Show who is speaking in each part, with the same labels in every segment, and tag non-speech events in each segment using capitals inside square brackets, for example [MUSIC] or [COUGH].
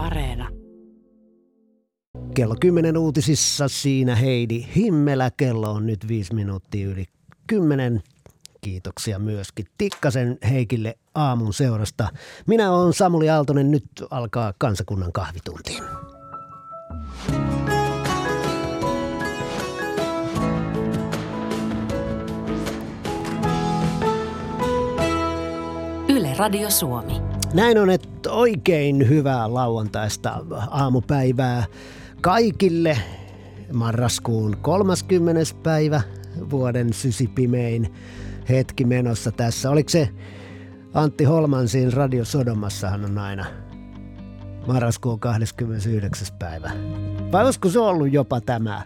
Speaker 1: Areena.
Speaker 2: Kello 10 uutisissa siinä Heidi Himmelä. Kello on nyt viisi minuuttia yli 10. Kiitoksia myöskin Tikkasen Heikille aamun seurasta. Minä olen Samuli Aaltonen. Nyt alkaa kansakunnan kahvitunti.
Speaker 1: Yle Radio Suomi.
Speaker 2: Näin on, että oikein hyvää lauantaista aamupäivää kaikille. Marraskuun 30. päivä vuoden sysipimein hetki menossa tässä. Oliko se Antti Holman siinä Radio Sodomassahan on aina marraskuun 29. päivä. Vai olisiko se ollut jopa tämä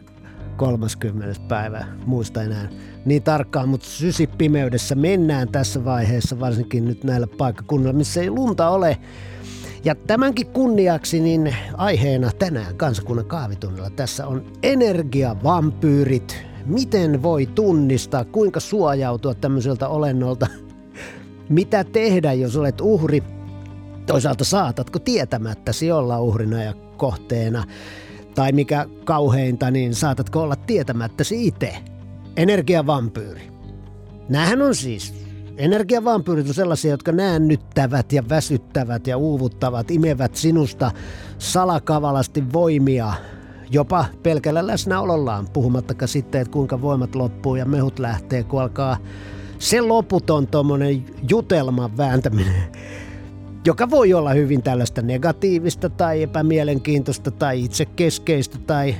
Speaker 2: 30. päivä, muista enää niin tarkkaan, mutta sysipimeydessä mennään tässä vaiheessa, varsinkin nyt näillä paikkakunnilla, missä ei lunta ole. Ja tämänkin kunniaksi niin aiheena tänään kansakunnan kaavitunnilla tässä on energiavampyyrit. Miten voi tunnistaa, kuinka suojautua tämmöiseltä olennolta? [LAUGHS] Mitä tehdä, jos olet uhri? Toisaalta saatatko tietämättäsi olla uhrina ja kohteena? Tai mikä kauheinta, niin saatatko olla tietämättäsi itse? Energiavampyyri. Nämähän on siis Energiavampyyrit on sellaisia, jotka näännyttävät ja väsyttävät ja uuvuttavat, imevät sinusta salakavalasti voimia, jopa pelkällä läsnäolollaan, puhumattakaan sitten, että kuinka voimat loppuu ja mehut lähtee, kun alkaa se loputon tuommoinen jutelman vääntäminen, joka voi olla hyvin tällaista negatiivista tai epämielenkiintoista tai itsekeskeistä tai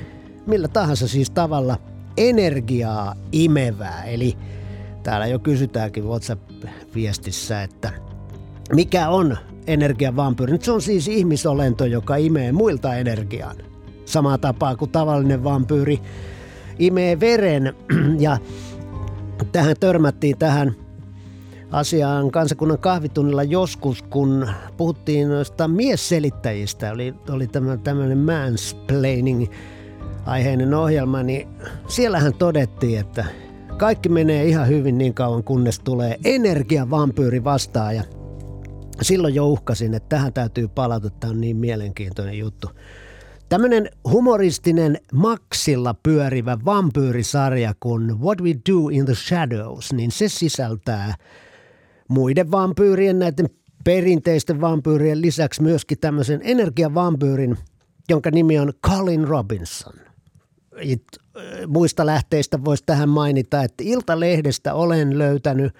Speaker 2: millä tahansa siis tavalla energiaa imevää. Eli täällä jo kysytäänkin WhatsApp-viestissä, että mikä on energiavampyyri? Nyt se on siis ihmisolento, joka imee muilta energian. Samaa tapaa kuin tavallinen vampyyri imee veren [CLEARS THROAT] ja tähän törmättiin tähän asiaan kansakunnan kahvitunnilla joskus, kun puhuttiin noista miesselittäjistä. Oli, oli tämmöinen mansplaining aiheinen ohjelma, niin siellähän todettiin, että kaikki menee ihan hyvin niin kauan, kunnes tulee energiavampyyri vastaan ja silloin jo uhkasin, että tähän täytyy palata, tämä on niin mielenkiintoinen juttu. Tämmöinen humoristinen maksilla pyörivä vampyyrisarja kuin What We Do in the Shadows, niin se sisältää muiden vampyyrien, näiden perinteisten vampyyrien lisäksi myöskin tämmöisen energiavampyyrin, jonka nimi on Colin Robinson. It, muista lähteistä voisi tähän mainita, että Iltalehdestä olen löytänyt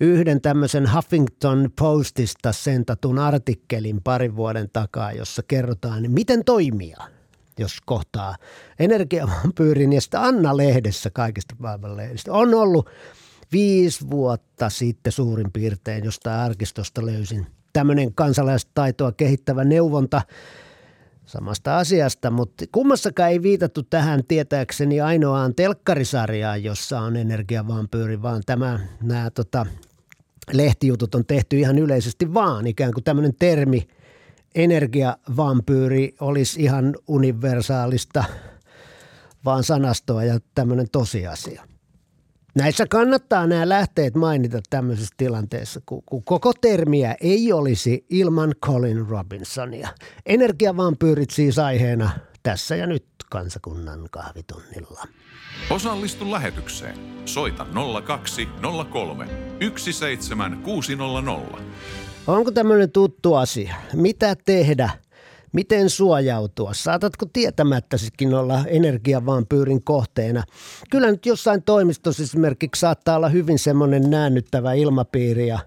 Speaker 2: yhden tämmöisen Huffington Postista sentatun artikkelin parin vuoden takaa, jossa kerrotaan, miten toimia, jos kohtaa energiavampyyrin ja sitten Anna-lehdessä kaikista maailman lehdistä. On ollut viisi vuotta sitten suurin piirtein, jostain arkistosta löysin tämmöinen kansalaistaitoa kehittävä neuvonta samasta asiasta, mutta kummassakaan ei viitattu tähän tietääkseni ainoaan telkkarisarjaan, jossa on energiavampyyri, vaan tämä, nämä tota, lehtijutut on tehty ihan yleisesti vaan ikään kuin tämmöinen termi energiavampyyri olisi ihan universaalista vaan sanastoa ja tämmöinen tosiasia. Näissä kannattaa nämä lähteet mainita tämmöisessä tilanteessa, kun, kun koko termiä ei olisi ilman Colin Robinsonia. Energiavampyyrit siis aiheena tässä ja nyt kansakunnan kahvitunnilla.
Speaker 3: Osallistu lähetykseen. Soita 0203 17600.
Speaker 2: Onko tämmöinen tuttu asia? Mitä tehdä? Miten suojautua? Saatatko tietämättäsikin olla energiavampyyrin kohteena? Kyllä nyt jossain toimistossa esimerkiksi saattaa olla hyvin semmoinen näännyttävä ilmapiiri ja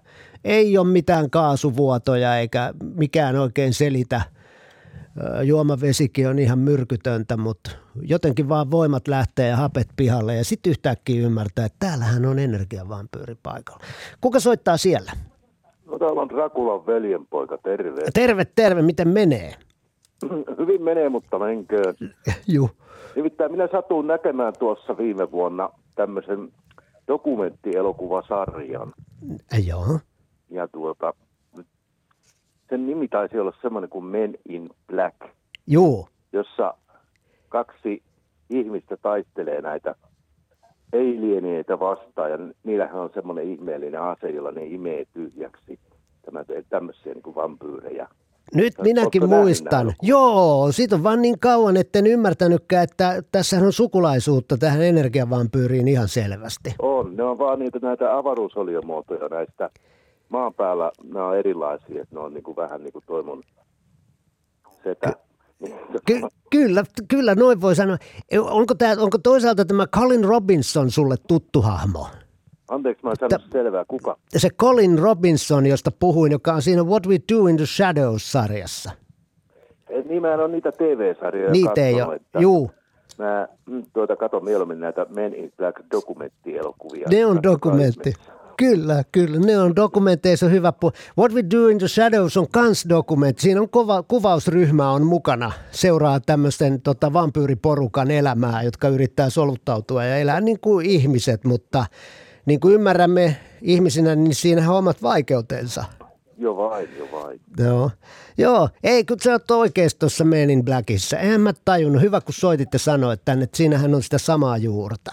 Speaker 2: ei ole mitään kaasuvuotoja eikä mikään oikein selitä. Juomavesikin on ihan myrkytöntä, mutta jotenkin vaan voimat lähtee ja hapet pihalle ja sitten yhtäkkiä ymmärtää, että täällähän on energiavampyyri paikalla. Kuka soittaa siellä?
Speaker 4: No täällä on Rakulan veljenpoika, terve.
Speaker 2: Terve, terve, miten menee?
Speaker 4: Hyvin menee, mutta menköön. [LAUGHS]
Speaker 2: Juu.
Speaker 4: Nimittäin minä satuin näkemään tuossa viime vuonna tämmöisen dokumenttielokuvasarjan.
Speaker 2: Joo.
Speaker 4: Ja tuota, sen nimi taisi olla semmoinen kuin Men in Black,
Speaker 2: Juu.
Speaker 4: jossa kaksi ihmistä taistelee näitä alieneitä vastaan. Ja niillähän on semmoinen ihmeellinen ase, jolla ne imee tyhjäksi tämmöisiä niin kuin vampyyrejä.
Speaker 2: Nyt minäkin muistan.
Speaker 4: nämä
Speaker 2: Joo, siitä on vaan niin kauan, etten ymmärtänytkään, että tässä on sukulaisuutta tähän energiavampyyriin ihan selvästi.
Speaker 4: On, ne on vaan niitä näitä avaruusoliomuotoja näistä maan päällä, nämä on erilaisia, että ne on niin kuin vähän niin kuin toi mun setä.
Speaker 2: Ky- kyllä, kyllä, noin voi sanoa. Onko, tää, onko toisaalta tämä Colin Robinson sulle tuttu hahmo?
Speaker 4: Anteeksi, mä en sanonut selvää, kuka?
Speaker 2: Se Colin Robinson, josta puhuin, joka on siinä What We Do in the Shadows-sarjassa.
Speaker 4: Et niin mä en ole niitä TV-sarjoja
Speaker 2: Niitä ei ole.
Speaker 4: että
Speaker 2: Juu,
Speaker 4: Mä mm, tuota, katon mieluummin näitä Men in Black dokumenttielokuvia.
Speaker 2: ne on dokumentti. Kyllä, kyllä, ne on dokumenteissa hyvä pu- What We Do in the Shadows on kans dokumentti. Siinä on kova, kuvausryhmä on mukana, seuraa tämmöisten tota, vampyyriporukan elämää, jotka yrittää soluttautua ja elää niin kuin ihmiset, mutta niin kuin ymmärrämme ihmisinä, niin siinä on omat vaikeutensa.
Speaker 4: Jo vain, jo vain.
Speaker 2: Joo. Joo, ei kun sä oot oikeasti tuossa Men in Blackissa. Eihän mä tajunnut. Hyvä kun soititte sanoa tänne, että siinähän on sitä samaa juurta.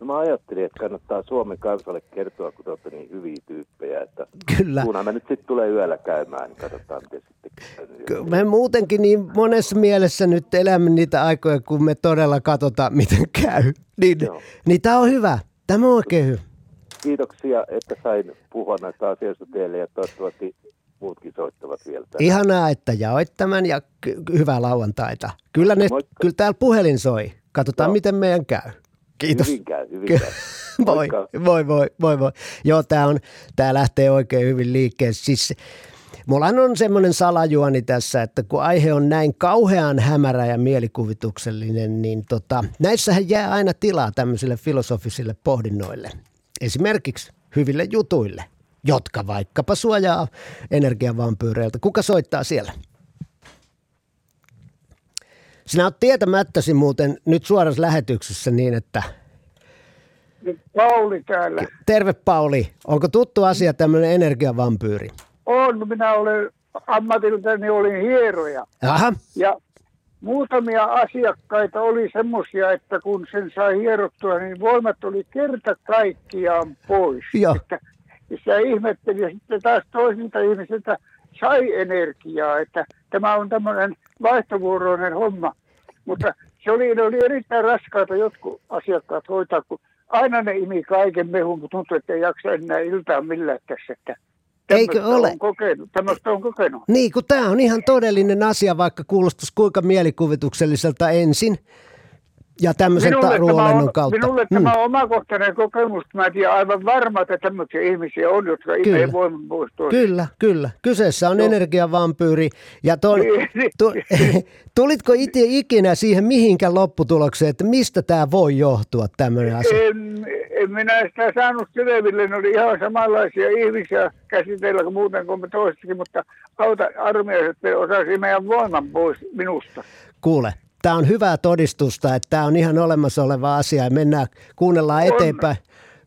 Speaker 4: No mä ajattelin, että kannattaa Suomen kansalle kertoa, kun te olette niin hyviä tyyppejä, että
Speaker 2: Kyllä.
Speaker 4: kunhan mä nyt sitten tulee yöllä käymään, niin katsotaan, miten sitten.
Speaker 2: Me muutenkin niin monessa mielessä nyt elämme niitä aikoja, kun me todella katsotaan, miten käy. Niin,
Speaker 4: Joo.
Speaker 2: niin tämä on hyvä. Tämä on oikein hyvä.
Speaker 4: Kiitoksia, että sain puhua näistä asioista teille ja toivottavasti muutkin soittavat vielä tänään.
Speaker 2: Ihanaa, että jaoit tämän ja ky- hyvää lauantaita. Kyllä, ne,
Speaker 4: Moikka.
Speaker 2: kyllä täällä puhelin soi. Katsotaan,
Speaker 4: Joo.
Speaker 2: miten meidän käy. Kiitos.
Speaker 4: Hyvin käy, hyvin käy. [LAUGHS]
Speaker 2: Voi, voi, voi, voi, voi. Joo, tämä on, tää lähtee oikein hyvin liikkeelle. Siis, mulla on semmoinen salajuoni tässä, että kun aihe on näin kauhean hämärä ja mielikuvituksellinen, niin tota, näissähän jää aina tilaa tämmöisille filosofisille pohdinnoille. Esimerkiksi hyville jutuille, jotka vaikkapa suojaa energiavampyyreiltä. Kuka soittaa siellä? Sinä olet tietämättäsi muuten nyt suorassa lähetyksessä niin, että
Speaker 1: Pauli täällä.
Speaker 2: Terve Pauli. Onko tuttu asia tämmöinen energiavampyyri?
Speaker 1: On, minä olen ammatiltani olin hieroja.
Speaker 2: Aha,
Speaker 1: Ja muutamia asiakkaita oli semmoisia, että kun sen sai hierottua, niin voimat oli kerta kaikkiaan pois.
Speaker 2: Joo.
Speaker 1: Että, ja sitä ihmetteli ja sitten taas toisilta ihmisiltä sai energiaa, että tämä on tämmöinen vaihtovuoroinen homma. Mutta se oli, ne oli erittäin raskaita jotkut asiakkaat hoitaa, kun aina ne imi kaiken mehun, mutta tuntuu, että ei jaksa enää iltaa millään tässä. Että
Speaker 2: Eikö ole?
Speaker 1: On kokenut, tämmöistä on kokenut.
Speaker 2: niin kun tämä on ihan todellinen asia, vaikka kuulostaisi kuinka mielikuvitukselliselta ensin. Ja tämmöisen
Speaker 1: Minulle, on,
Speaker 2: kautta.
Speaker 1: minulle
Speaker 2: Mm.
Speaker 1: tämä on omakohtainen kokemus. Mä en tiedä aivan varma, että tämmöisiä ihmisiä on, jotka
Speaker 2: Kyllä.
Speaker 1: voiman pois toisesta.
Speaker 2: Kyllä, kyllä. Kyseessä on
Speaker 1: Joo.
Speaker 2: energiavampyyri. Ja ton,
Speaker 1: Niin, niin.
Speaker 2: tu, [LAUGHS] tulitko itse ikinä siihen mihinkä lopputulokseen, että mistä tämä voi johtua tämmöinen asia?
Speaker 1: En, en minä sitä saanut selville. Ne oli ihan samanlaisia ihmisiä käsitellä kuin muuten kuin me toisetkin, mutta auta armeijaiset osasi meidän voiman pois minusta.
Speaker 2: Kuule, tämä on hyvää todistusta, että tämä on ihan olemassa oleva asia ja mennään, kuunnellaan
Speaker 1: On.
Speaker 2: eteenpäin.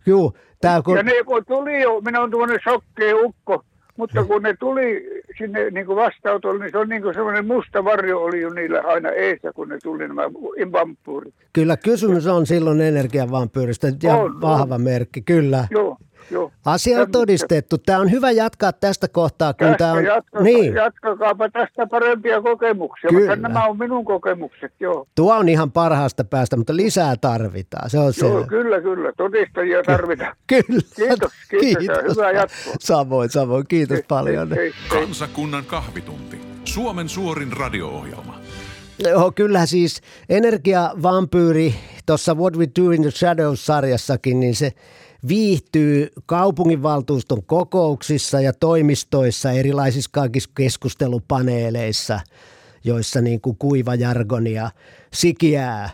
Speaker 2: Juu, tää kun,
Speaker 1: Ja ne kun tuli jo, minä olen tuonne sokkeen ukko, mutta kun ne tuli sinne niin kuin vastaanotolle, niin se on niin kuin semmoinen musta varjo oli jo niillä aina eessä, kun ne tuli nämä vampyyrit.
Speaker 2: kyllä kysymys on silloin energiavampyyristä ja
Speaker 1: On,
Speaker 2: vahva
Speaker 1: on.
Speaker 2: merkki, kyllä.
Speaker 1: Joo, joo.
Speaker 2: Asia on todistettu. Tämä on hyvä jatkaa tästä kohtaa, kun
Speaker 1: Tästä
Speaker 2: tämä on...
Speaker 1: jatka,
Speaker 2: Niin,
Speaker 1: Jatkakaapa tästä parempia kokemuksia,
Speaker 2: Kyllä.
Speaker 1: mutta nämä on minun kokemukset, joo.
Speaker 2: tuo on ihan parhaasta päästä, mutta lisää tarvitaan. Se on
Speaker 1: Joo,
Speaker 2: selvä.
Speaker 1: kyllä, kyllä. Todistajia tarvitaan. [LAUGHS]
Speaker 2: Kyllä.
Speaker 1: Kiitos, kiitos ja hyvää jatkoa.
Speaker 2: Samoin, samoin. Kiitos paljon.
Speaker 1: Hei, hei, hei.
Speaker 3: Kansakunnan kahvitunti. Suomen suorin radio-ohjelma.
Speaker 2: Joo, kyllä siis energiavampyyri tuossa What We Do in the Shadows-sarjassakin, niin se viihtyy kaupunginvaltuuston kokouksissa ja toimistoissa, erilaisissa kaikissa keskustelupaneeleissa, joissa niin kuin kuiva jargonia sikiää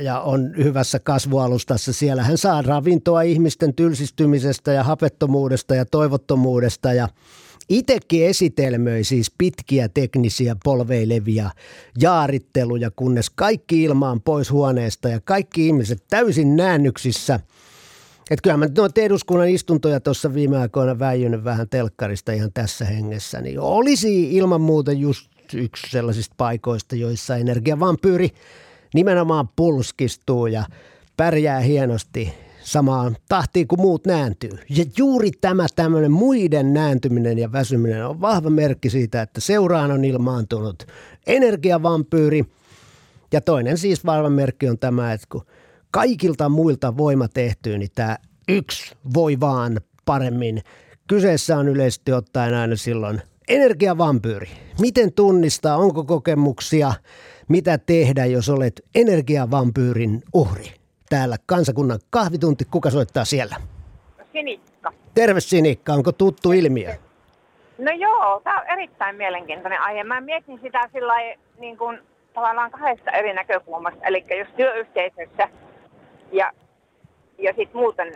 Speaker 2: ja on hyvässä kasvualustassa. Siellä hän saa ravintoa ihmisten tylsistymisestä ja hapettomuudesta ja toivottomuudesta ja Itekin esitelmöi siis pitkiä teknisiä polveilevia jaaritteluja, kunnes kaikki ilmaan pois huoneesta ja kaikki ihmiset täysin näännyksissä. Että kyllä mä noita eduskunnan istuntoja tuossa viime aikoina väijynyt vähän telkkarista ihan tässä hengessä, niin olisi ilman muuta just yksi sellaisista paikoista, joissa energiavampyyri nimenomaan pulskistuu ja pärjää hienosti samaan tahtiin kuin muut nääntyy. Ja juuri tämä tämmöinen muiden nääntyminen ja väsyminen on vahva merkki siitä, että seuraan on ilmaantunut energiavampyyri. Ja toinen siis vahva merkki on tämä, että kun kaikilta muilta voima tehtyy, niin tämä yksi voi vaan paremmin. Kyseessä on yleisesti ottaen aina silloin energiavampyyri. Miten tunnistaa, onko kokemuksia, mitä tehdä, jos olet energiavampyyrin uhri? Täällä kansakunnan kahvitunti, kuka soittaa siellä?
Speaker 5: Sinikka.
Speaker 2: Terve Sinikka, onko tuttu ilmiö?
Speaker 5: No joo, tämä on erittäin mielenkiintoinen aihe. Mä mietin sitä sillä niin kuin, tavallaan kahdesta eri näkökulmasta. Eli jos työyhteisössä ja, ja sitten muuten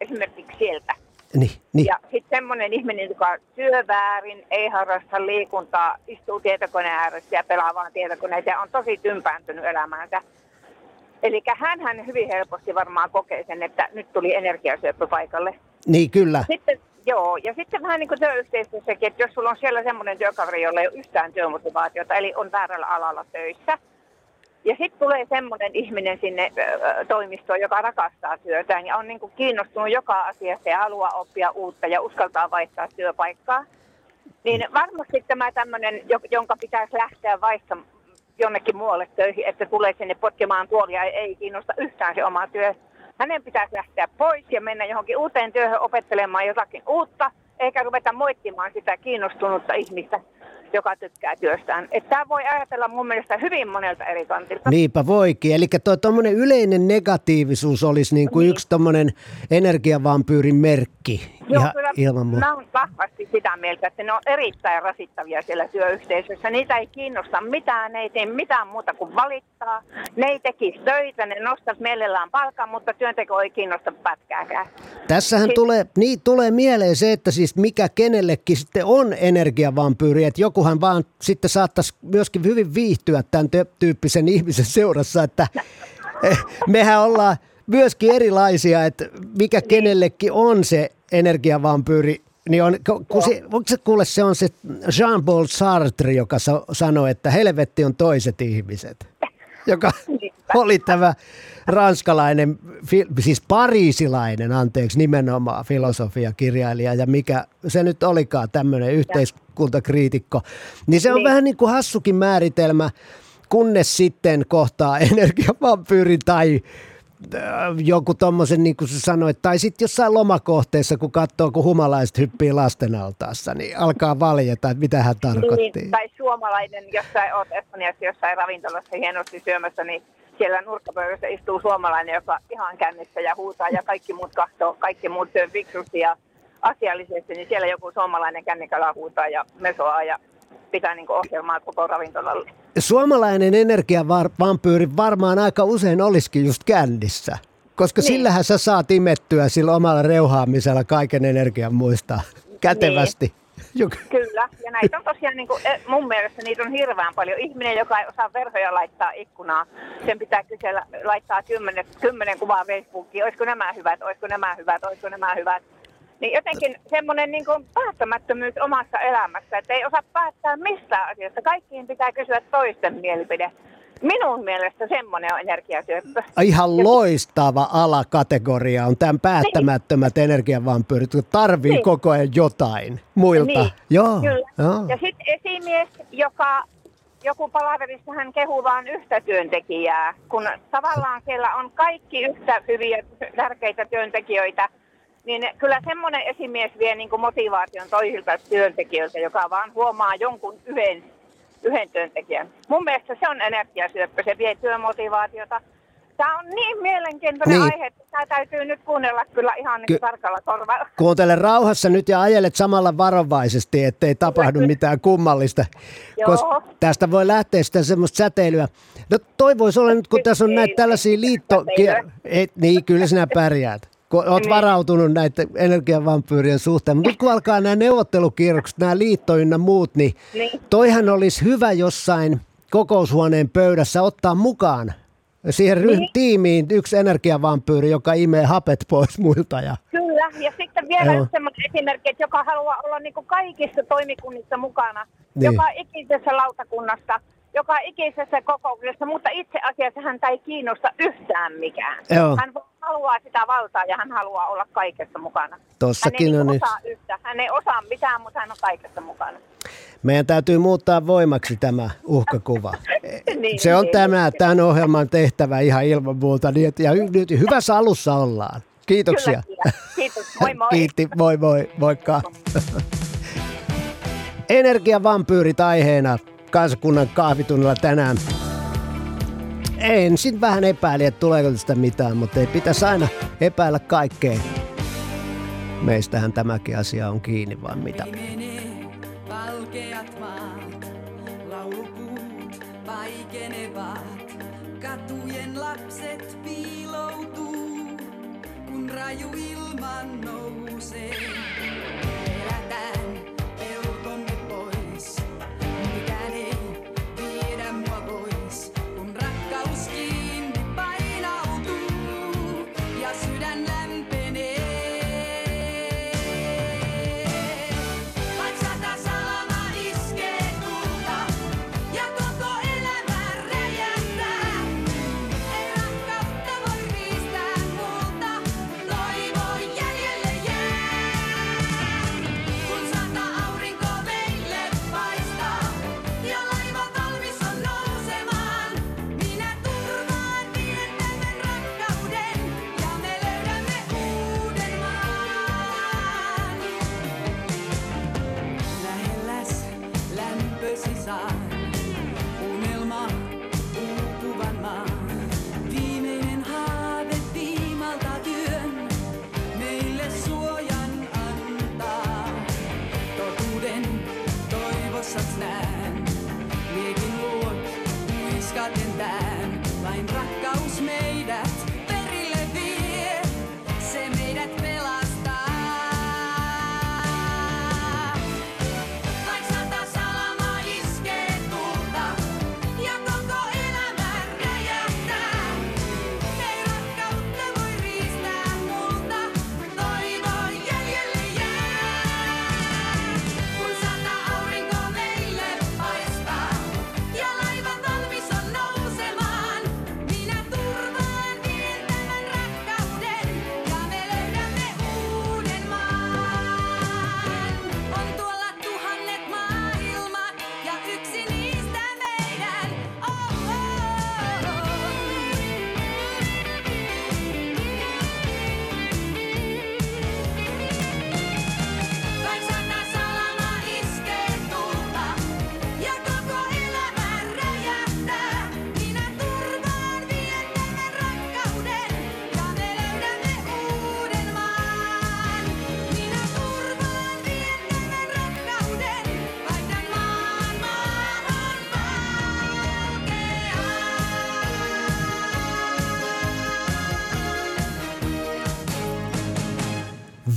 Speaker 5: esimerkiksi sieltä.
Speaker 2: Niin, niin.
Speaker 5: Ja sitten semmoinen ihminen, joka syö väärin, ei harrasta liikuntaa, istuu tietokoneen ääressä ja pelaa vaan tietokoneita ja on tosi tympääntynyt elämäänsä. Eli hän hyvin helposti varmaan kokee sen, että nyt tuli energiasyöppö paikalle.
Speaker 2: niin kyllä.
Speaker 5: Sitten, joo, ja sitten vähän niin kuin työyhteistyössäkin, että jos sulla on siellä semmoinen työkaveri, jolla ei ole yhtään työmotivaatiota, eli on väärällä alalla töissä, ja sitten tulee semmoinen ihminen sinne toimistoon, joka rakastaa työtään ja on niin kuin kiinnostunut joka asiasta ja haluaa oppia uutta ja uskaltaa vaihtaa työpaikkaa. Niin varmasti tämä tämmöinen, jonka pitäisi lähteä vaihtamaan jonnekin muualle töihin, että tulee sinne potkemaan tuolia ja ei kiinnosta yhtään se oma työ. Hänen pitäisi lähteä pois ja mennä johonkin uuteen työhön opettelemaan jotakin uutta, eikä ruveta moittimaan sitä kiinnostunutta ihmistä joka tykkää työstään. Että tämä voi ajatella mun mielestä hyvin monelta eri kantilta.
Speaker 2: Niinpä voikin. Eli tuommoinen yleinen negatiivisuus olisi niin kuin niin. yksi tuommoinen energiavampyyrin merkki.
Speaker 5: Joo, Ihan kyllä ilman muuta. mä olen vahvasti sitä mieltä, että ne on erittäin rasittavia siellä työyhteisössä. Niitä ei kiinnosta mitään, ne ei tee mitään muuta kuin valittaa. Ne ei tekisi töitä, ne nostat mielellään palkan, mutta työnteko ei kiinnosta pätkääkään.
Speaker 2: Tässähän siis... tulee, niin, tulee mieleen se, että siis mikä kenellekin sitten on energiavampyyri, että jokuhan vaan sitten saattaisi myöskin hyvin viihtyä tämän tyyppisen ihmisen seurassa, että eh, mehän ollaan myöskin erilaisia, että mikä niin. kenellekin on se energiavampyyri, niin on, kun se, onko se kuule, se on se Jean-Paul Sartre, joka sanoi, että helvetti on toiset ihmiset. Joka oli tämä ranskalainen, siis pariisilainen, anteeksi, nimenomaan filosofiakirjailija ja mikä se nyt olikaan tämmöinen yhteiskuntakriitikko. Niin se on niin. vähän niin kuin hassukin määritelmä, kunnes sitten kohtaa [LAUGHS] energiavampyyrin tai Äh, joku tommosen, niin kuin sä sanoit, tai sitten jossain lomakohteessa, kun katsoo, kun humalaiset hyppii lasten altaassa, niin alkaa valjeta, että mitä hän tarkoitti.
Speaker 5: Niin, tai suomalainen, jos sä oot Espanjassa jossain ravintolassa hienosti syömässä, niin siellä nurkkapöydässä istuu suomalainen, joka ihan kännissä ja huutaa ja kaikki muut katsoo, kaikki muut syö fiksusti ja asiallisesti, niin siellä joku suomalainen kännikällä huutaa ja mesoaa ja pitää niin ohjelmaa koko ravintolalle.
Speaker 2: Suomalainen energiavampyyri varmaan aika usein olisikin just kännissä, koska niin. sillähän sä saat imettyä sillä omalla reuhaamisella kaiken energian muista kätevästi. Niin.
Speaker 5: Kyllä, ja näitä on tosiaan, niin kuin, e, mun mielestä niitä on hirveän paljon. Ihminen, joka ei osaa verhoja laittaa ikkunaa, sen pitää kysellä, laittaa kymmenen, kymmenen kuvaa Facebookiin, olisiko nämä hyvät, olisiko nämä hyvät, olisiko nämä hyvät. Niin jotenkin semmoinen niin kuin päättämättömyys omassa elämässä, että ei osaa päättää mistään asiasta. Kaikkiin pitää kysyä toisten mielipide. Minun mielestä semmoinen on energiasyöppö.
Speaker 2: Ihan loistava alakategoria on tämän päättämättömät niin. energiavampyyrit, jotka tarvii niin. koko ajan jotain muilta.
Speaker 5: Niin. Joo. Kyllä. Joo. Ja sitten esimies, joka joku palaverissa hän kehuu vain yhtä työntekijää, kun tavallaan siellä on kaikki yhtä hyviä, tärkeitä työntekijöitä – niin kyllä semmoinen esimies vie niin motivaation toisilta työntekijöiltä, joka vaan huomaa jonkun yhden, yhden työntekijän. Mun mielestä se on energiasyöppö, se vie työmotivaatiota. Tämä on niin mielenkiintoinen niin. aihe, että tämä täytyy nyt kuunnella kyllä ihan niin Ky- tarkalla korvalla.
Speaker 2: Kuuntele rauhassa nyt ja ajelet samalla varovaisesti, ettei tapahdu mitään kummallista. Koska tästä voi lähteä sitten semmoista säteilyä. No toi voisi olla nyt, kun tässä on näitä tällaisia liitto... Niin, kyllä sinä pärjäät kun olet niin. varautunut näiden energiavampyyrien suhteen. Mutta kun alkaa nämä neuvottelukierrokset, nämä liitto ynnä muut, niin, niin toihan olisi hyvä jossain kokoushuoneen pöydässä ottaa mukaan siihen niin. tiimiin yksi energiavampyyri, joka imee hapet pois muilta. Ja...
Speaker 5: Kyllä, ja sitten vielä Joo. sellainen esimerkki, että joka haluaa olla niin kuin kaikissa toimikunnissa mukana, niin. joka ikisessä lautakunnassa, joka ikisessä kokouksessa, mutta itse asiassa häntä ei kiinnosta yhtään mikään. Joo. Hän haluaa sitä valtaa ja hän haluaa olla kaikessa mukana.
Speaker 2: Tossakin
Speaker 5: hän ei
Speaker 2: on
Speaker 5: niin
Speaker 2: nyt.
Speaker 5: osaa yhtä. Hän ei osaa mitään, mutta hän on kaikessa mukana.
Speaker 2: Meidän täytyy muuttaa voimaksi tämä uhkakuva. [LAUGHS]
Speaker 5: Niin,
Speaker 2: Se on
Speaker 5: niin.
Speaker 2: tämä, tämän ohjelman tehtävä ihan ilman muuta. Niin, ja nyt hyvässä alussa ollaan. Kiitoksia.
Speaker 5: Kyllä, kyllä. Kiitos, moi moi. [LAUGHS]
Speaker 2: Kiitti, moi moi, moikka. [LAUGHS] Energiavampyyrit aiheena kansakunnan kahvitunnilla tänään. Ensin vähän epäili, että tuleeko tästä mitään, mutta ei pitäisi aina epäillä kaikkea. Meistähän tämäkin asia on kiinni, vaan mitä.
Speaker 6: valkeat raju ilman nousee.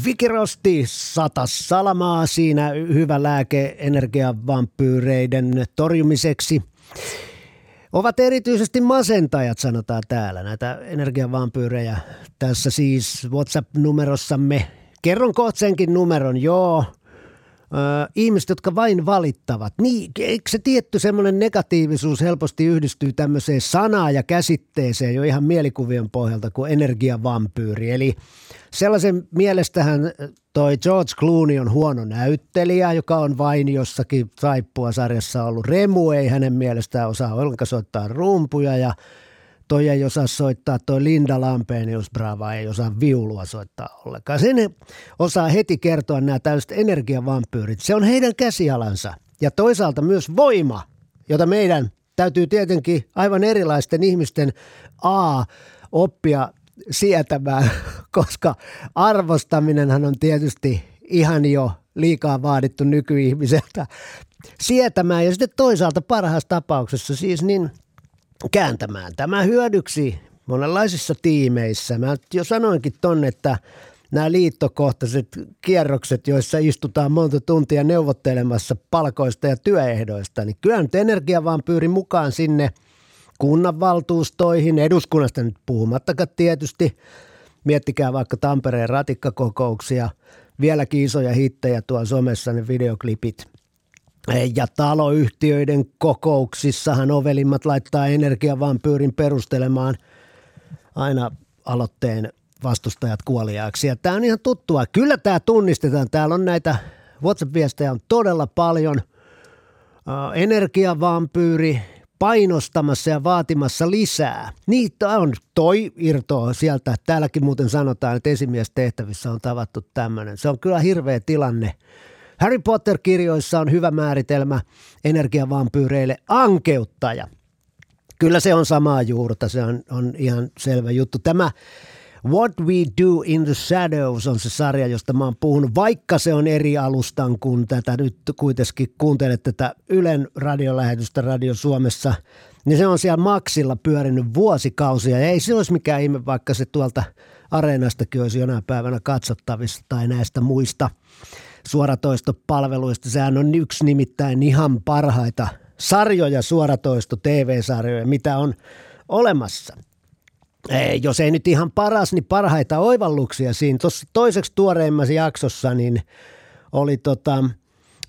Speaker 2: Vikirosti sata salamaa siinä hyvä lääke energiavampyyreiden torjumiseksi. Ovat erityisesti masentajat, sanotaan täällä, näitä energiavampyyrejä. Tässä siis WhatsApp-numerossamme. Kerron senkin numeron, joo. Ihmiset, jotka vain valittavat. Niin, eikö se tietty semmoinen negatiivisuus helposti yhdistyy tämmöiseen sanaan ja käsitteeseen jo ihan mielikuvien pohjalta kuin energiavampyyri. Eli sellaisen mielestähän toi George Clooney on huono näyttelijä, joka on vain jossakin saippua-sarjassa ollut. Remu ei hänen mielestään osaa ollenkaan soittaa rumpuja ja toi ei osaa soittaa, toi Linda Lampenius Brava ei osaa viulua soittaa ollenkaan. Sen he osaa heti kertoa nämä tällaiset energiavampyyrit. Se on heidän käsialansa ja toisaalta myös voima, jota meidän täytyy tietenkin aivan erilaisten ihmisten A oppia sietämään, [LAUGHS] koska arvostaminenhan on tietysti ihan jo liikaa vaadittu nykyihmiseltä sietämään ja sitten toisaalta parhaassa tapauksessa siis niin kääntämään tämä hyödyksi monenlaisissa tiimeissä. Mä jo sanoinkin tonne, että nämä liittokohtaiset kierrokset, joissa istutaan monta tuntia neuvottelemassa palkoista ja työehdoista, niin kyllä nyt energia vaan pyyri mukaan sinne kunnanvaltuustoihin, eduskunnasta nyt puhumattakaan tietysti. Miettikää vaikka Tampereen ratikkakokouksia, vieläkin isoja hittejä tuolla somessa ne videoklipit. Ja taloyhtiöiden kokouksissahan ovelimmat laittaa energiavampyyrin perustelemaan aina aloitteen vastustajat kuoliaaksi. Ja tämä on ihan tuttua. Kyllä tämä tunnistetaan. Täällä on näitä WhatsApp-viestejä on todella paljon. Äh, Energiavampyyri painostamassa ja vaatimassa lisää. Niitä on toi irtoa sieltä. Täälläkin muuten sanotaan, että esimiestehtävissä on tavattu tämmöinen. Se on kyllä hirveä tilanne. Harry Potter-kirjoissa on hyvä määritelmä energiavampyyreille ankeuttaja. Kyllä se on samaa juurta, se on, on ihan selvä juttu. Tämä What We Do in the Shadows on se sarja, josta mä oon puhunut, vaikka se on eri alustan kuin tätä nyt kuitenkin kuuntelet tätä Ylen radiolähetystä Radio Suomessa, niin se on siellä Maxilla pyörinyt vuosikausia ja ei se olisi mikään ihme, vaikka se tuolta areenastakin olisi jonain päivänä katsottavissa tai näistä muista suoratoistopalveluista. Sehän on yksi nimittäin ihan parhaita sarjoja, suoratoisto TV-sarjoja, mitä on olemassa. Ei, jos ei nyt ihan paras, niin parhaita oivalluksia siinä. Tuossa toiseksi tuoreimmassa jaksossa niin oli tota,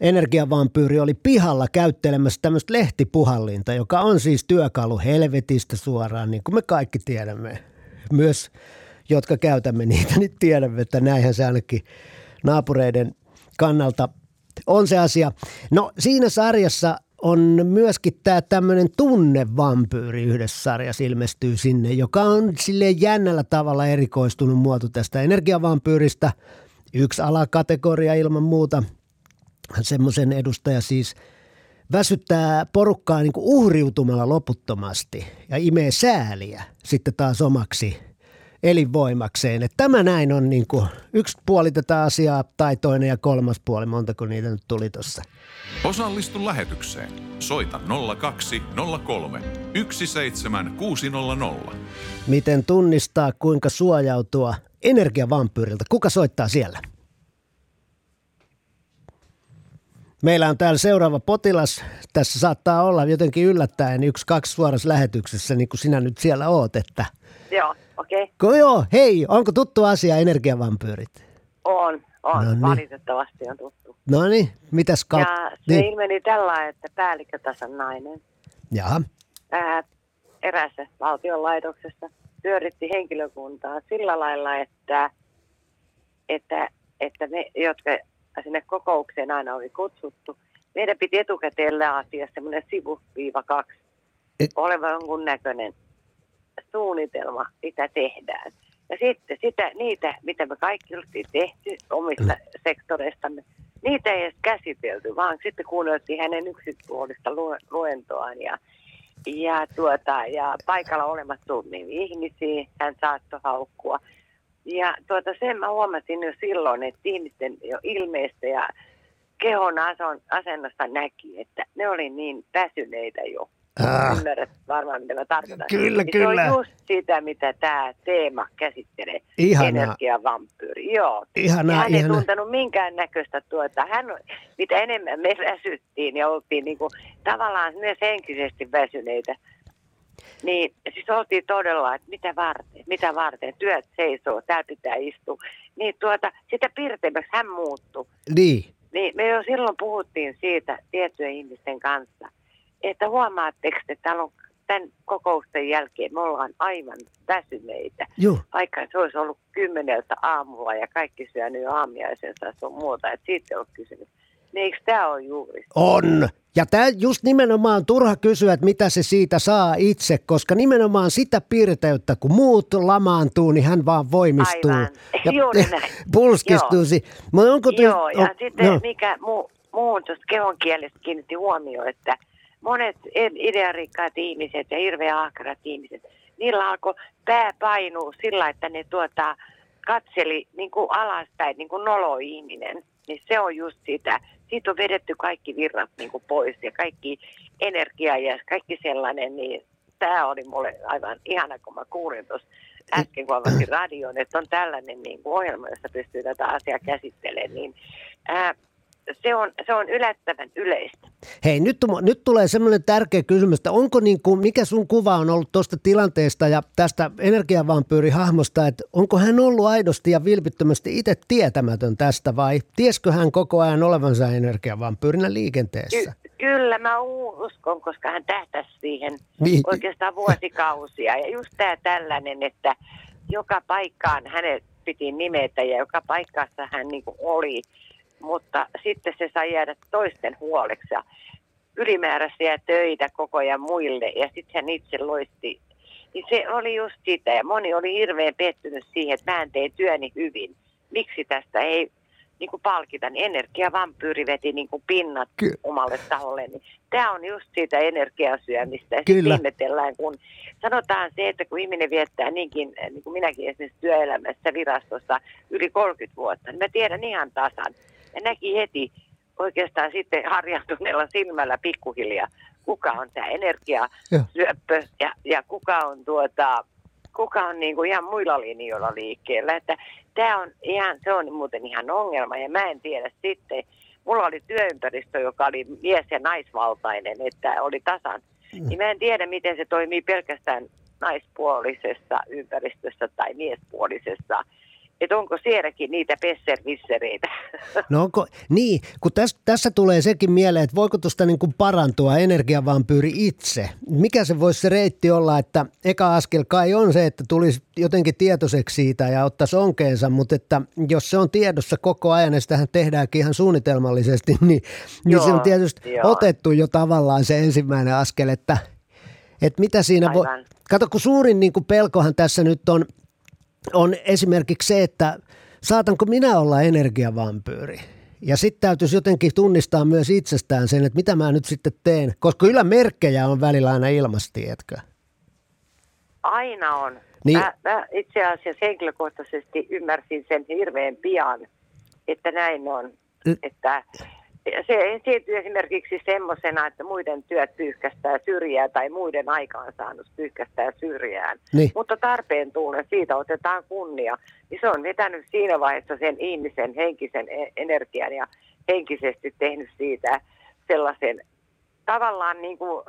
Speaker 2: energiavampyyri oli pihalla käyttelemässä tämmöistä lehtipuhallinta, joka on siis työkalu helvetistä suoraan, niin kuin me kaikki tiedämme. Myös jotka käytämme niitä, niin tiedämme, että näinhän se ainakin naapureiden kannalta on se asia. No siinä sarjassa on myöskin tämä tämmöinen tunnevampyyri yhdessä sarjassa ilmestyy sinne, joka on sille jännällä tavalla erikoistunut muoto tästä energiavampyyristä. Yksi alakategoria ilman muuta. Semmoisen edustaja siis väsyttää porukkaa niin uhriutumalla loputtomasti ja imee sääliä sitten taas omaksi elinvoimakseen. Että tämä näin on niin kuin yksi puoli tätä asiaa tai toinen ja kolmas puoli, montako niitä nyt tuli tuossa.
Speaker 3: Osallistu lähetykseen. Soita 0203 17600.
Speaker 2: Miten tunnistaa, kuinka suojautua energiavampyyriltä? Kuka soittaa siellä? Meillä on täällä seuraava potilas. Tässä saattaa olla jotenkin yllättäen yksi, kaksi suorassa lähetyksessä, niin kuin sinä nyt siellä oot. Että...
Speaker 7: Joo, okei. Okay.
Speaker 2: Joo, hei, onko tuttu asia energiavampyyrit?
Speaker 7: On, on.
Speaker 2: No niin.
Speaker 7: Valitettavasti on tuttu.
Speaker 2: No niin, mitäs kautta?
Speaker 7: Ja se
Speaker 2: Niin.
Speaker 7: ilmeni tällä, että päällikkötason nainen
Speaker 2: Jaha.
Speaker 7: ää, erässä valtionlaitoksessa pyöritti henkilökuntaa sillä lailla, että, että, että me, jotka sinne kokoukseen aina oli kutsuttu, meidän piti etukäteen laatia semmoinen sivuviiva kaksi,
Speaker 2: Et-
Speaker 7: oleva jonkun näköinen suunnitelma, mitä tehdään. Ja sitten sitä, niitä, mitä me kaikki oltiin tehty omista sektoreistamme, niitä ei edes käsitelty, vaan sitten kuunneltiin hänen yksipuolista lu- luentoaan ja, ja, tuota, ja paikalla olemattomiin ihmisiä hän saattoi haukkua. Ja tuota, sen mä huomasin jo silloin, että ihmisten jo ilmeistä ja kehon asennosta näki, että ne oli niin väsyneitä jo.
Speaker 2: Ah.
Speaker 7: Ymmärrät varmaan, mitä mä tarkoitan.
Speaker 2: Kyllä,
Speaker 7: Niin
Speaker 2: kyllä.
Speaker 7: Se on just sitä, mitä tämä teema käsittelee.
Speaker 2: Ihanaa.
Speaker 7: Energiavampyyri, joo. ja
Speaker 2: Ihanaa,
Speaker 7: hän ei
Speaker 2: ihanaa.
Speaker 7: tuntenut minkään näköistä tuota. Hän, mitä enemmän me väsyttiin ja oltiin niinku, tavallaan myös henkisesti väsyneitä, niin siis oltiin todella, että mitä varten, mitä varten, työt seisoo, täällä pitää istua. Niin tuota, sitä pirteämmäksi hän muuttui.
Speaker 2: Niin.
Speaker 7: Niin me jo silloin puhuttiin siitä tiettyjen ihmisten kanssa, että huomaatteko, että täällä on tämän kokousten jälkeen me ollaan aivan väsyneitä.
Speaker 2: Joo.
Speaker 7: Vaikka se olisi ollut kymmeneltä aamulla ja kaikki syönyt aamiaisensa sun muuta, että siitä ei ole kysymys. Niin eikö tämä ole juuri?
Speaker 2: On. Ja tämä just nimenomaan turha kysyä, että mitä se siitä saa itse, koska nimenomaan sitä piirteyttä, kun muut lamaantuu, niin hän vaan voimistuu.
Speaker 7: Aivan. [LAUGHS]
Speaker 2: Ja
Speaker 7: Juuri [LAUGHS] näin.
Speaker 2: pulskistuu. Mutta onko tuo-
Speaker 7: Joo, ja
Speaker 2: on-
Speaker 7: sitten
Speaker 2: no.
Speaker 7: mikä muu, muun tuosta kehon kielestä kiinnitti huomioon, että monet idearikkaat ihmiset ja hirveän ahkerat ihmiset, niillä alkoi pää painua sillä, että ne tuota, katseli niin kuin alaspäin, niin kuin nolo ihminen. Niin se on just sitä. Siitä on vedetty kaikki virrat niin kuin pois ja kaikki energia ja kaikki sellainen, niin tämä oli mulle aivan ihana, kun mä kuulin tuossa äsken, kun radion, että on tällainen niin kuin ohjelma, jossa pystyy tätä asiaa käsittelemään, niin ää, se, on, se on yllättävän yleistä.
Speaker 2: Hei, nyt, nyt tulee semmoinen tärkeä kysymys, että onko niin kuin, mikä sun kuva on ollut tuosta tilanteesta ja tästä energiavampyyrihahmosta, että onko hän ollut aidosti ja vilpittömästi itse tietämätön tästä vai tieskö hän koko ajan olevansa energiavampyyrinä liikenteessä?
Speaker 7: Ky- kyllä mä uskon, koska hän tähtäsi siihen
Speaker 2: Niin.
Speaker 7: oikeastaan vuosikausia. Ja just tämä tällainen, että joka paikkaan hänet piti nimetä ja joka paikassa hän niin kuin oli. Mutta sitten se sai jäädä toisten huoleksi ja ylimääräisiä töitä koko ajan muille ja sitten hän itse loisti. Niin se oli just sitä ja moni oli hirveän pettynyt siihen, että mä en tee työni hyvin. Miksi tästä ei niin kuin palkita, niin energiavampyyri veti niin kuin pinnat
Speaker 2: Ky-
Speaker 7: omalle taholle. Niin tämä on just siitä energiasyömistä. Ja
Speaker 2: Kyllä.
Speaker 7: ihmetellään, kun sanotaan se, että kun ihminen viettää niinkin, niin kuin minäkin esimerkiksi työelämässä virastossa yli 30 vuotta, niin mä tiedän ihan tasan. Ja näki heti oikeastaan sitten harjaantuneella silmällä pikkuhiljaa, kuka on tämä energiasyöppö ja, ja kuka on tuota, kuka on niin kuin ihan muilla linjoilla liikkeellä. Että tämä on ihan, se on muuten ihan ongelma ja mä en tiedä sitten. Mulla oli työympäristö, joka oli mies- ja naisvaltainen, että oli tasan. Niin mä en tiedä, miten se toimii pelkästään naispuolisessa ympäristössä tai miespuolisessa. Että onko sielläkin niitä pesservissereitä. [LAUGHS]
Speaker 2: No onko, niin, kun täs, tässä tulee sekin mieleen, että voiko tuosta niin kuin parantua energiavampyyri itse? Mikä se voisi se reitti olla, että eka askel kai on se, että tulisi jotenkin tietoiseksi siitä ja ottaisi onkeensa, mutta että jos se on tiedossa koko ajan ja sitähän tehdäänkin ihan suunnitelmallisesti, [LAUGHS] niin, niin se on
Speaker 7: Joo,
Speaker 2: tietysti
Speaker 7: joo.
Speaker 2: otettu jo tavallaan se ensimmäinen askel, että, että mitä siinä voi... Kato, kun suurin niin kuin pelkohan tässä nyt on, on esimerkiksi se, että saatanko minä olla energiavampyyri? Ja sitten täytyisi jotenkin tunnistaa myös itsestään sen, että mitä mä nyt sitten teen, koska kyllä merkkejä on välillä aina ilmassa, tiedätkö?
Speaker 7: Aina on.
Speaker 2: Niin.
Speaker 7: Mä, mä itse asiassa henkilökohtaisesti ymmärsin sen hirveän pian, että näin on. Että se esiintyy esimerkiksi semmoisena, että muiden työt pyyhkästää syrjää tai muiden aikaansaannus pyyhkästää syrjään.
Speaker 2: Niin.
Speaker 7: Mutta tarpeen tullen siitä otetaan kunnia. Niin se on vetänyt siinä vaiheessa sen ihmisen henkisen e- energian ja henkisesti tehnyt siitä sellaisen tavallaan niin kuin,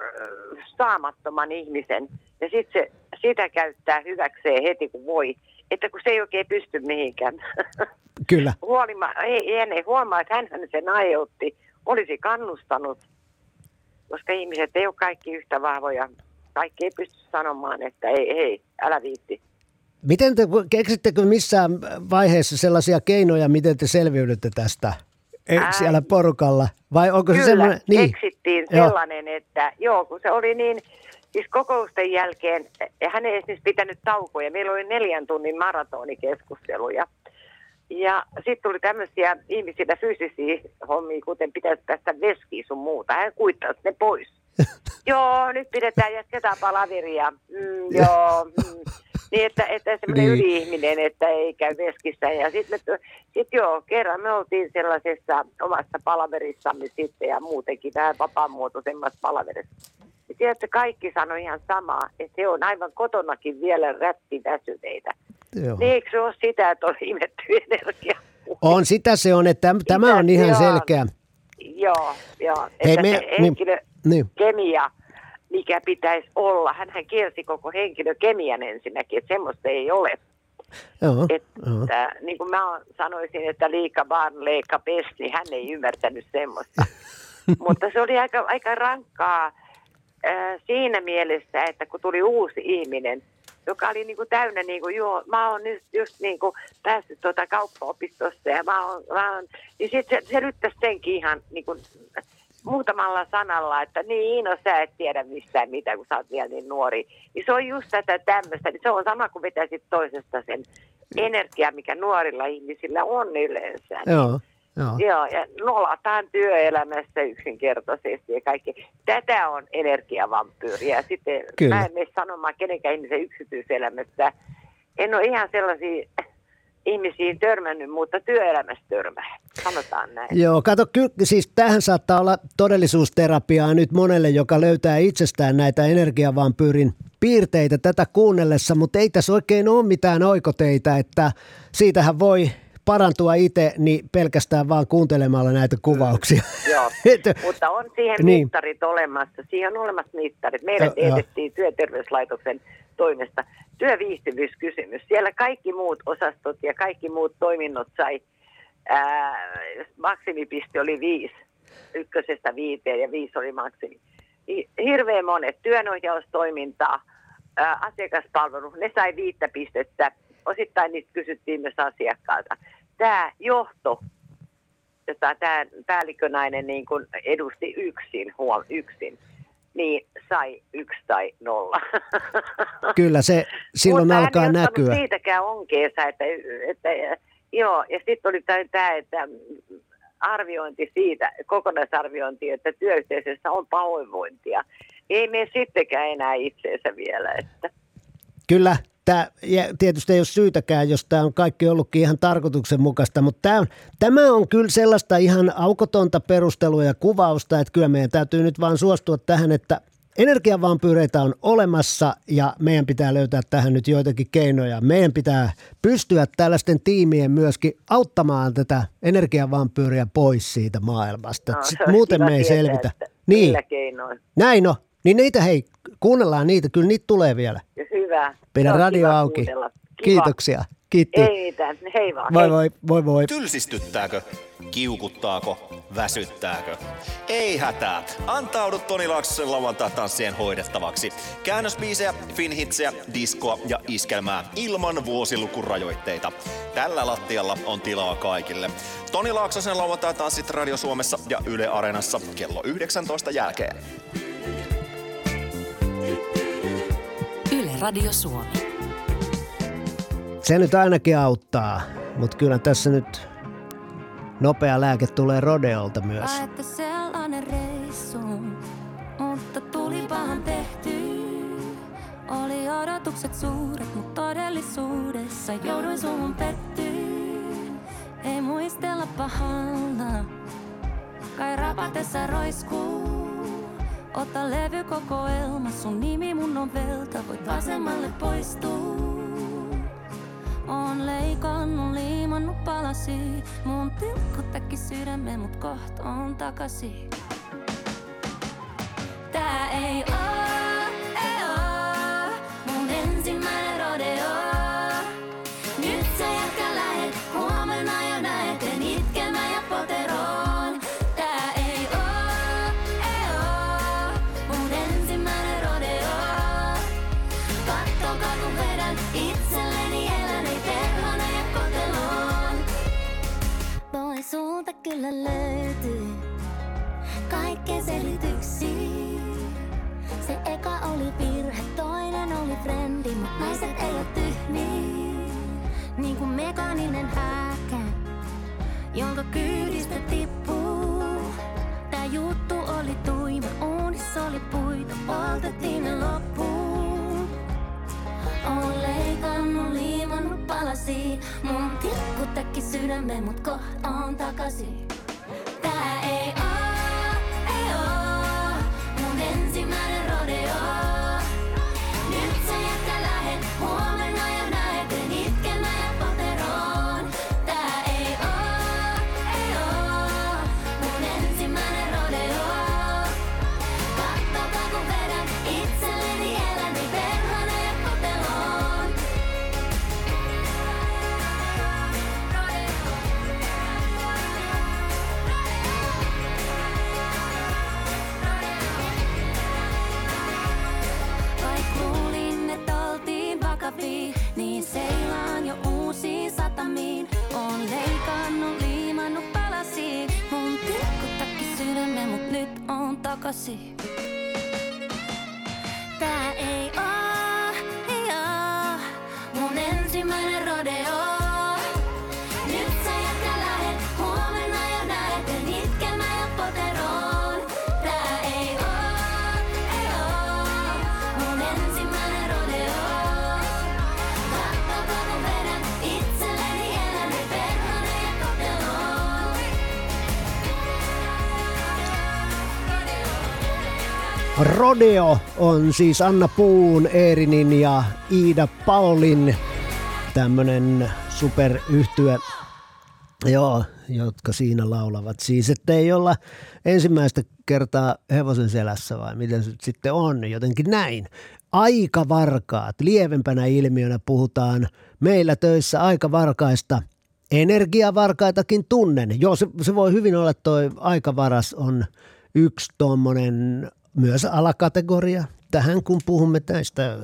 Speaker 7: saamattoman ihmisen. Ja sitten se sitä käyttää hyväkseen heti kun voi. Että kun se ei oikein pysty mihinkään. [LAUGHS]
Speaker 2: Kyllä.
Speaker 7: Huolima, ei, hän ei huomaa, että hän sen aiheutti. Olisi kannustanut, koska ihmiset ei ole kaikki yhtä vahvoja. Kaikki ei pysty sanomaan, että ei, ei, älä viitti.
Speaker 2: Miten te, keksittekö missään vaiheessa sellaisia keinoja, miten te selviydytte tästä e,
Speaker 7: Ai.
Speaker 2: siellä porukalla? Vai onko se
Speaker 7: Kyllä,
Speaker 2: semmoinen... Niin,
Speaker 7: keksittiin
Speaker 2: Joo.
Speaker 7: sellainen, että joo, kun se oli niin, siis kokousten jälkeen, ja hän ei siis pitänyt taukoja, meillä oli neljän tunnin maratonikeskusteluja. Ja sitten tuli tämmöisiä ihmisillä fyysisiä hommia, kuten pitäisi päästä veskiin sun muuta. Hän kuittasi ne pois. [LAUGHS] joo, nyt pidetään, jatketaan palaveria. Mm, [LAUGHS] joo, mm. Niin, että, että semmoinen
Speaker 2: niin.
Speaker 7: yli-ihminen, että ei käy veskissä. Ja sitten sit joo, kerran me oltiin sellaisessa omassa palaverissamme sitten ja muutenkin vähän vapaamuotoisemmassa palaverissa. Ja tiedätkö, kaikki sanoi ihan samaa, että he on aivan kotonakin vielä rättiväsyneitä.
Speaker 2: joo.
Speaker 7: Niin eikö se ole sitä, että on imetty energia?
Speaker 2: On, sitä se on, että täm- tämä on ihan
Speaker 7: Joo.
Speaker 2: selkeä.
Speaker 7: Joo, joo.
Speaker 2: Hei,
Speaker 7: että
Speaker 2: me-
Speaker 7: se
Speaker 2: niin-
Speaker 7: henkilö,
Speaker 2: Niin.
Speaker 7: kemia, mikä pitäisi olla. Hänhän kielsi koko henkilökemian ensinnäkin, että semmoista ei ole.
Speaker 2: Joo, joo.
Speaker 7: Että, niin kuin mä sanoisin, että liika barn, leikka pest, niin hän ei ymmärtänyt semmoista. [LAUGHS] Mutta se oli aika, aika rankkaa äh, siinä mielessä, että kun tuli uusi ihminen, joka oli niin kuin täynnä, niin kuin, joo, mä oon nyt just niin kuin päässyt tuota kauppaopistosta ja mä oon, mä oon niin sitten se, se lyttäisi senkin ihan niin kuin, muutamalla sanalla, että niin, no sä et tiedä mistään mitä, kun sä oot vielä niin nuori. Niin se on just tätä tämmöistä, niin se on sama kuin vetäisit toisesta sen energia, mikä nuorilla ihmisillä on yleensä.
Speaker 2: Joo, joo.
Speaker 7: Joo, ja nolataan työelämässä yksinkertaisesti ja kaikki. Tätä on energiavampyyri. Ja sitten
Speaker 2: Kyllä.
Speaker 7: mä en mene sanomaan kenenkään ihmisen yksityiselämässä. En ole ihan sellaisia ihmisiin törmännyt, mutta työelämässä törmää. Sanotaan näin.
Speaker 2: Joo, kato, ky- siis tähän saattaa olla todellisuusterapiaa nyt monelle, joka löytää itsestään näitä energiavampyyrin piirteitä tätä kuunnellessa, mutta ei tässä oikein ole mitään oikoteita, että siitähän voi parantua itse niin pelkästään vaan kuuntelemalla näitä kuvauksia. [LAUGHS]
Speaker 7: Joo, [LAUGHS] mutta on siihen
Speaker 2: Niin.
Speaker 7: mittarit olemassa. Siihen on olemassa mittarit.
Speaker 2: Joo.
Speaker 7: teetettiin työterveyslaitoksen toimesta työviihtyvyyskysymys. Siellä kaikki muut osastot ja kaikki muut toiminnot sai, ää, maksimipiste oli viisi, ykkösestä viiteen ja viisi oli maksimi. Hi- Hirveän monet työnohjaustoimintaa, ää, asiakaspalvelu, ne sai viittä pistettä osittain niitä kysyttiin myös asiakkaalta. Tämä johto, jota tämä päällikkönainen niin kuin edusti yksin, huom, yksin, niin sai yksi tai nolla. [LAUGHS]
Speaker 2: Kyllä se silloin
Speaker 7: Mutta
Speaker 2: alkaa näkyä.
Speaker 7: siitäkään onkeensa, että, että joo, ja sitten oli tämä, että arviointi siitä, kokonaisarviointi, että työyhteisössä on pahoinvointia. Ei mene sittenkään enää itseensä vielä, että
Speaker 2: Kyllä, tää, ja tietysti ei ole syytäkään, jos tämä on kaikki ollutkin ihan tarkoituksenmukaista, mutta on, tämä on kyllä sellaista ihan aukotonta perustelua ja kuvausta, että kyllä meidän täytyy nyt vaan suostua tähän, että energiavampyyreitä on olemassa ja meidän pitää löytää tähän nyt joitakin keinoja. Meidän pitää pystyä tällaisten tiimien myöskin auttamaan tätä energiavampyyriä pois siitä maailmasta.
Speaker 7: no,
Speaker 2: muuten me ei
Speaker 7: tietää,
Speaker 2: selvitä.
Speaker 7: että
Speaker 2: Niin, näin on. Niin niitä hei, kuunnellaan niitä, kyllä niitä tulee vielä.
Speaker 7: Ja hyvä.
Speaker 2: Pidä
Speaker 7: on
Speaker 2: radio
Speaker 7: kiva
Speaker 2: auki.
Speaker 7: Kiva.
Speaker 2: Kiitoksia. Kiitti.
Speaker 7: Ei mitään, hei vaan.
Speaker 2: Voi
Speaker 7: hei.
Speaker 2: voi, voi voi.
Speaker 8: Tylsistyttääkö? Kiukuttaako? Väsyttääkö? Ei hätää. Antaudu Toni Laaksosen lauantai-tanssien hoidettavaksi. Käännösbiisejä, finhitsejä, diskoa ja iskelmää ilman vuosilukurajoitteita. Tällä lattialla on tilaa kaikille. Toni Laaksosen lauantai-tanssit Radio Suomessa ja Yle Areenassa kello 19 jälkeen.
Speaker 9: Radio Suomi.
Speaker 2: Se nyt ainakin auttaa, mutta kyllä tässä nyt nopea lääke tulee Rodeolta myös.
Speaker 10: Että sellainen reissu, mutta tulipahan tehty. Oli odotukset suuret, mutta todellisuudessa jouduin suhun pettyyn. Ei muistella pahalla, kai rapatessa roiskuu. Ota levykokoelma, sun nimi mun on velta, voit vasemmalle poistua. On leikannut, liimannut palasi. Mun tilkkutäkki sydämen, mut koht on takasi. Tää ei oo, on Rodeo on
Speaker 2: siis Anna Puun, Eerinin ja Iida Paulin tämmönen superyhtyö, joo, jotka siinä laulavat. Siis ettei olla ensimmäistä kertaa hevosen selässä vai miten se sitten on, jotenkin näin. Aikavarkaat, lievempänä ilmiönä puhutaan meillä töissä aikavarkaista. Energiavarkaitakin tunnen. Joo, se, se voi hyvin olla, toi aikavaras on yksi tuommoinen myös alakategoria tähän, kun puhumme tästä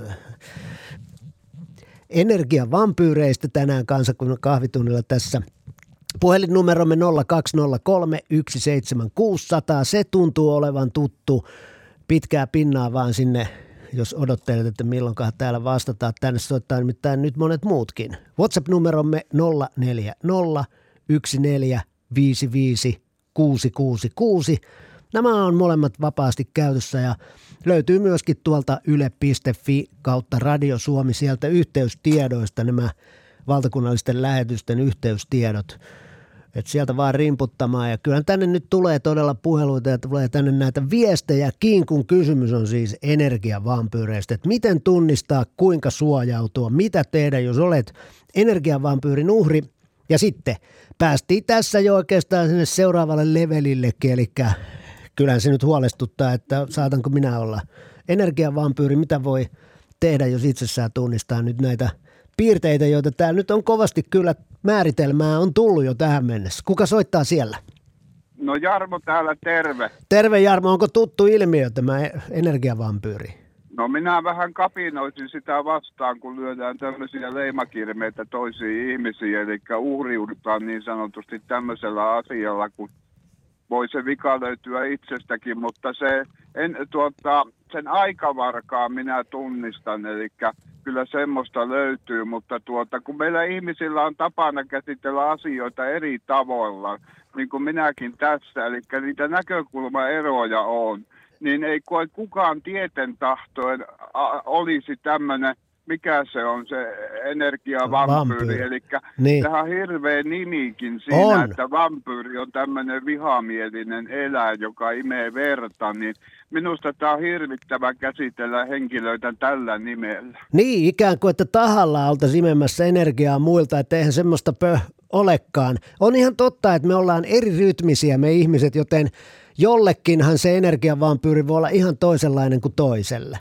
Speaker 2: energiavampyyreistä tänään kansakunnan kahvitunnilla tässä. Puhelinnumeromme 0203 17600. Se tuntuu olevan tuttu. Pitkää pinnaa vaan sinne, jos odottelet, että milloinkaan täällä vastataan. Tänne soittaa nimittäin nyt monet muutkin. WhatsApp-numeromme 040 1455 666. Nämä on molemmat vapaasti käytössä ja löytyy myöskin tuolta yle.fi kautta Radio Suomi sieltä yhteystiedoista nämä valtakunnallisten lähetysten yhteystiedot. Et sieltä vaan rimputtamaan ja kyllä tänne nyt tulee todella puheluita ja tulee tänne näitä viestejäkin, kun kysymys on siis energiavampyyreistä. Että miten tunnistaa, kuinka suojautua, mitä tehdä, jos olet energiavampyyrin uhri. Ja sitten päästiin tässä jo oikeastaan sinne seuraavalle levelillekin, eli kyllähän se nyt huolestuttaa, että saatanko minä olla energiavampyyri, mitä voi tehdä, jos itsessään tunnistaa nyt näitä piirteitä, joita täällä nyt on kovasti kyllä määritelmää on tullut jo tähän mennessä. Kuka soittaa siellä?
Speaker 11: No Jarmo täällä, terve.
Speaker 2: Terve Jarmo, onko tuttu ilmiö tämä energiavampyyri?
Speaker 11: No minä vähän kapinoisin sitä vastaan, kun lyödään tämmöisiä leimakirmeitä toisiin ihmisiin, eli uhriudutaan niin sanotusti tämmöisellä asialla, kun voi se vika löytyä itsestäkin, mutta se, en, tuota, sen aikavarkaan minä tunnistan, eli kyllä semmoista löytyy, mutta tuota, kun meillä ihmisillä on tapana käsitellä asioita eri tavoilla, niin kuin minäkin tässä, eli niitä näkökulmaeroja on, niin ei kukaan tieten tahtoen olisi tämmöinen mikä se on se energiavampyyri. Eli niin. tähän on hirveä nimikin siinä, on. että vampyyri on tämmöinen vihamielinen eläin, joka imee verta, niin minusta tämä on hirvittävä käsitellä henkilöitä tällä nimellä.
Speaker 2: Niin, ikään kuin, että tahalla oltaisiin imemässä energiaa muilta, että eihän semmoista pö olekaan. On ihan totta, että me ollaan eri rytmisiä me ihmiset, joten jollekinhan se energiavampyyri voi olla ihan toisenlainen kuin toiselle.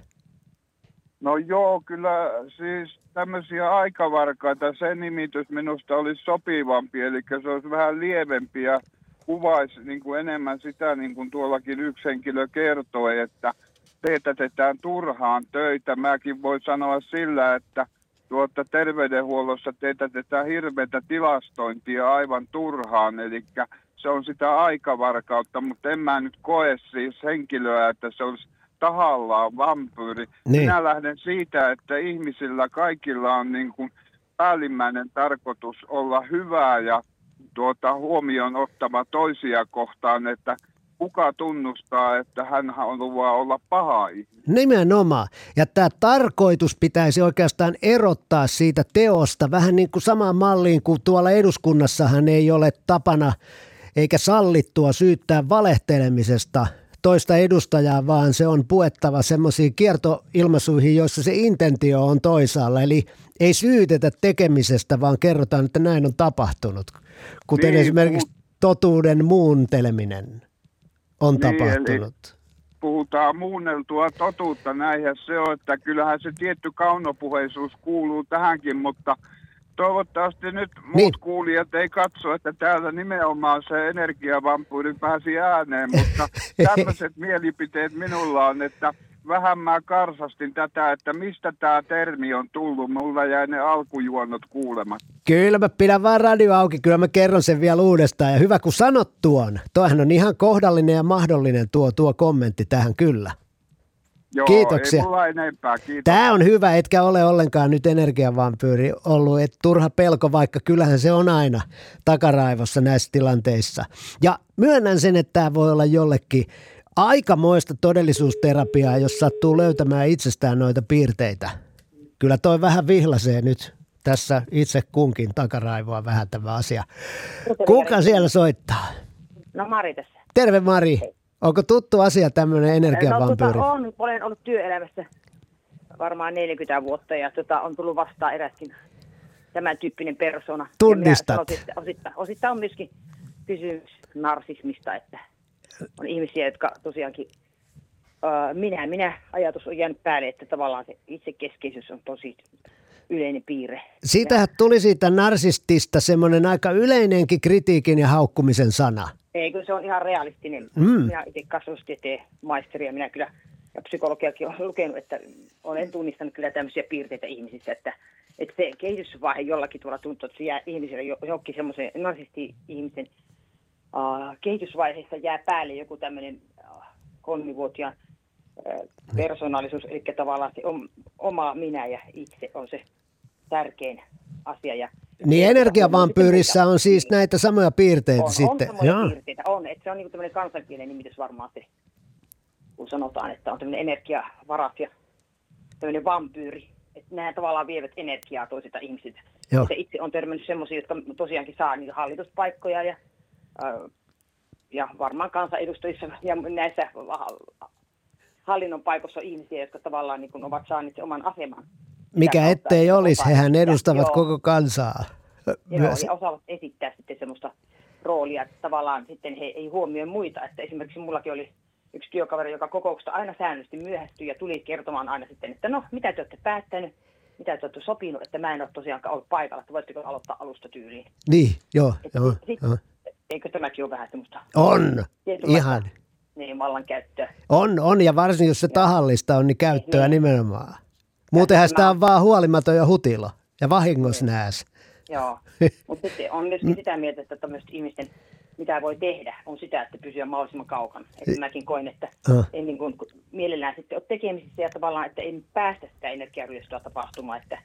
Speaker 11: No joo, kyllä siis tämmöisiä aikavarkaita, se nimitys minusta olisi sopivampi, eli se olisi vähän lievempi ja kuvaisi niin kuin enemmän sitä, niin kuin tuollakin yksi henkilö kertoi, että teetätetään turhaan töitä. Mäkin voin sanoa sillä, että tuota terveydenhuollossa teetätetään hirveätä tilastointia aivan turhaan, eli se on sitä aikavarkautta, mutta en mä nyt koe siis henkilöä, että se olisi tahallaan vampyyri. Niin. Minä lähden siitä, että ihmisillä kaikilla on niin kuin päällimmäinen tarkoitus olla hyvää ja tuota, huomioon ottava toisia kohtaan, että kuka tunnustaa, että hän haluaa olla paha ihminen.
Speaker 2: Nimenomaan. Ja tämä tarkoitus pitäisi oikeastaan erottaa siitä teosta vähän niin kuin samaan malliin kuin tuolla eduskunnassahan ei ole tapana eikä sallittua syyttää valehtelemisesta – toista edustajaa, vaan se on puettava semmoisiin kiertoilmaisuihin, joissa se intentio on toisaalla. Eli ei syytetä tekemisestä, vaan kerrotaan, että näin on tapahtunut. Kuten niin, esimerkiksi totuuden muunteleminen on niin, tapahtunut.
Speaker 11: puhutaan muunneltua totuutta näin, ja se on, että kyllähän se tietty kaunopuheisuus kuuluu tähänkin, mutta – toivottavasti nyt muut niin. kuulijat ei katso, että täällä nimenomaan se energiavamppuuri pääsi ääneen, [LAUGHS] mutta tämmöiset mielipiteet minulla on, että vähän mä karsastin tätä, että mistä tämä termi on tullut. Mulla jäi ne alkujuonnot kuulemat.
Speaker 2: Kyllä mä pidän vaan radio auki, kyllä mä kerron sen vielä uudestaan. Ja hyvä kun sanot tuon. Toihan on ihan kohdallinen ja mahdollinen tuo, tuo kommentti tähän kyllä.
Speaker 11: Joo, Kiitoksia. ei mulla enempää, kiitos.
Speaker 2: Tämä on hyvä, etkä ole ollenkaan nyt energiavampyyri ollut, että turha pelko, vaikka kyllähän se on aina takaraivossa näissä tilanteissa. Ja myönnän sen, että tämä voi olla jollekin aikamoista todellisuusterapiaa, jos sattuu löytämään itsestään noita piirteitä. Kyllä toi vähän vihlasee nyt tässä itse kunkin takaraivoa vähän tämä asia. Kuka siellä soittaa?
Speaker 12: No Mari tässä.
Speaker 2: Terve Mari. Hei. Onko tuttu asia tämmöinen energiavampyyri?
Speaker 12: No, tota, on, olen ollut työelämässä varmaan 40 vuotta ja tota, on tullut vastaan eräskin tämän tyyppinen persona.
Speaker 2: Tunnistat?
Speaker 12: Osittain, osittain, osittain on myöskin kysymys narsismista, että on ihmisiä, jotka tosiaankin uh, minä, minä ajatus on jäänyt päälle, että tavallaan se itsekeskeisyys on tosi yleinen piirre.
Speaker 2: Siitähän tuli siitä narsistista semmoinen aika yleinenkin kritiikin ja haukkumisen sana.
Speaker 12: Eikö se on ihan realistinen. Mm. Minä itse kasvustieteen maisteri ja minä kyllä ja psykologiakin olen lukenut, että olen tunnistanut kyllä tämmöisiä piirteitä ihmisissä, että, että se kehitysvaihe jollakin tavalla tuntuu, että se jää ihmiselle jo- johonkin semmoisen narsisti-ihmisen uh, kehitysvaiheessa jää päälle joku tämmöinen uh, kolmivuotiaan uh, persoonallisuus, eli tavallaan se om, oma minä ja itse on se tärkein asia. Ja
Speaker 2: Niin energiavampyyrissä on siis näitä samoja piirteitä
Speaker 12: on,
Speaker 2: sitten.
Speaker 12: On samoja piirteitä, on. Että se on niin tämmöinen kansankielinen nimitys varmaan se, kun sanotaan, että on tämmöinen energiavarat ja tämmöinen vampyyri. Että nämä tavallaan vievät energiaa toisilta ihmisiltä.
Speaker 2: Joo.
Speaker 12: Itse, itse on törmännyt semmoisia, jotka tosiaankin saa niitä hallituspaikkoja ja, äh, ja varmaan kansanedustajissa ja näissä ha- hallinnon paikoissa on ihmisiä, jotka tavallaan niin kuin ovat saaneet oman aseman.
Speaker 2: Mikä ettei olisi, hehän edustavat
Speaker 12: Joo.
Speaker 2: koko kansaa. Myös.
Speaker 12: ja osaavat esittää sitten semmoista roolia, että tavallaan sitten he ei huomioi muita. Että esimerkiksi mullakin oli yksi työkaveri, joka kokouksesta aina säännöllisesti myöhästyi ja tuli kertomaan aina sitten, että no, mitä te olette päättänyt, mitä te olette sopinut, että mä en ole tosiaankaan ollut paikalla, että voitteko aloittaa alusta tyyliin.
Speaker 2: Niin, joo,
Speaker 12: Että
Speaker 2: joo,
Speaker 12: sit-
Speaker 2: joo.
Speaker 12: Eikö tämäkin ole vähän semmoista
Speaker 2: On, ihan.
Speaker 12: niin, vallankäyttöä?
Speaker 2: On, on, ja varsinkin jos se tahallista on, niin käyttöä
Speaker 12: Niin.
Speaker 2: nimenomaan. Muutenhan sitä on vaan huolimaton ja hutilo ja vahingossa nääs.
Speaker 12: Joo, [LAUGHS] mutta sitten on
Speaker 2: Mm.
Speaker 12: myöskin sitä mieltä, että tämmöiset ihmisten, mitä voi tehdä, on sitä, että pysyä mahdollisimman kaukana. Että mäkin koin, että en niin kuin mielellään sitten ole tekemisissä ja tavallaan, että ei päästä sitä energiaryöstöä tapahtumaan, että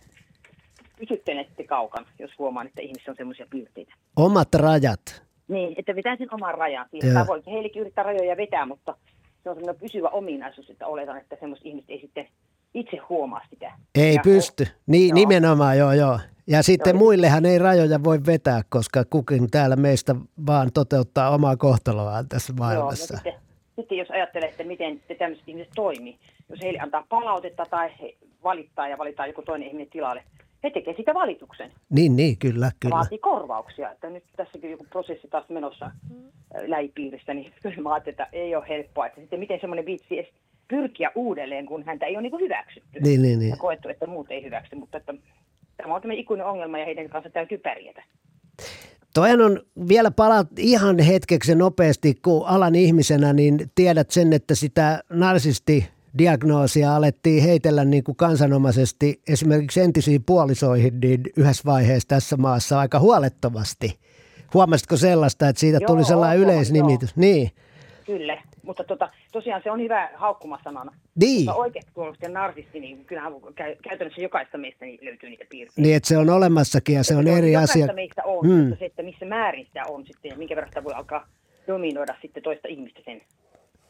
Speaker 12: pysytte ne sitten kaukana, jos huomaan, että ihmisissä on semmoisia piirteitä.
Speaker 2: Omat rajat.
Speaker 12: Niin, että vetää sen oman rajan. Tai voi heillekin yrittää rajoja vetää, mutta se on semmoinen pysyvä ominaisuus, että oletan, että semmoiset ihmiset ei sitten itse huomaa sitä.
Speaker 2: Ei
Speaker 12: Ja-
Speaker 2: pysty. Niin,
Speaker 12: Joo.
Speaker 2: nimenomaan, joo, joo. Ja sitten
Speaker 12: Joo.
Speaker 2: muillehan ei rajoja voi vetää, koska kukin täällä meistä vaan toteuttaa omaa kohtaloaan tässä
Speaker 12: Joo, ja
Speaker 2: maailmassa.
Speaker 12: sitten, sitten jos ajattelee, että miten te tämmöiset ihmiset toimii, jos heille antaa palautetta tai he valittaa ja valitaan joku toinen ihminen tilalle, he tekee sitä valituksen.
Speaker 2: Niin, niin, kyllä, kyllä.
Speaker 12: Vaatii korvauksia. Että nyt tässäkin joku prosessi taas menossa äh, lähipiirissä, niin kyllä [LAUGHS] mä ajattelin, että ei ole helppoa. Että sitten miten semmoinen viitsi edes pyrkiä uudelleen, kun häntä ei ole niin hyväksytty.
Speaker 2: Niin, niin, niin.
Speaker 12: Ja koettu, että muut ei hyväksy, mutta että tämä on tämmöinen ikuinen ongelma ja heidän kanssa täytyy pärjätä.
Speaker 2: Toihan on vielä palaat ihan hetkeksi nopeasti, kun alan ihmisenä, niin tiedät sen, että sitä narsistidiagnoosia alettiin heitellä niin kuin kansanomaisesti esimerkiksi entisiin puolisoihin niin yhdessä vaiheessa tässä maassa aika huolettomasti. Huomasitko sellaista, että siitä
Speaker 12: Joo,
Speaker 2: tuli sellainen
Speaker 12: on,
Speaker 2: yleisnimitys? Niin,
Speaker 12: Kyllä, mutta tota, tosiaan se on hyvä haukkumasanana.
Speaker 2: Niin.
Speaker 12: Mutta oikeasti kuulosti narsisti, niin kyllähän käy, käytännössä jokaista meistä niin löytyy niitä piirteitä.
Speaker 2: niin että se on olemassakin ja se on eri
Speaker 12: jokaista
Speaker 2: asia.
Speaker 12: meistä on,
Speaker 2: Mm.
Speaker 12: mutta se, että missä määrin sitä on sitten ja minkä verran sitä voi alkaa dominoida sitten toista ihmistä sen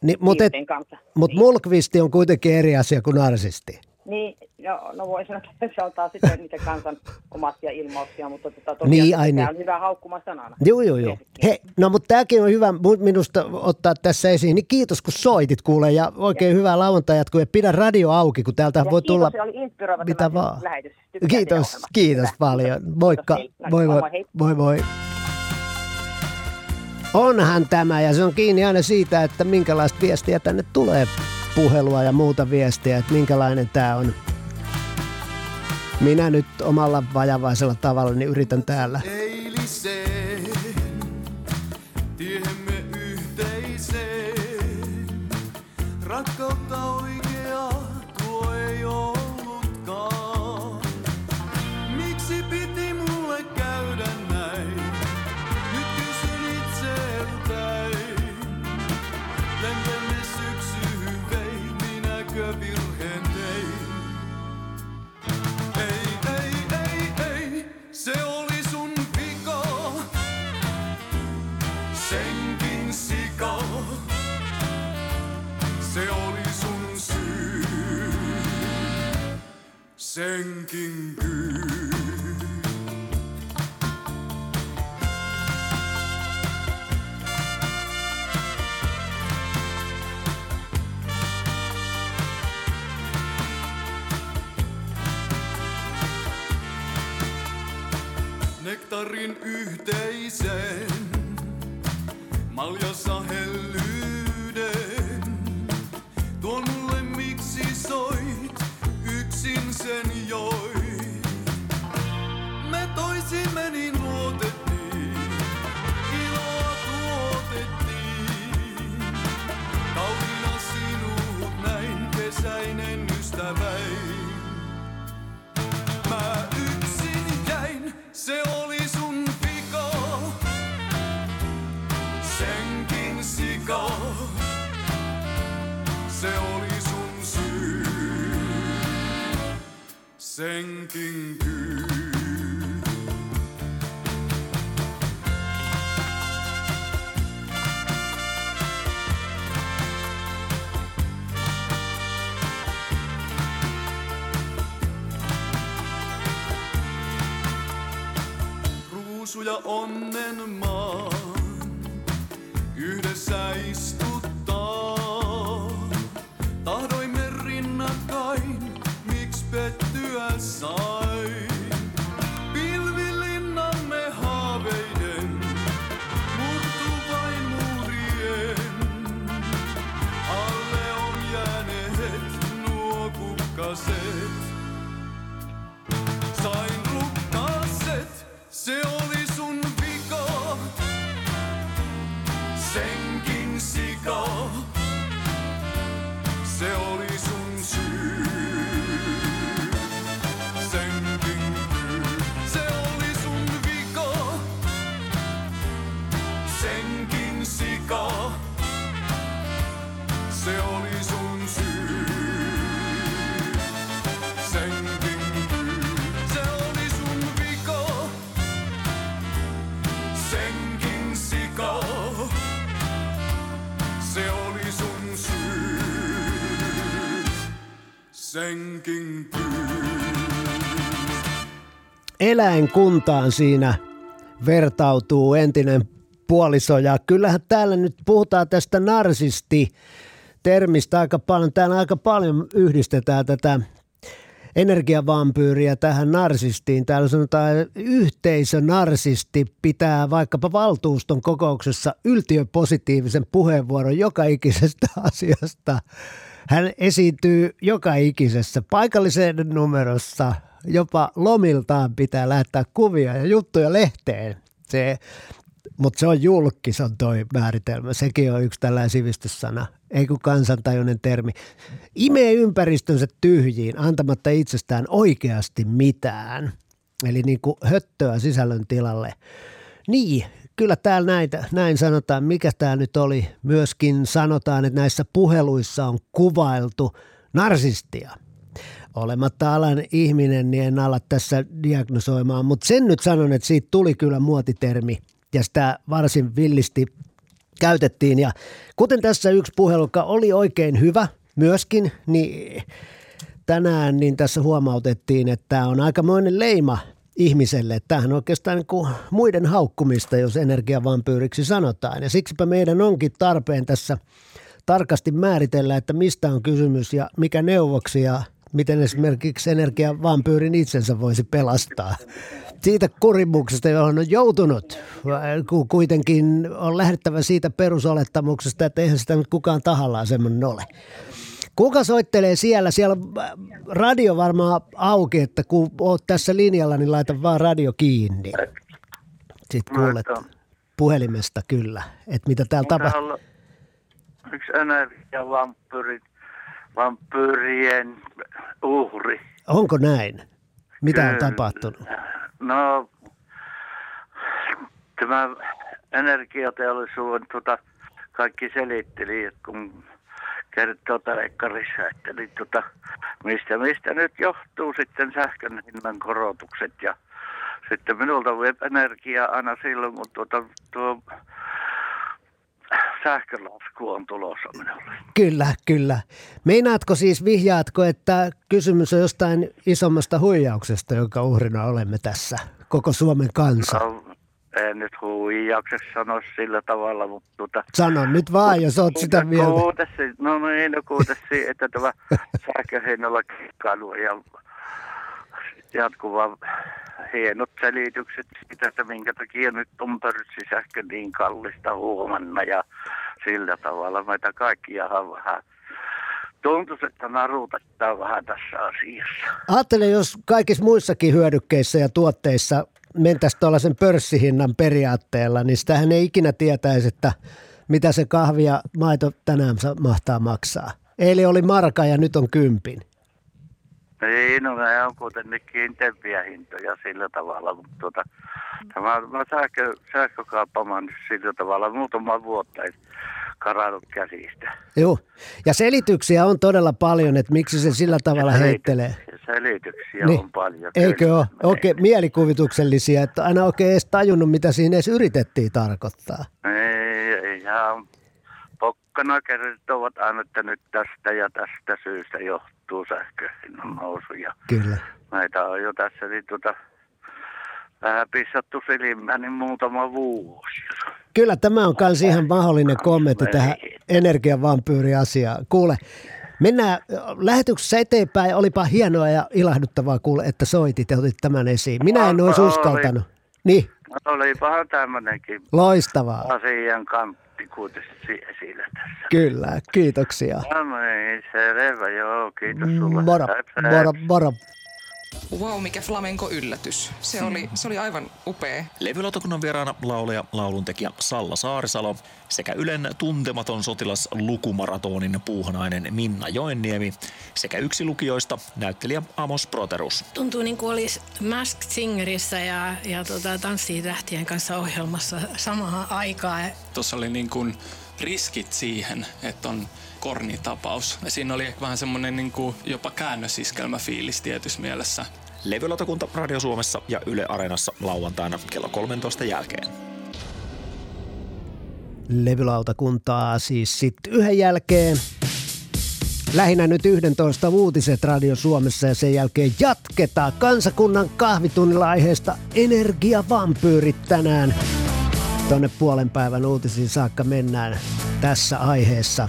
Speaker 2: Niin, mutta
Speaker 12: piirteen kanssa.
Speaker 2: mut mulkvisti on kuitenkin eri asia kuin narsisti.
Speaker 12: Niin, no, no voi sanoa, että se on taas sitten niitä kansan omaisia ilmauksia, mutta tota, tosiaan
Speaker 2: Niin, ai niin.
Speaker 12: on hyvä haukkumasanana.
Speaker 2: Joo, joo, joo. He, no mutta tämäkin on hyvä minusta ottaa tässä esiin. Niin kiitos kun soitit kuule ja oikein hyvää lauantai jatkuu. Ja pidä radio auki, kun täältä
Speaker 12: Ja
Speaker 2: voi
Speaker 12: kiitos,
Speaker 2: tulla
Speaker 12: se oli inspiroiva
Speaker 2: mitä vaan.
Speaker 12: lähetys. Tykkään
Speaker 2: Kiitos, kiitos
Speaker 12: Hyvä.
Speaker 2: paljon. Moikka.
Speaker 12: Kiitos, hei.
Speaker 2: Moi moi.
Speaker 12: Moi, hei.
Speaker 2: Moi moi. Onhan tämä ja se on kiinni aina siitä, että minkälaista viestiä tänne tulee puhelua ja muuta viestiä, että minkälainen tämä on. Minä nyt omalla vajavaisella tavalla niin yritän täällä.
Speaker 13: eiliseen, Senkin kyy. nektarin yhteisen, maljassa hellyyden. si meni niin nuotettiin, iloa tuotettiin. Taudina sinuut näin kesäinen ystäväin. Mä yksin jäin, se oli sun vika, senkin sika. Se oli sun syy, senkin kyy. Schule ohne Senkin
Speaker 2: eläinkuntaan siinä vertautuu entinen puoliso. Ja kyllähän täällä nyt puhutaan tästä narsisti termistä aika paljon. Täällä aika paljon yhdistetään tätä energiavampyyriä tähän narsistiin. Täällä sanotaan, että yhteisönarsisti pitää vaikkapa valtuuston kokouksessa yltiöpositiivisen puheenvuoron joka ikisestä [LAUGHS] asiasta. Hän esiintyy joka ikisessä paikallisen numerossa, jopa lomiltaan pitää lähettää kuvia ja juttuja lehteen. Se, mutta se on julkis on toi määritelmä. Sekin on yksi tällainen sivistyssana, ei kun kansantajuinen termi. Imee ympäristönsä tyhjiin antamatta itsestään oikeasti mitään. Eli niin kuin höttöä sisällön tilalle. Niin, kyllä täällä näitä, näin sanotaan. Mikä tämä nyt oli? Myöskin sanotaan, että näissä puheluissa on kuvailtu narsistia. Olematta alan ihminen, niin en ala tässä diagnosoimaan, mutta sen nyt sanon, että siitä tuli kyllä muotitermi ja sitä varsin villisti käytettiin. Ja kuten tässä yksi puhelu, joka oli oikein hyvä myöskin, niin tänään niin tässä huomautettiin, että on aikamoinen leima ihmiselle. Tämähän on oikeastaan niin kuin muiden haukkumista, jos energiavampyyriksi sanotaan. Ja siksipä meidän onkin tarpeen tässä tarkasti määritellä, että mistä on kysymys ja mikä neuvoksi ja miten esimerkiksi energiavampyyrin itsensä voisi pelastaa. Siitä kurimuksesta, johon on joutunut, kun kuitenkin on lähdettävä siitä perusolettamuksesta, että eihän sitä nyt kukaan tahallaan semmoinen ole. Kuka soittelee siellä? Siellä on radio varmaan auki, että kun oot tässä linjalla, niin laita vaan radio kiinni. Sitten kuulet puhelimesta kyllä, että mitä täällä tapahtuu.
Speaker 14: yksi energiavampyyri, vampyyrien uhri.
Speaker 2: Onko näin? Mitä on
Speaker 14: Kyllä.
Speaker 2: tapahtunut?
Speaker 14: No, tämä energiateollisuuden tota, kaikki selitteli, että kun kertoo telekkarissa, että niin, tota, mistä, mistä nyt johtuu sitten sähkön hinnan korotukset ja sitten minulta vie energiaa aina silloin, kun tuota, tuo sähkölasku on tulossa minulle.
Speaker 2: Kyllä, kyllä. Meinaatko siis, vihjaatko, että kysymys on jostain isommasta huijauksesta, jonka uhrina olemme tässä, koko Suomen kansa?
Speaker 14: No, en nyt huijauksessa sano sillä tavalla, mutta tuota,
Speaker 2: Sano nyt vaan, jos oot sitä mieltä.
Speaker 14: Kuutesi, no niin, no kuutesi, että tämä sähköhinnalla kikkailu ja jatkuva hienot selitykset siitä, että minkä takia nyt on pörssisähkö niin kallista huomenna ja sillä tavalla meitä kaikkiahan vähän tuntuisi, että naruutettaa vähän tässä asiassa.
Speaker 2: Ajattele, jos kaikissa muissakin hyödykkeissä ja tuotteissa mentäisiin tuollaisen pörssihinnan periaatteella, niin sitähän ei ikinä tietäisi, että mitä se kahvi ja maito tänään mahtaa maksaa. Eilen oli marka ja nyt on kympin.
Speaker 14: Niin, no ne on kuitenkin kiinteämpiä hintoja sillä tavalla, mutta tuota, tämä, tämä sähkö, sähkökauppa on sillä tavalla muutama vuotta karannut käsistä.
Speaker 2: Joo. Ja selityksiä on todella paljon, että miksi se sillä tavalla
Speaker 14: Selity-
Speaker 2: heittelee.
Speaker 14: selityksiä
Speaker 2: Niin.
Speaker 14: on paljon.
Speaker 2: Eikö ole oikein mielikuvituksellisia, että aina oikein edes tajunnut, mitä siinä edes yritettiin tarkoittaa.
Speaker 14: Ei, ei ihan pokkana kertovat aina, että nyt tästä ja tästä syystä johtuu sähköhinnan nousu. Ja
Speaker 2: Kyllä.
Speaker 14: näitä on jo tässä niin tuota, vähän pissattu silmään niin muutama vuosi.
Speaker 2: Kyllä tämä on myös ihan mahdollinen kommentti tähän energiavampyyriasiaan. Kuule, mennään lähetyksessä eteenpäin. Olipa hienoa ja ilahduttavaa kuule, että soitit ja otit tämän esiin. Minä en olisi
Speaker 14: Oli.
Speaker 2: uskaltanut. Niin,
Speaker 14: Olipahan tämmöinenkin
Speaker 2: loistavaa.
Speaker 14: asian kantti kuitenkin esillä tässä.
Speaker 2: Kyllä, kiitoksia.
Speaker 14: No niin, selvä, joo, kiitos sulle.
Speaker 2: Moro, moro, moro.
Speaker 15: Wow, mikä flamenco-yllätys. Se oli, se oli aivan upea.
Speaker 8: Levylautakunnan vieraana laulaja, lauluntekijä Salla Saarisalo sekä Ylen tuntematon sotilas lukumaratonin puuhanainen Minna Joenniemi sekä yksi lukijoista näyttelijä Amos Proterus.
Speaker 16: Tuntuu niin kuin olisi Masked Singerissä ja, ja tota, Tanssii tähtien kanssa ohjelmassa samaan aikaan.
Speaker 17: Tuossa oli niin kuin riskit siihen, että on kornitapaus. Ja siinä oli ehkä vähän semmoinen niin kuin jopa käännösiskelmäfiilis tietyssä mielessä.
Speaker 8: Levylautakunta Radio Suomessa ja Yle Areenassa lauantaina kello 13 jälkeen.
Speaker 2: Levylautakuntaa siis sitten yhden jälkeen. Lähinnä nyt 11 uutiset Radio Suomessa ja sen jälkeen jatketaan kansakunnan kahvitunnilla aiheesta energiavampyyrit tänään. Tuonne puolen päivän uutisiin saakka mennään tässä aiheessa.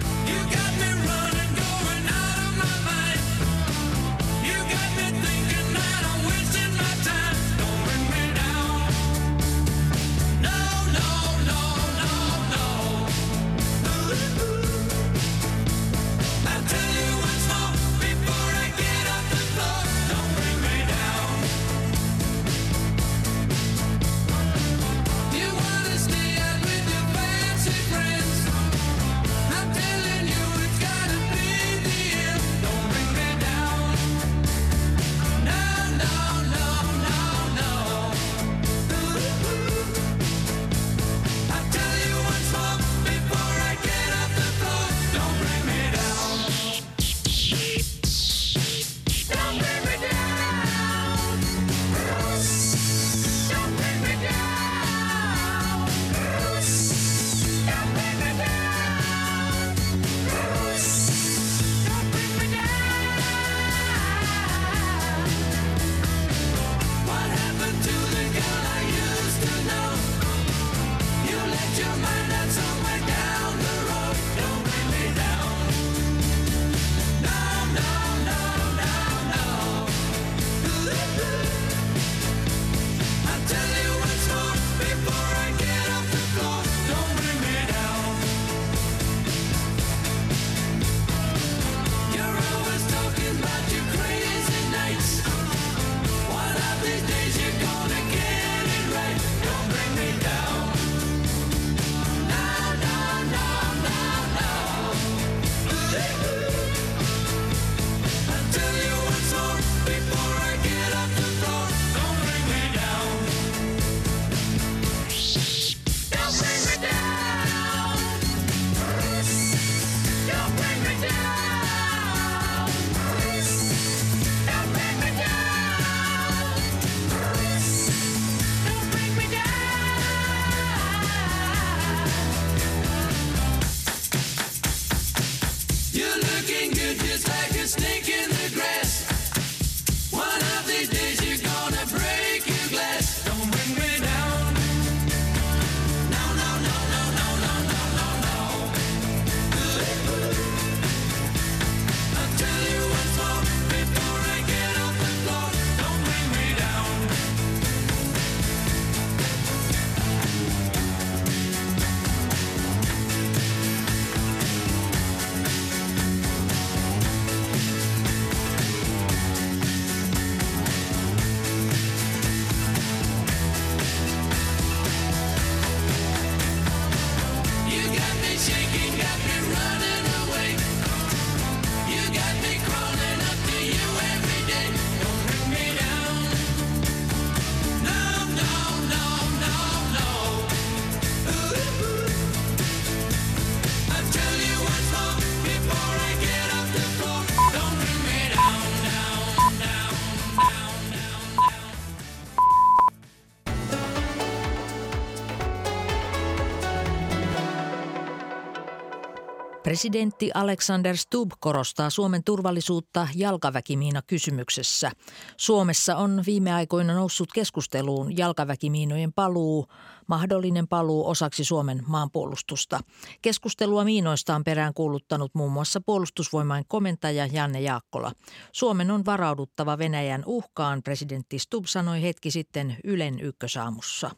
Speaker 18: Presidentti Alexander Stubb korostaa Suomen turvallisuutta jalkaväkimiina-kysymyksessä. Suomessa on viime aikoina noussut keskusteluun jalkaväkimiinojen paluu, mahdollinen paluu osaksi Suomen maanpuolustusta. Keskustelua miinoista on perään kuuluttanut muun muassa puolustusvoimain komentaja Janne Jaakkola. Suomen on varauduttava Venäjän uhkaan, presidentti Stubb sanoi hetki sitten Ylen ykkösaamussa.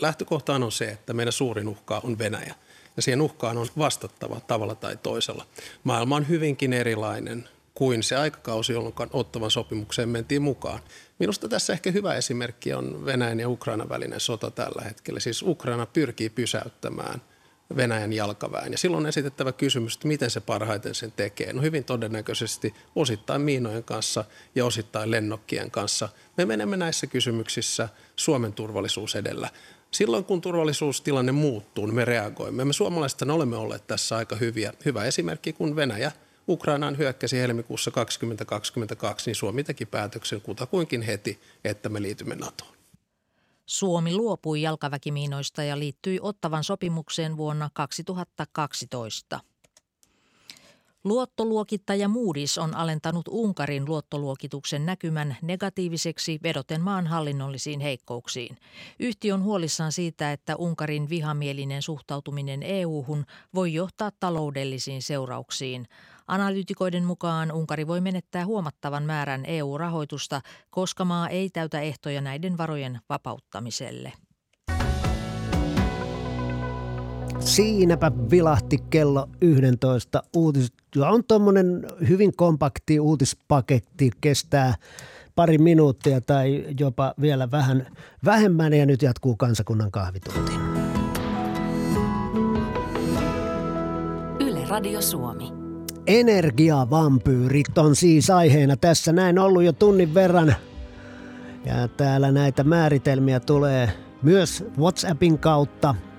Speaker 19: Lähtökohtaan on se, että meidän suurin uhka on Venäjä – ja siihen uhkaan on vastattava tavalla tai toisella. Maailma on hyvinkin erilainen kuin se aikakausi, jolloin ottavan sopimukseen mentiin mukaan. Minusta tässä ehkä hyvä esimerkki on Venäjän ja Ukrainan välinen sota tällä hetkellä. Siis Ukraina pyrkii pysäyttämään Venäjän jalkaväen. Ja silloin on esitettävä kysymys, että miten se parhaiten sen tekee. No hyvin todennäköisesti osittain miinojen kanssa ja osittain lennokkien kanssa. Me menemme näissä kysymyksissä Suomen turvallisuus edellä silloin kun turvallisuustilanne muuttuu, niin me reagoimme. Me suomalaiset olemme olleet tässä aika hyviä. Hyvä esimerkki, kun Venäjä Ukrainaan hyökkäsi helmikuussa 2022, niin Suomi teki päätöksen kutakuinkin heti, että me liitymme NATOon.
Speaker 18: Suomi luopui jalkaväkimiinoista ja liittyi Ottavan sopimukseen vuonna 2012. Luottoluokittaja Moody's on alentanut Unkarin luottoluokituksen näkymän negatiiviseksi vedoten maan hallinnollisiin heikkouksiin. Yhtiö on huolissaan siitä, että Unkarin vihamielinen suhtautuminen EU-hun voi johtaa taloudellisiin seurauksiin. Analyytikoiden mukaan Unkari voi menettää huomattavan määrän EU-rahoitusta, koska maa ei täytä ehtoja näiden varojen vapauttamiselle.
Speaker 2: Siinäpä vilahti kello 11 uutis. On tuommoinen hyvin kompakti uutispaketti, kestää pari minuuttia tai jopa vielä vähän vähemmän ja nyt jatkuu kansakunnan kahvitunti.
Speaker 9: Yle Radio Suomi.
Speaker 2: Energiavampyyrit on siis aiheena tässä näin ollut jo tunnin verran. Ja täällä näitä määritelmiä tulee myös WhatsAppin kautta –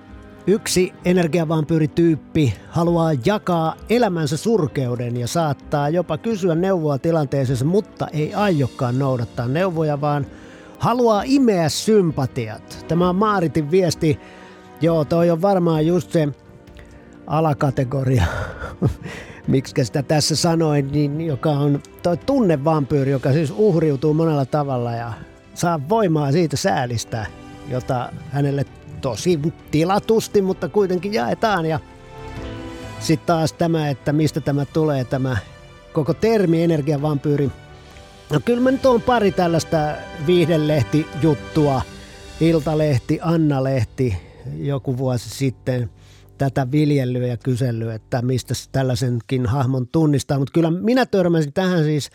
Speaker 2: Yksi energiavampyyrityyppi haluaa jakaa elämänsä surkeuden ja saattaa jopa kysyä neuvoa tilanteeseensa, mutta ei aiokkaan noudattaa neuvoja, vaan haluaa imeä sympatiat. Tämä on Maaritin viesti. Joo, toi on varmaan just se alakategoria, [LAUGHS] miksi sitä tässä sanoin, niin joka on toi tunnevampyyri, joka siis uhriutuu monella tavalla ja saa voimaa siitä säälistä, jota hänelle tosi tilatusti, mutta kuitenkin jaetaan. Ja sitten taas tämä, että mistä tämä tulee, tämä koko termi energiavampyyri. No kyllä mä nyt on pari tällaista viihdelehti-juttua, Iltalehti, Anna-lehti joku vuosi sitten tätä viljelyä ja kyselyä, että mistä tällaisenkin hahmon tunnistaa. Mutta kyllä minä törmäsin tähän siis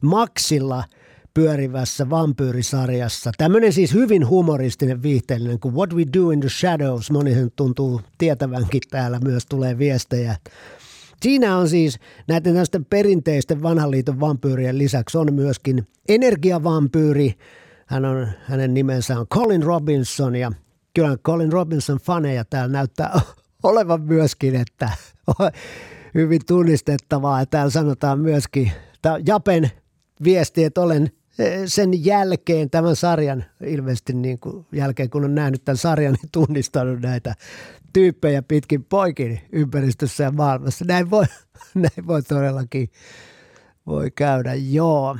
Speaker 2: Maxilla – pyörivässä vampyyrisarjassa. Tämmöinen siis hyvin humoristinen viihteellinen kuin What We Do in the Shadows. Moni sen tuntuu tietävänkin täällä myös tulee viestejä. Siinä on siis näiden tästä perinteisten vanhan liiton vampyyrien lisäksi on myöskin energiavampyyri. Hän on, hänen nimensä on Colin Robinson ja kyllä Colin Robinson faneja täällä näyttää [LAUGHS] olevan myöskin, että [LAUGHS] hyvin tunnistettavaa. Täällä sanotaan myöskin, Japen viesti, että olen sen jälkeen tämän sarjan, ilmeisesti niin kuin jälkeen kun on nähnyt tämän sarjan, niin tunnistanut näitä tyyppejä pitkin poikin ympäristössä ja maailmassa. Näin voi, [LAUGHS] näin voi todellakin voi käydä, joo.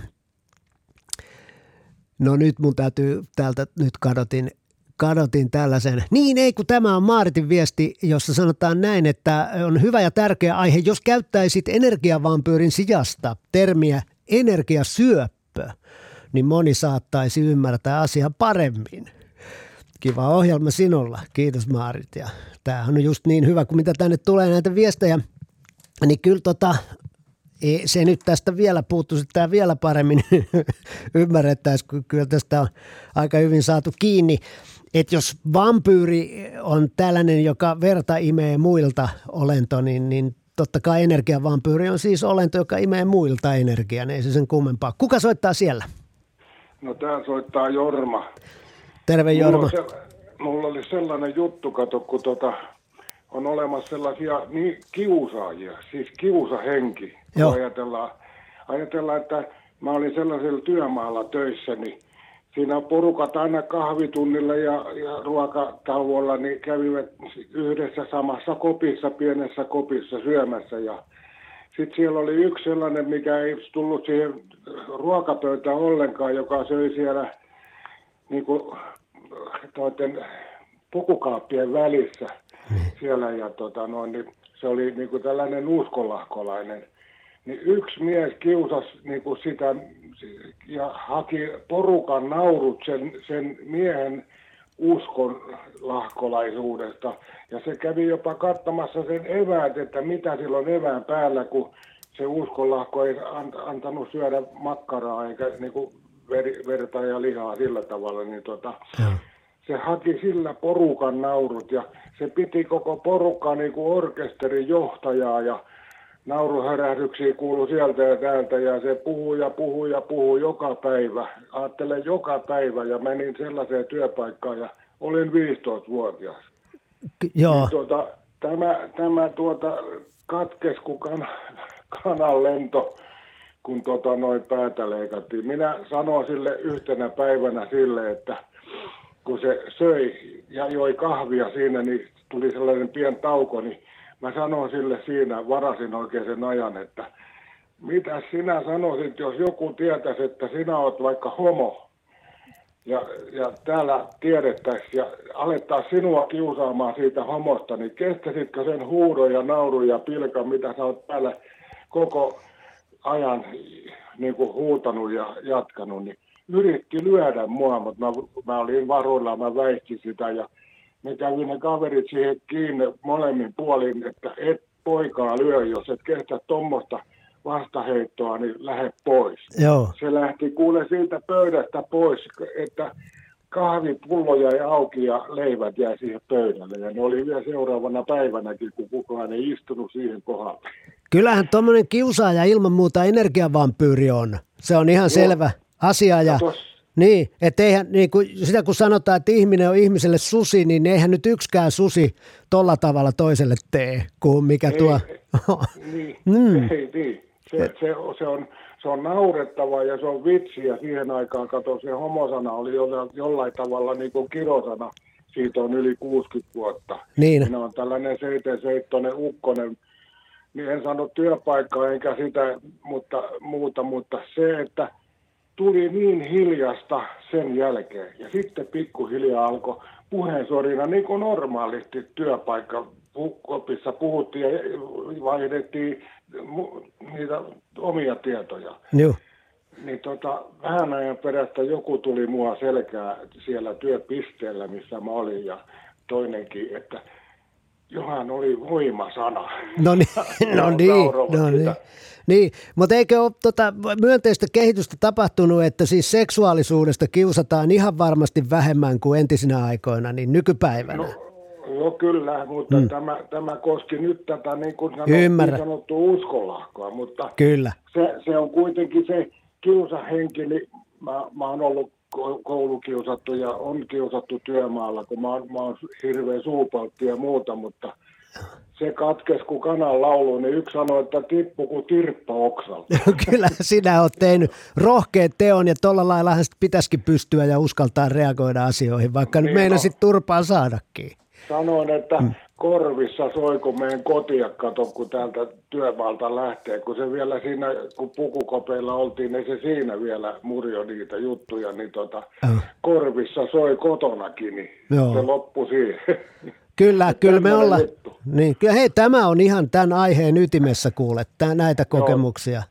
Speaker 2: No nyt mun täytyy täältä, nyt kadotin, kadotin tällaisen. Niin ei, kun tämä on Maaritin viesti, jossa sanotaan näin, että on hyvä ja tärkeä aihe, jos käyttäisit energiavampyyrin sijasta termiä energiasyöppö – niin moni saattaisi ymmärtää asiaa paremmin. Kiva ohjelma sinulla. Kiitos Maarit. Ja tämähän on just niin hyvä, kuin mitä tänne tulee näitä viestejä. Niin kyllä tota, se nyt tästä vielä puuttuisi, että tämä vielä paremmin [LAUGHS] ymmärrettäisiin, kun kyllä tästä on aika hyvin saatu kiinni. Että jos vampyyri on tällainen, joka verta imee muilta olento, niin, niin totta kai energiavampyyri on siis olento, joka imee muilta energiaa, ei se sen kummempaa. Kuka soittaa siellä?
Speaker 20: No tää soittaa Jorma.
Speaker 2: Terve Jorma. Mulla,
Speaker 20: se, mulla oli sellainen juttu, kato, kun tota, on olemassa sellaisia niin, kiusaajia, siis kiusahenki. Joo. Ajatellaan, ajatellaan, että mä olin sellaisella työmaalla töissä, niin siinä porukat aina kahvitunnilla ja, ja ruokatauolla niin kävivät yhdessä samassa kopissa, pienessä kopissa syömässä. Ja sitten siellä oli yksi sellainen, mikä ei tullut siihen ruokapöytään ollenkaan, joka söi siellä niin kuin, toiten pukukaappien välissä siellä. Ja tota, noin, niin se oli niin kuin tällainen uskonlahkolainen. Niin yksi mies kiusasi niin kuin sitä ja haki porukan naurut sen, sen miehen uskon lahkolaisuudesta. Ja se kävi jopa katsomassa sen eväät, että mitä sillä on evään päällä, kun se uskonlahko ei an- antanut syödä makkaraa eikä niin kuin verta ja lihaa sillä tavalla. Niin tota, se haki sillä porukan naurut ja se piti koko porukkaa niin kuin orkesterin johtajaa ja nauruhörähdyksiä kuului sieltä ja täältä ja se puhuu ja puhuu ja puhuu joka päivä. Ajattelen joka päivä ja menin sellaiseen työpaikkaan ja olin 15-vuotias.
Speaker 2: K- joo,
Speaker 20: Niin tuota, tämä, tämä tuota, katkes, kun kan, kanan lento, kun tota, noin päätä leikattiin. Minä sanoin sille yhtenä päivänä sille, että kun se söi ja joi kahvia siinä, niin tuli sellainen pien tauko, niin mä sanoin sille siinä, varasin oikein sen ajan, että mitä sinä sanoisit, jos joku tietäisi, että sinä olet vaikka homo, ja, ja täällä tiedettäisiin ja alettaisiin sinua kiusaamaan siitä homosta, niin kestäisitkö sen huudon ja naurun ja pilkan, mitä sä oot täällä koko ajan niin kuin huutanut ja jatkanut, niin yritti lyödä mua, mutta mä, mä olin varuilla, mä väistin sitä ja ne kävi ne kaverit siihen kiinni molemmin puolin, että et poikaa lyö, jos et kestä tuommoista vastaheittoa, niin lähde pois.
Speaker 2: joo.
Speaker 20: Se lähti kuule siitä pöydästä pois, että kahvipullo jäi auki ja leivät jäi siihen pöydälle. Ja ne oli vielä seuraavana päivänäkin, kun kukaan ei istunut siihen kohdalle.
Speaker 2: Kyllähän tuommoinen kiusaaja ilman muuta energiavampyyri on. Se on ihan selvä asia. Ja, niin, että eihän, niin kuin, sitä kun sanotaan, että ihminen on ihmiselle susi, niin eihän nyt yksikään susi tolla tavalla toiselle tee, kuin mikä
Speaker 20: Ei,
Speaker 2: tuo... [LAUGHS]
Speaker 20: Niin,
Speaker 2: Mm.
Speaker 20: ei niin. Se, se, se, on, se on naurettava ja se on vitsi ja siihen aikaan, kato, se homosana oli jollain, jollain tavalla niin kuin kirosana. Siitä on yli 60 vuotta.
Speaker 2: Niin.
Speaker 20: Minä on tällainen seitenseittoinen ukkonen. Niin en saanut työpaikkaa enkä sitä mutta, muuta, mutta se, että tuli niin hiljasta sen jälkeen. Ja sitten pikkuhiljaa alkoi puheensorina niin kuin normaalisti työpaikka kopissa puhuttiin ja vaihdettiin niitä omia tietoja.
Speaker 2: Joo.
Speaker 20: Niin tota, vähän ajan perästä joku tuli mua selkää siellä työpisteellä, missä mä olin ja toinenkin, että johan oli voimasana.
Speaker 2: No niin, [LAUGHS] no niin, no niin. niin. mutta eikö ole tota myönteistä kehitystä tapahtunut, että siis seksuaalisuudesta kiusataan ihan varmasti vähemmän kuin entisinä aikoina, niin nykypäivänä?
Speaker 20: No, no kyllä, mutta
Speaker 2: Mm.
Speaker 20: tämä, tämä koski nyt tätä niin kuin sanottu,
Speaker 2: Ymmärrän.
Speaker 20: niin sanottua uskonlahkoa, mutta
Speaker 2: Kyllä.
Speaker 20: se, se on kuitenkin se kiusahenki, niin mä, mä oon ollut koulukiusattu ja on kiusattu työmaalla, kun mä oon, mä oon hirveä suupaltti ja muuta, mutta se katkes kun kanan laulu, niin yksi sanoi, että tippu kuin tirppa oksalta. [LAUGHS]
Speaker 2: Kyllä sinä olet tehnyt rohkeat teon ja tuolla laillahan sit pitäisikin pystyä ja uskaltaa reagoida asioihin, vaikka nyt
Speaker 20: Niin
Speaker 2: meinasit turpaan saadakin.
Speaker 20: Sanoin, että korvissa soi, kun meidän kotia kato, kun täältä työmaalta lähtee. Kun se vielä siinä, kun pukukopeilla oltiin, niin se siinä vielä murjo niitä juttuja, niin tota, korvissa soi kotonakin, niin
Speaker 2: Joo.
Speaker 20: se loppui siihen.
Speaker 2: Kyllä, [LAUGHS] kyllä me ollaan. Niin, kyllä hei, tämä on ihan tämän aiheen ytimessä kuule, tää, näitä kokemuksia.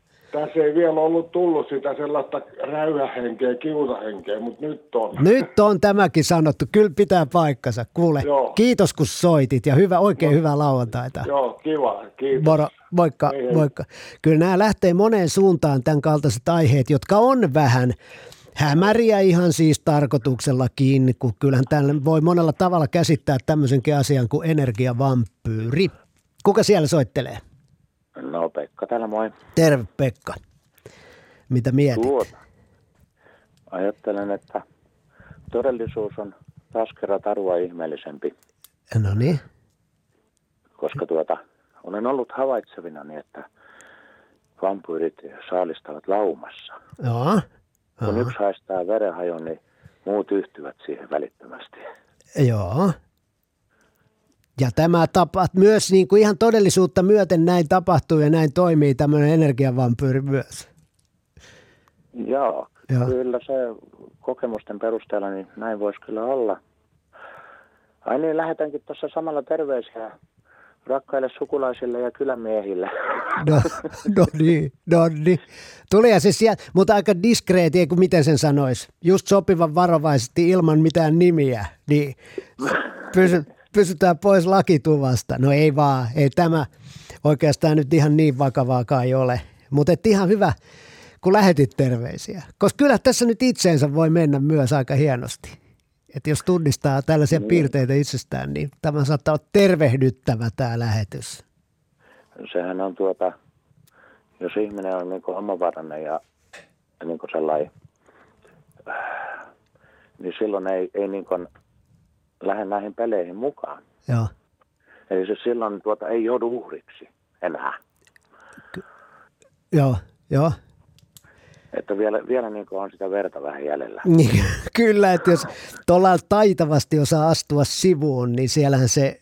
Speaker 20: Tässä ei vielä ollut tullut sitä sellaista räyhähenkeä, kiusahenkeä, mutta nyt on.
Speaker 2: Nyt on tämäkin sanottu, kyllä pitää paikkansa. Kuule,
Speaker 20: Joo.
Speaker 2: kiitos kun soitit ja hyvä, oikein hyvää lauantaita.
Speaker 20: Joo, kiva, kiitos.
Speaker 2: Moro, moikka,
Speaker 20: Hei, hei.
Speaker 2: moikka. Kyllä nämä lähtee moneen suuntaan tämän kaltaiset aiheet, jotka on vähän hämäriä ihan siis tarkoituksellakin, kun kyllähän tällä voi monella tavalla käsittää tämmöisenkin asian kuin energiavampyyri. Kuka siellä soittelee?
Speaker 21: No Pekka täällä moi.
Speaker 2: Terve Pekka. Mitä mietit?
Speaker 21: Tuota. Ajattelen, että todellisuus on taas kerran tarua ihmeellisempi,
Speaker 2: No niin.
Speaker 21: koska tuota, olen ollut havaitsevina niin, että vampyyrit saalistavat laumassa.
Speaker 2: Joo.
Speaker 21: Kun yksi haistaa verenhajon, niin muut yhtyvät siihen välittömästi.
Speaker 2: Joo. Ja tämä tapa, myös niin kuin ihan todellisuutta myöten näin tapahtuu ja näin toimii tämmöinen energiavampyyri myös.
Speaker 21: Joo,
Speaker 2: Joo.
Speaker 21: kyllä se kokemusten perusteella niin näin voisi kyllä olla. Ai niin, lähetänkin tuossa samalla terveisiä rakkaille sukulaisille ja kylämiehille.
Speaker 2: No, no niin, no niin. Tulee se sieltä, mutta aika diskreeti, eikö miten sen sanoisi. Just sopivan varovaisesti ilman mitään nimiä, niin pysy, pysytään pois lakituvasta. No ei vaan, ei tämä oikeastaan nyt ihan niin vakavaa kai ole. Mutta ihan hyvä, kun lähetit terveisiä. Koska kyllä tässä nyt itseensä voi mennä myös aika hienosti. Että jos tunnistaa tällaisia
Speaker 21: Niin.
Speaker 2: piirteitä itsestään, niin tämä saattaa olla tervehdyttävä tämä lähetys.
Speaker 21: Sehän on tuota, jos ihminen on niin omavarainen ja, niin sellainen, niin silloin ei, ei niin lähde näihin peleihin mukaan.
Speaker 2: Joo.
Speaker 21: Eli se silloin tuota, ei joudu uhriksi enää.
Speaker 2: Joo, joo.
Speaker 21: Että vielä, vielä niin on sitä verta vähän jäljellä. [LAUGHS]
Speaker 2: Niin, kyllä, että jos tuolla taitavasti osaa astua sivuun, niin siellähän se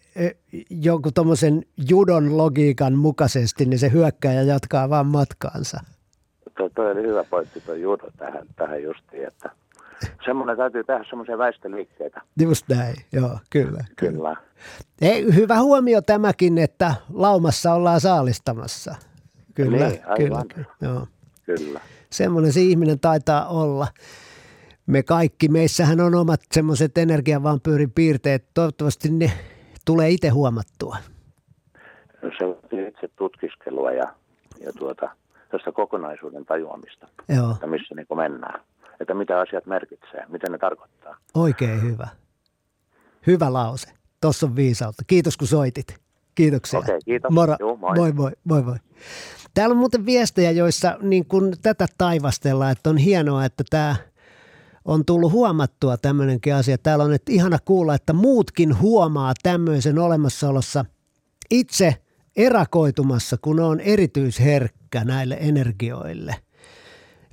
Speaker 2: jonkun tuommoisen judon logiikan mukaisesti, niin se hyökkääjä jatkaa vaan matkaansa.
Speaker 21: Tuo, oli hyvä pointti tuo judo tähän, tähän justiin, että semmoinen täytyy tehdä semmoisia väistöliikkeitä.
Speaker 2: Just näin, joo, kyllä.
Speaker 21: Kyllä.
Speaker 2: Ei, hyvä huomio tämäkin, että laumassa ollaan saalistamassa. Kyllä,
Speaker 21: Niin,
Speaker 2: kyllä, joo.
Speaker 21: Kyllä.
Speaker 2: Semmoinen se ihminen taitaa olla. Me kaikki, meissähän on omat semmoiset energiavampyyrin piirteet. Toivottavasti ne tulee itse huomattua.
Speaker 21: Se vaatii itse tutkiskelua ja, ja tuota, tästä kokonaisuuden tajuamista,
Speaker 2: Joo,
Speaker 21: että missä niin mennään. Että mitä asiat merkitsee, mitä ne tarkoittaa.
Speaker 2: oikein hyvä. Hyvä lause. Tuossa on viisautta. Kiitos kun soitit. Kiitoksia.
Speaker 21: Okei, kiitos.
Speaker 2: Moro.
Speaker 21: Juu, moi.
Speaker 2: moi. Moi, moi, moi. Täällä on muuten viestejä, joissa niin kun tätä taivastellaan, että on hienoa, että tämä on tullut huomattua tämmöinenkin asia. Täällä on että ihana kuulla, että muutkin huomaa tämmöisen olemassaolossa itse erakoitumassa, kun on erityisherkkä näille energioille.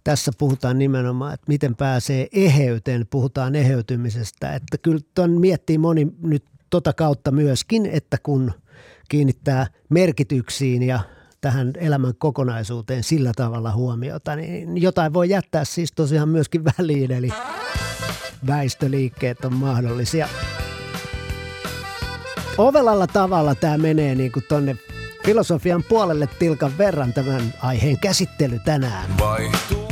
Speaker 2: Tässä puhutaan nimenomaan, että miten pääsee eheyteen, puhutaan eheytymisestä. Että kyllä ton miettii moni nyt tota kautta myöskin, että kun kiinnittää merkityksiin ja tähän elämän kokonaisuuteen sillä tavalla huomiota, niin jotain voi jättää siis tosiaan myöskin väliin, eli väistöliikkeet on mahdollisia. Ovelalla tavalla tämä menee niin kuin tonne filosofian puolelle tilkan verran tämän aiheen käsittely tänään.
Speaker 13: Vaihtuu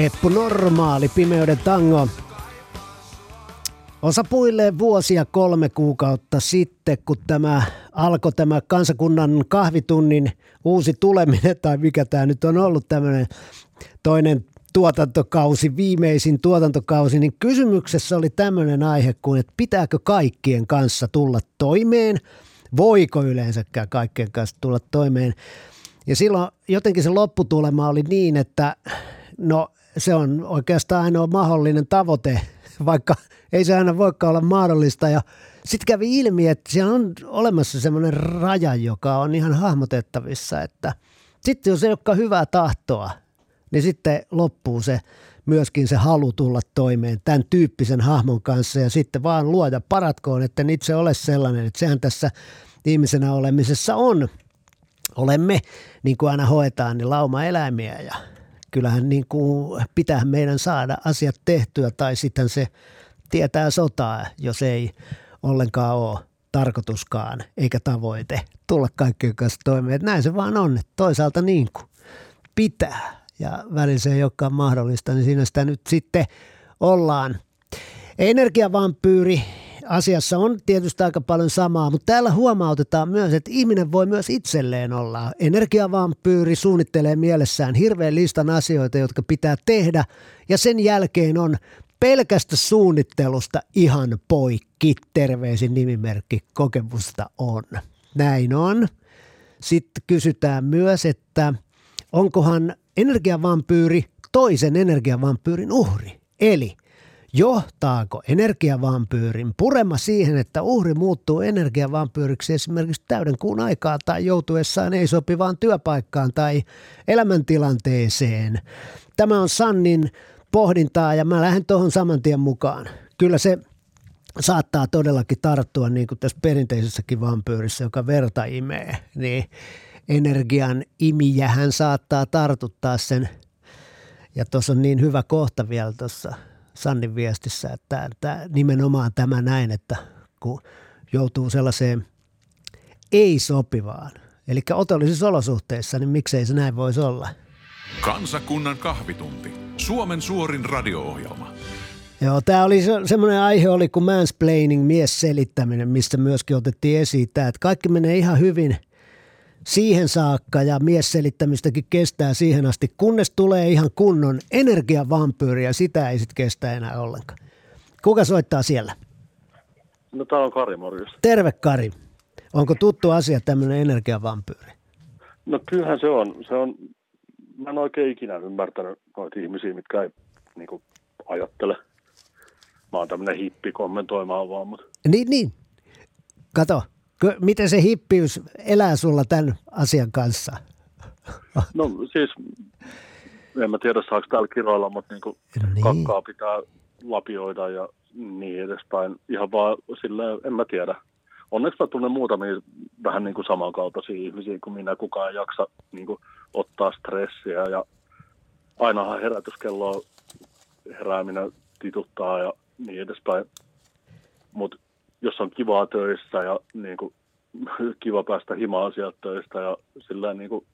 Speaker 2: Eppu Normaali, Pimeyden tango. Osa puilleen vuosia kolme kuukautta sitten, kun tämä alkoi tämä kansakunnan kahvitunnin uusi tuleminen, tai mikä tämä nyt on ollut tämmöinen toinen tuotantokausi, viimeisin tuotantokausi, niin kysymyksessä oli tämmöinen aihe kuin, että pitääkö kaikkien kanssa tulla toimeen, voiko yleensäkään kaikkien kanssa tulla toimeen. Ja silloin jotenkin se lopputulema oli niin, että no se on oikeastaan ainoa mahdollinen tavoite, [LAUGHS] vaikka ei se aina voikaan olla mahdollista. Ja sitten kävi ilmi, että siellä on olemassa semmoinen raja, joka on ihan hahmotettavissa, että sitten jos ei olekaan hyvää tahtoa, niin sitten loppuu se myöskin se halu tulla toimeen tämän tyyppisen hahmon kanssa ja sitten vaan luoda paratkoon, että itse ole sellainen, että sehän tässä ihmisenä olemisessa on. Olemme, niin kuin aina hoetaan, niin lauma-eläimiä ja kyllähän niin kuin pitää meidän saada asiat tehtyä tai sitten se tietää sotaa, jos ei ollenkaan ole tarkoituskaan eikä tavoite tulla kaikkien kanssa toimeen. Että näin se vaan on, toisaalta niin kuin pitää ja välillä se ei olekaan mahdollista, niin siinä sitä nyt sitten ollaan. Energiavampyyri asiassa on tietysti aika paljon samaa, mutta täällä huomautetaan myös, että ihminen voi myös itselleen olla. Energiavampyyri suunnittelee mielessään hirveän listan asioita, jotka pitää tehdä ja sen jälkeen on pelkästä suunnittelusta ihan poikki. Terveisin nimimerkki kokemusta on. Näin on. Sitten kysytään myös, että onkohan energiavampyyri toisen energiavampyyrin uhri? Eli johtaako energiavampyyrin purema siihen, että uhri muuttuu energiavampyyriksi esimerkiksi täyden kuun aikaa tai joutuessaan ei sopivaan työpaikkaan tai elämäntilanteeseen? Tämä on Sannin pohdintaa ja mä lähden tuohon saman tien mukaan. Kyllä se saattaa todellakin tarttua niin kuin tässä perinteisessäkin vampyyrissä, joka verta imee, niin energian imiä hän saattaa tartuttaa sen. Ja tuossa on niin hyvä kohta vielä tuossa Sannin viestissä, että, että nimenomaan tämä näin, että kun joutuu sellaiseen ei-sopivaan, eli otollisissa olosuhteissa, niin miksei se näin voisi olla.
Speaker 3: Kansakunnan kahvitunti. Suomen suorin radio-ohjelma.
Speaker 2: Joo, tämä oli se, semmoinen aihe oli kuin mansplaining, mies selittäminen, mistä myöskin otettiin esiin tämä, että kaikki menee ihan hyvin siihen saakka ja mies selittämistäkin kestää siihen asti, kunnes tulee ihan kunnon energiavampyyri ja sitä ei sitten kestä enää ollenkaan. Kuka soittaa siellä?
Speaker 22: No tää on Kari, morjens.
Speaker 2: Terve Kari. Onko tuttu asia tämmöinen energiavampyyri?
Speaker 22: No kyllähän se on. Se on mä en oikein ikinä ymmärtänyt noita ihmisiä, mitkä ei niin kuin, ajattele. Mä oon tämmönen hippi kommentoimaan vaan, mutta...
Speaker 2: Niin, niin. Kato, miten se hippiys elää sulla tämän asian kanssa?
Speaker 22: No siis, en mä tiedä saako täällä kiroilla, mutta niin kuin niin. kakkaa pitää lapioida ja niin edespäin. Ihan vaan silleen, en mä tiedä. Onneksi mä tunnen muutamia vähän niin kuin samankaltaisia ihmisiä kuin minä. Kukaan ei jaksa niin kuin, ottaa stressiä ja ainahan herätyskello herääminen tituttaa ja niin edespäin. Mutta jos on kivaa töissä ja niin kuin, [LAUGHS] kiva päästä himaan sieltä töistä ja sillä niin kuin,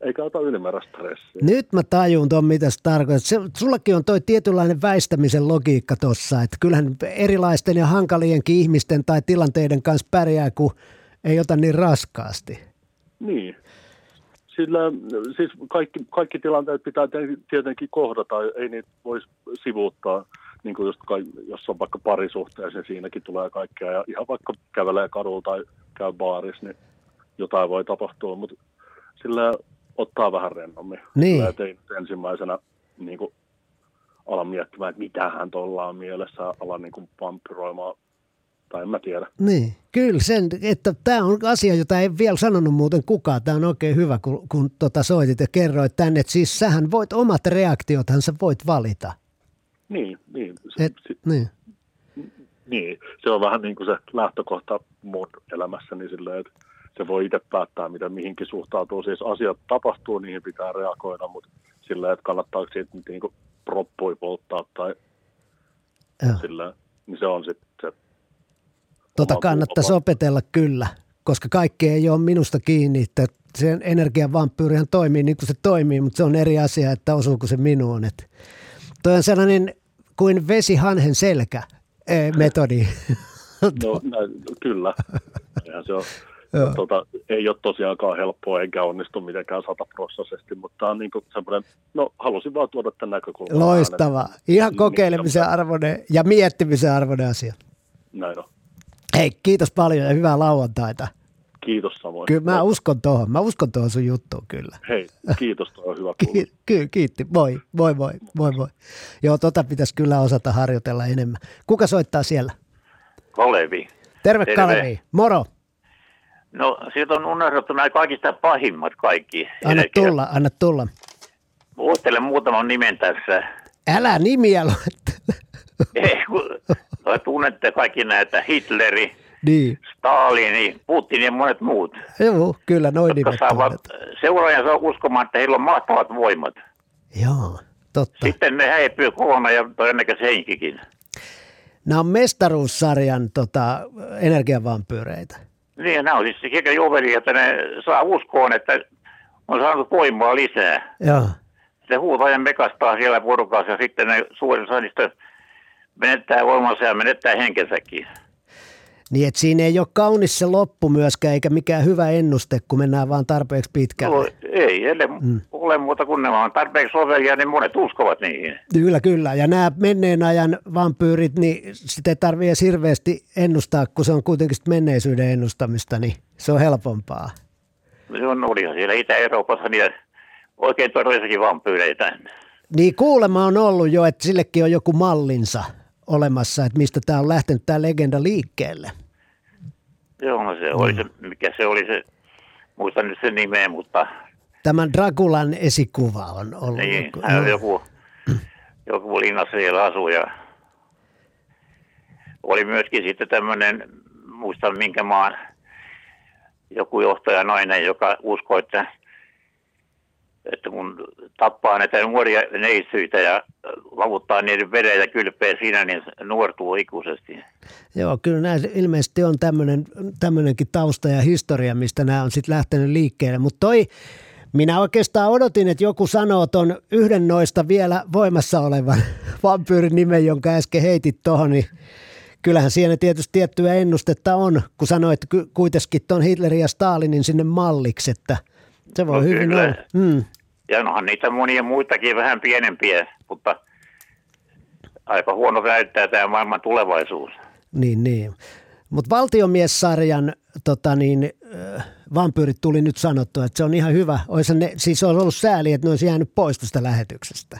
Speaker 22: eikä ota ylimääräistä stressiä.
Speaker 2: Nyt mä tajun tuon, mitä se tarkoittaa. Se, sullakin on toi tietynlainen väistämisen logiikka tuossa, että kyllähän erilaisten ja hankalienkin ihmisten tai tilanteiden kanssa pärjää, kun ei ota niin raskaasti.
Speaker 22: Niin, sillä siis kaikki, kaikki tilanteet pitää tietenkin kohdata, ei niitä voisi sivuuttaa. Niin kuin just, jos on vaikka parisuhteessa, niin siinäkin tulee kaikkea. Ja ihan vaikka kävelee kadulla tai käy baarissa, niin jotain voi tapahtua, mutta sillä ottaa vähän rennommin.
Speaker 2: Niin.
Speaker 22: Sillä ei ensimmäisenä niin kuin, ala miettimään, että mitä hän tuolla on mielessä, ala niin kuin pampyroimaan tai en mä tiedä.
Speaker 2: Niin, kyllä sen, että tämä on asia, jota ei vielä sanonut muuten kukaan. Tämä on oikein hyvä, kun, kun tota soitit ja kerroit tänne, että siis sähän voit omat reaktiothan sä voit valita.
Speaker 22: Niin, niin. Se,
Speaker 2: Et,
Speaker 22: se,
Speaker 2: niin.
Speaker 22: niin. se on vähän niin kuin se lähtökohta mun elämässäni silleen, että se voi itse päättää, miten mihinkin suhtautuu. Siis asiat tapahtuu, niihin pitää reagoida, mutta silleen, että kannattaako siitä niin kuin proppui polttaa tai silleen, niin se on sitten se
Speaker 2: Tota kannattaisi opetella kyllä, koska kaikki ei ole minusta kiinni. Että sen energiavampyyrihan toimii niin kuin se toimii, mutta se on eri asia, että osuuko se minuun. Että toi on sellainen kuin vesi hanhen selkä eh, metodi. [LAUGHS]
Speaker 22: No näin, kyllä. Eihän se on, tota, ei ole tosiaankaan helppoa eikä onnistu mitenkään sataprossaisesti, mutta tämä on niin semmoinen, no halusin vaan tuoda tämän näkökulman.
Speaker 2: Loistava. Ihan kokeilemisen arvoinen ja miettimisen arvoinen asia.
Speaker 22: Näin on.
Speaker 2: Hei, kiitos paljon ja hyvää lauantaita.
Speaker 22: Kiitos samoin.
Speaker 2: Kyllä mä uskon tuohon. Mä uskon tuohon sun juttuun kyllä.
Speaker 22: Hei, kiitos, tuo on hyvä kuulla.
Speaker 2: Ki- ky- kiitti. Moi, moi, moi, moi, moi. Joo, tota pitäisi kyllä osata harjoitella enemmän. Kuka soittaa siellä?
Speaker 23: Kalevi.
Speaker 2: Terve,
Speaker 23: Terve.
Speaker 2: Kalevi. Moro.
Speaker 23: No, sieltä on unohdettu nämä kaikista pahimmat kaikki.
Speaker 2: Anna tulla, anna tulla.
Speaker 23: Luettelen muutaman nimen tässä.
Speaker 2: Älä nimiä lue.
Speaker 23: Ei, kun toi tunnette kaikki näitä Hitleri,
Speaker 2: Niin.
Speaker 23: Stalini, Putin ja monet muut.
Speaker 2: Joo, kyllä noin
Speaker 23: jotka
Speaker 2: nimet
Speaker 23: saavat seuraajansa uskomaan, että heillä on mahtavat voimat.
Speaker 2: Joo, totta.
Speaker 23: Sitten ne häipyy kokonaan ja todennäköisesti henkikin.
Speaker 2: Nämä on mestaruussarjan tota, energiavampyyreitä.
Speaker 23: Niin, nämä on siis sekä joveli, että ne saa uskoon, että on saanut voimaa lisää.
Speaker 2: Joo.
Speaker 23: Se huutaa ja mekastaa siellä porukassa ja sitten ne suurin osa niistä menettää voimansa ja menettää henkensäkin.
Speaker 2: Niin, että siinä ei ole kaunis se loppu myöskään, eikä mikään hyvä ennuste, kun mennään vaan tarpeeksi pitkälle.
Speaker 23: No, ei, ellei
Speaker 2: Mm.
Speaker 23: ole muuta kuin ne on tarpeeksi sovelia, niin monet uskovat niihin.
Speaker 2: Kyllä, kyllä. Ja nämä menneen ajan vampyyrit, niin sitä ei tarvitse hirveästi ennustaa, kun se on kuitenkin menneisyyden ennustamista, niin se on helpompaa.
Speaker 23: Se on olihan siellä Itä-Euroopassa niitä oikein todellisiakin vampyyreitä.
Speaker 2: Niin kuulema on ollut jo, että sillekin on joku mallinsa olemassa, että mistä tämä on lähtenyt tämä legenda liikkeelle.
Speaker 23: Joo, no se oli se, mikä se oli se, muistan nyt sen nimeä, mutta
Speaker 2: Tämän Drakulan esikuva on ollut.
Speaker 23: niin,
Speaker 2: joku-
Speaker 23: hän oli joku, joku linnassa siellä asui ja oli myöskin sitten tämmöinen, muistan minkä maan, joku johtaja nainen, joka uskoi, että, että kun tappaa näitä nuoria neitsyitä ja lavuttaa niiden veden ja kylpeä siinä, niin nuortuu ikuisesti.
Speaker 2: Joo, kyllä näin ilmeisesti on tämmöinen, tämmöinenkin tausta ja historia, mistä nämä on sitten lähtenyt liikkeelle. Mutta toi, minä oikeastaan odotin, että joku sanoo ton yhden noista vielä voimassa olevan [LAUGHS] vampyyrin nimen, jonka äsken heitit tuohon, niin kyllähän siinä tietysti tiettyä ennustetta on, kun sanoit kuitenkin tuon Hitlerin ja Stalinin sinne malliksi, että se voi
Speaker 23: No
Speaker 2: hyvin
Speaker 23: kyllä.
Speaker 2: olla. Mm.
Speaker 23: Ja onhan niitä monia muitakin vähän pienempiä, mutta aika huono näyttää tämä maailman tulevaisuus.
Speaker 2: Niin, niin. Mutta valtiomiessarjan tota niin, äh, vampyyrit tuli nyt sanottua, että se on ihan hyvä. Oisa ne, siis on ollut sääli, että ne olisi jäänyt pois tästä lähetyksestä.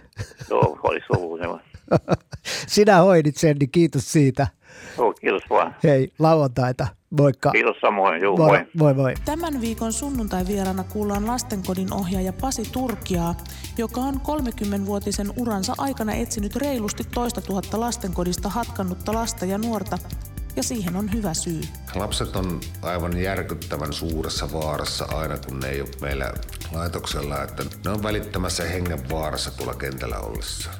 Speaker 23: Joo, olisi ollut se. [LAUGHS]
Speaker 2: Sinä hoidit sen, niin kiitos siitä.
Speaker 23: Joo, kiitos vaan.
Speaker 2: Hei, lauantaita. Moikka.
Speaker 23: Kiitos samoin, joo,
Speaker 2: Moi,
Speaker 23: moi.
Speaker 2: moi, moi.
Speaker 24: Tämän viikon sunnuntai-vieraana kuullaan lastenkodin ohjaaja Pasi Turkiaa, joka on 30-vuotisen uransa aikana etsinyt reilusti toista tuhatta lastenkodista hatkannutta lasta ja nuorta, ja siihen on hyvä syy.
Speaker 25: Lapset on aivan järkyttävän suuressa vaarassa aina, kun ne ei ole meillä laitoksella, että ne on välittömässä hengen vaarassa tuolla kentällä ollessa.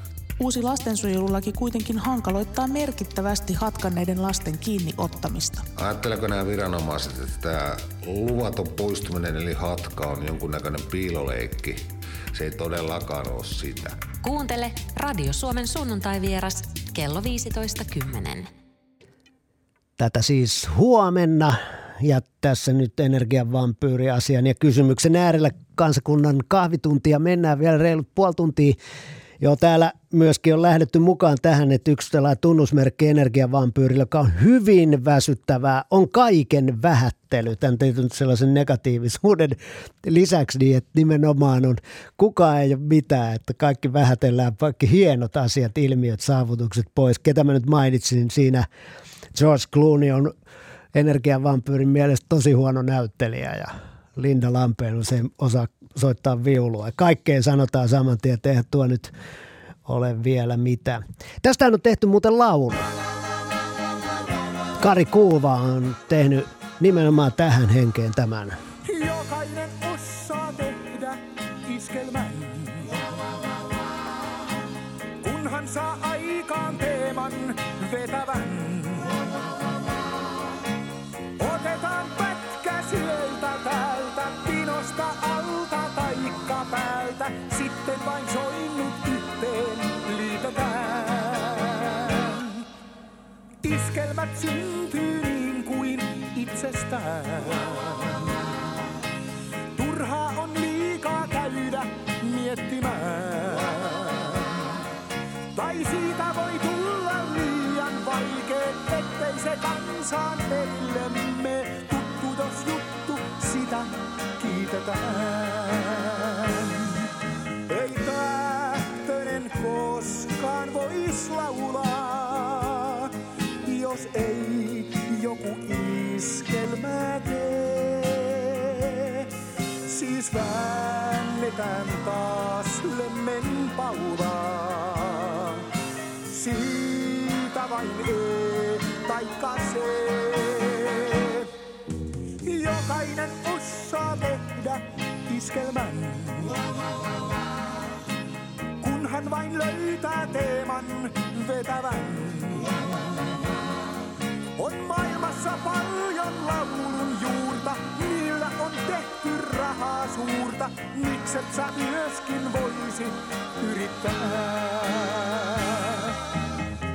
Speaker 24: Uusi lastensuojelulaki kuitenkin hankaloittaa merkittävästi hatkanneiden lasten kiinni ottamista.
Speaker 25: Ajatteleeko nämä viranomaiset, että tämä luvaton poistuminen eli hatka on jonkunnäköinen piiloleikki? Se ei todellakaan ole sitä.
Speaker 9: Kuuntele Radio Suomen sunnuntai-vieras kello 15.10.
Speaker 2: Tätä siis huomenna ja tässä nyt energian vampyyriasian ja kysymyksen äärellä kansakunnan kahvituntia mennään vielä reilut puoli tuntia. Joo, täällä myöskin on lähdetty mukaan tähän, että yksi tällainen tunnusmerkki energiavampyyrillä, joka on hyvin väsyttävää, on kaiken vähättely. Tämän tehty sellaisen negatiivisuuden lisäksi niin, että nimenomaan on, kukaan ei ole mitään, että kaikki vähätellään, kaikki hienot asiat, ilmiöt, saavutukset pois. Ketä mä nyt mainitsin siinä, George Clooney on energiavampyyrin mielestä tosi huono näyttelijä ja Linda Lampeen se osaa soittaa viulua. Kaikkeen sanotaan saman tien, että eihän tuo nyt ole vielä mitään. Tästä on tehty muuten laulu. Kari Kuuva on tehnyt nimenomaan tähän henkeen tämän.
Speaker 13: Jokainen osaa tehdä iskelmän. Kunhan saa aikaan teeman vetävän. Täältä,
Speaker 26: sitten vain soinnut yhteen liitetään. Iskelmät syntyy niin kuin itsestään. Turhaa on liikaa käydä miettimään. Tai siitä voi tulla liian vaikea, ettei se kansaan perillemme jos ei joku iskelmää tee. Siis väännetään taas lemmen paulaa. Siitä vain E taikka C. Jokainen osaa tehdä iskelmän. Kunhan vain löytää teeman vetävän. On maailmassa paljon laulun juurta, niillä on tehty rahaa suurta. Mikset sä myöskin voisi yrittää?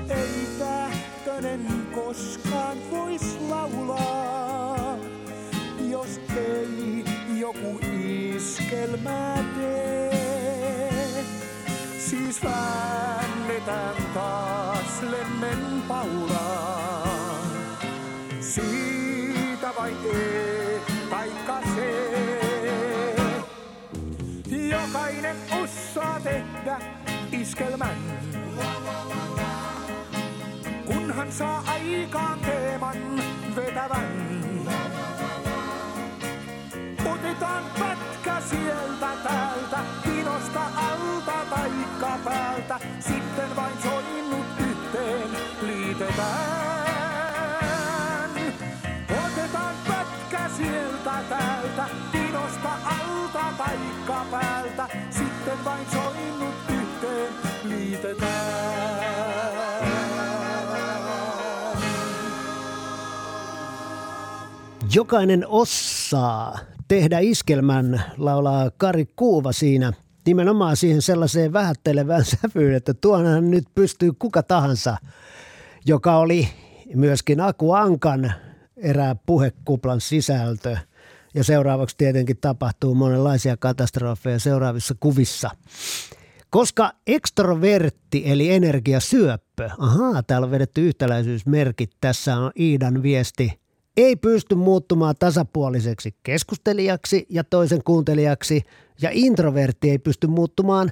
Speaker 26: Ei tähtönen koskaan vois laulaa, jos ei joku iskelmää tee. Siis väännetään taas lemmen paulaa. Siitä vain E taikka C. Jokainen osaa tehdä iskelmän. Kunhan saa aikaan teeman vetävän. Otetaan pätkä sieltä täältä, pinosta alta taikka päältä, sitten vain soinnut yhteen liitetään. Sieltä täältä, pinosta alta taikka päältä, sitten vain soinnut yhteen liitetään.
Speaker 2: Jokainen osaa tehdä iskelmän, laulaa Kari Kuuva siinä nimenomaan siihen sellaiseen vähättelevään [LAUGHS] sävyyn, että tuonhan nyt pystyy kuka tahansa, joka oli myöskin Aku Ankan erää puhekuplan sisältö. Ja seuraavaksi tietenkin tapahtuu monenlaisia katastrofeja seuraavissa kuvissa. Koska ekstrovertti eli energiasyöppö, ahaa, täällä on vedetty yhtäläisyysmerkit, tässä on Iidan viesti, ei pysty muuttumaan tasapuoliseksi keskustelijaksi ja toisen kuuntelijaksi, ja introvertti ei pysty muuttumaan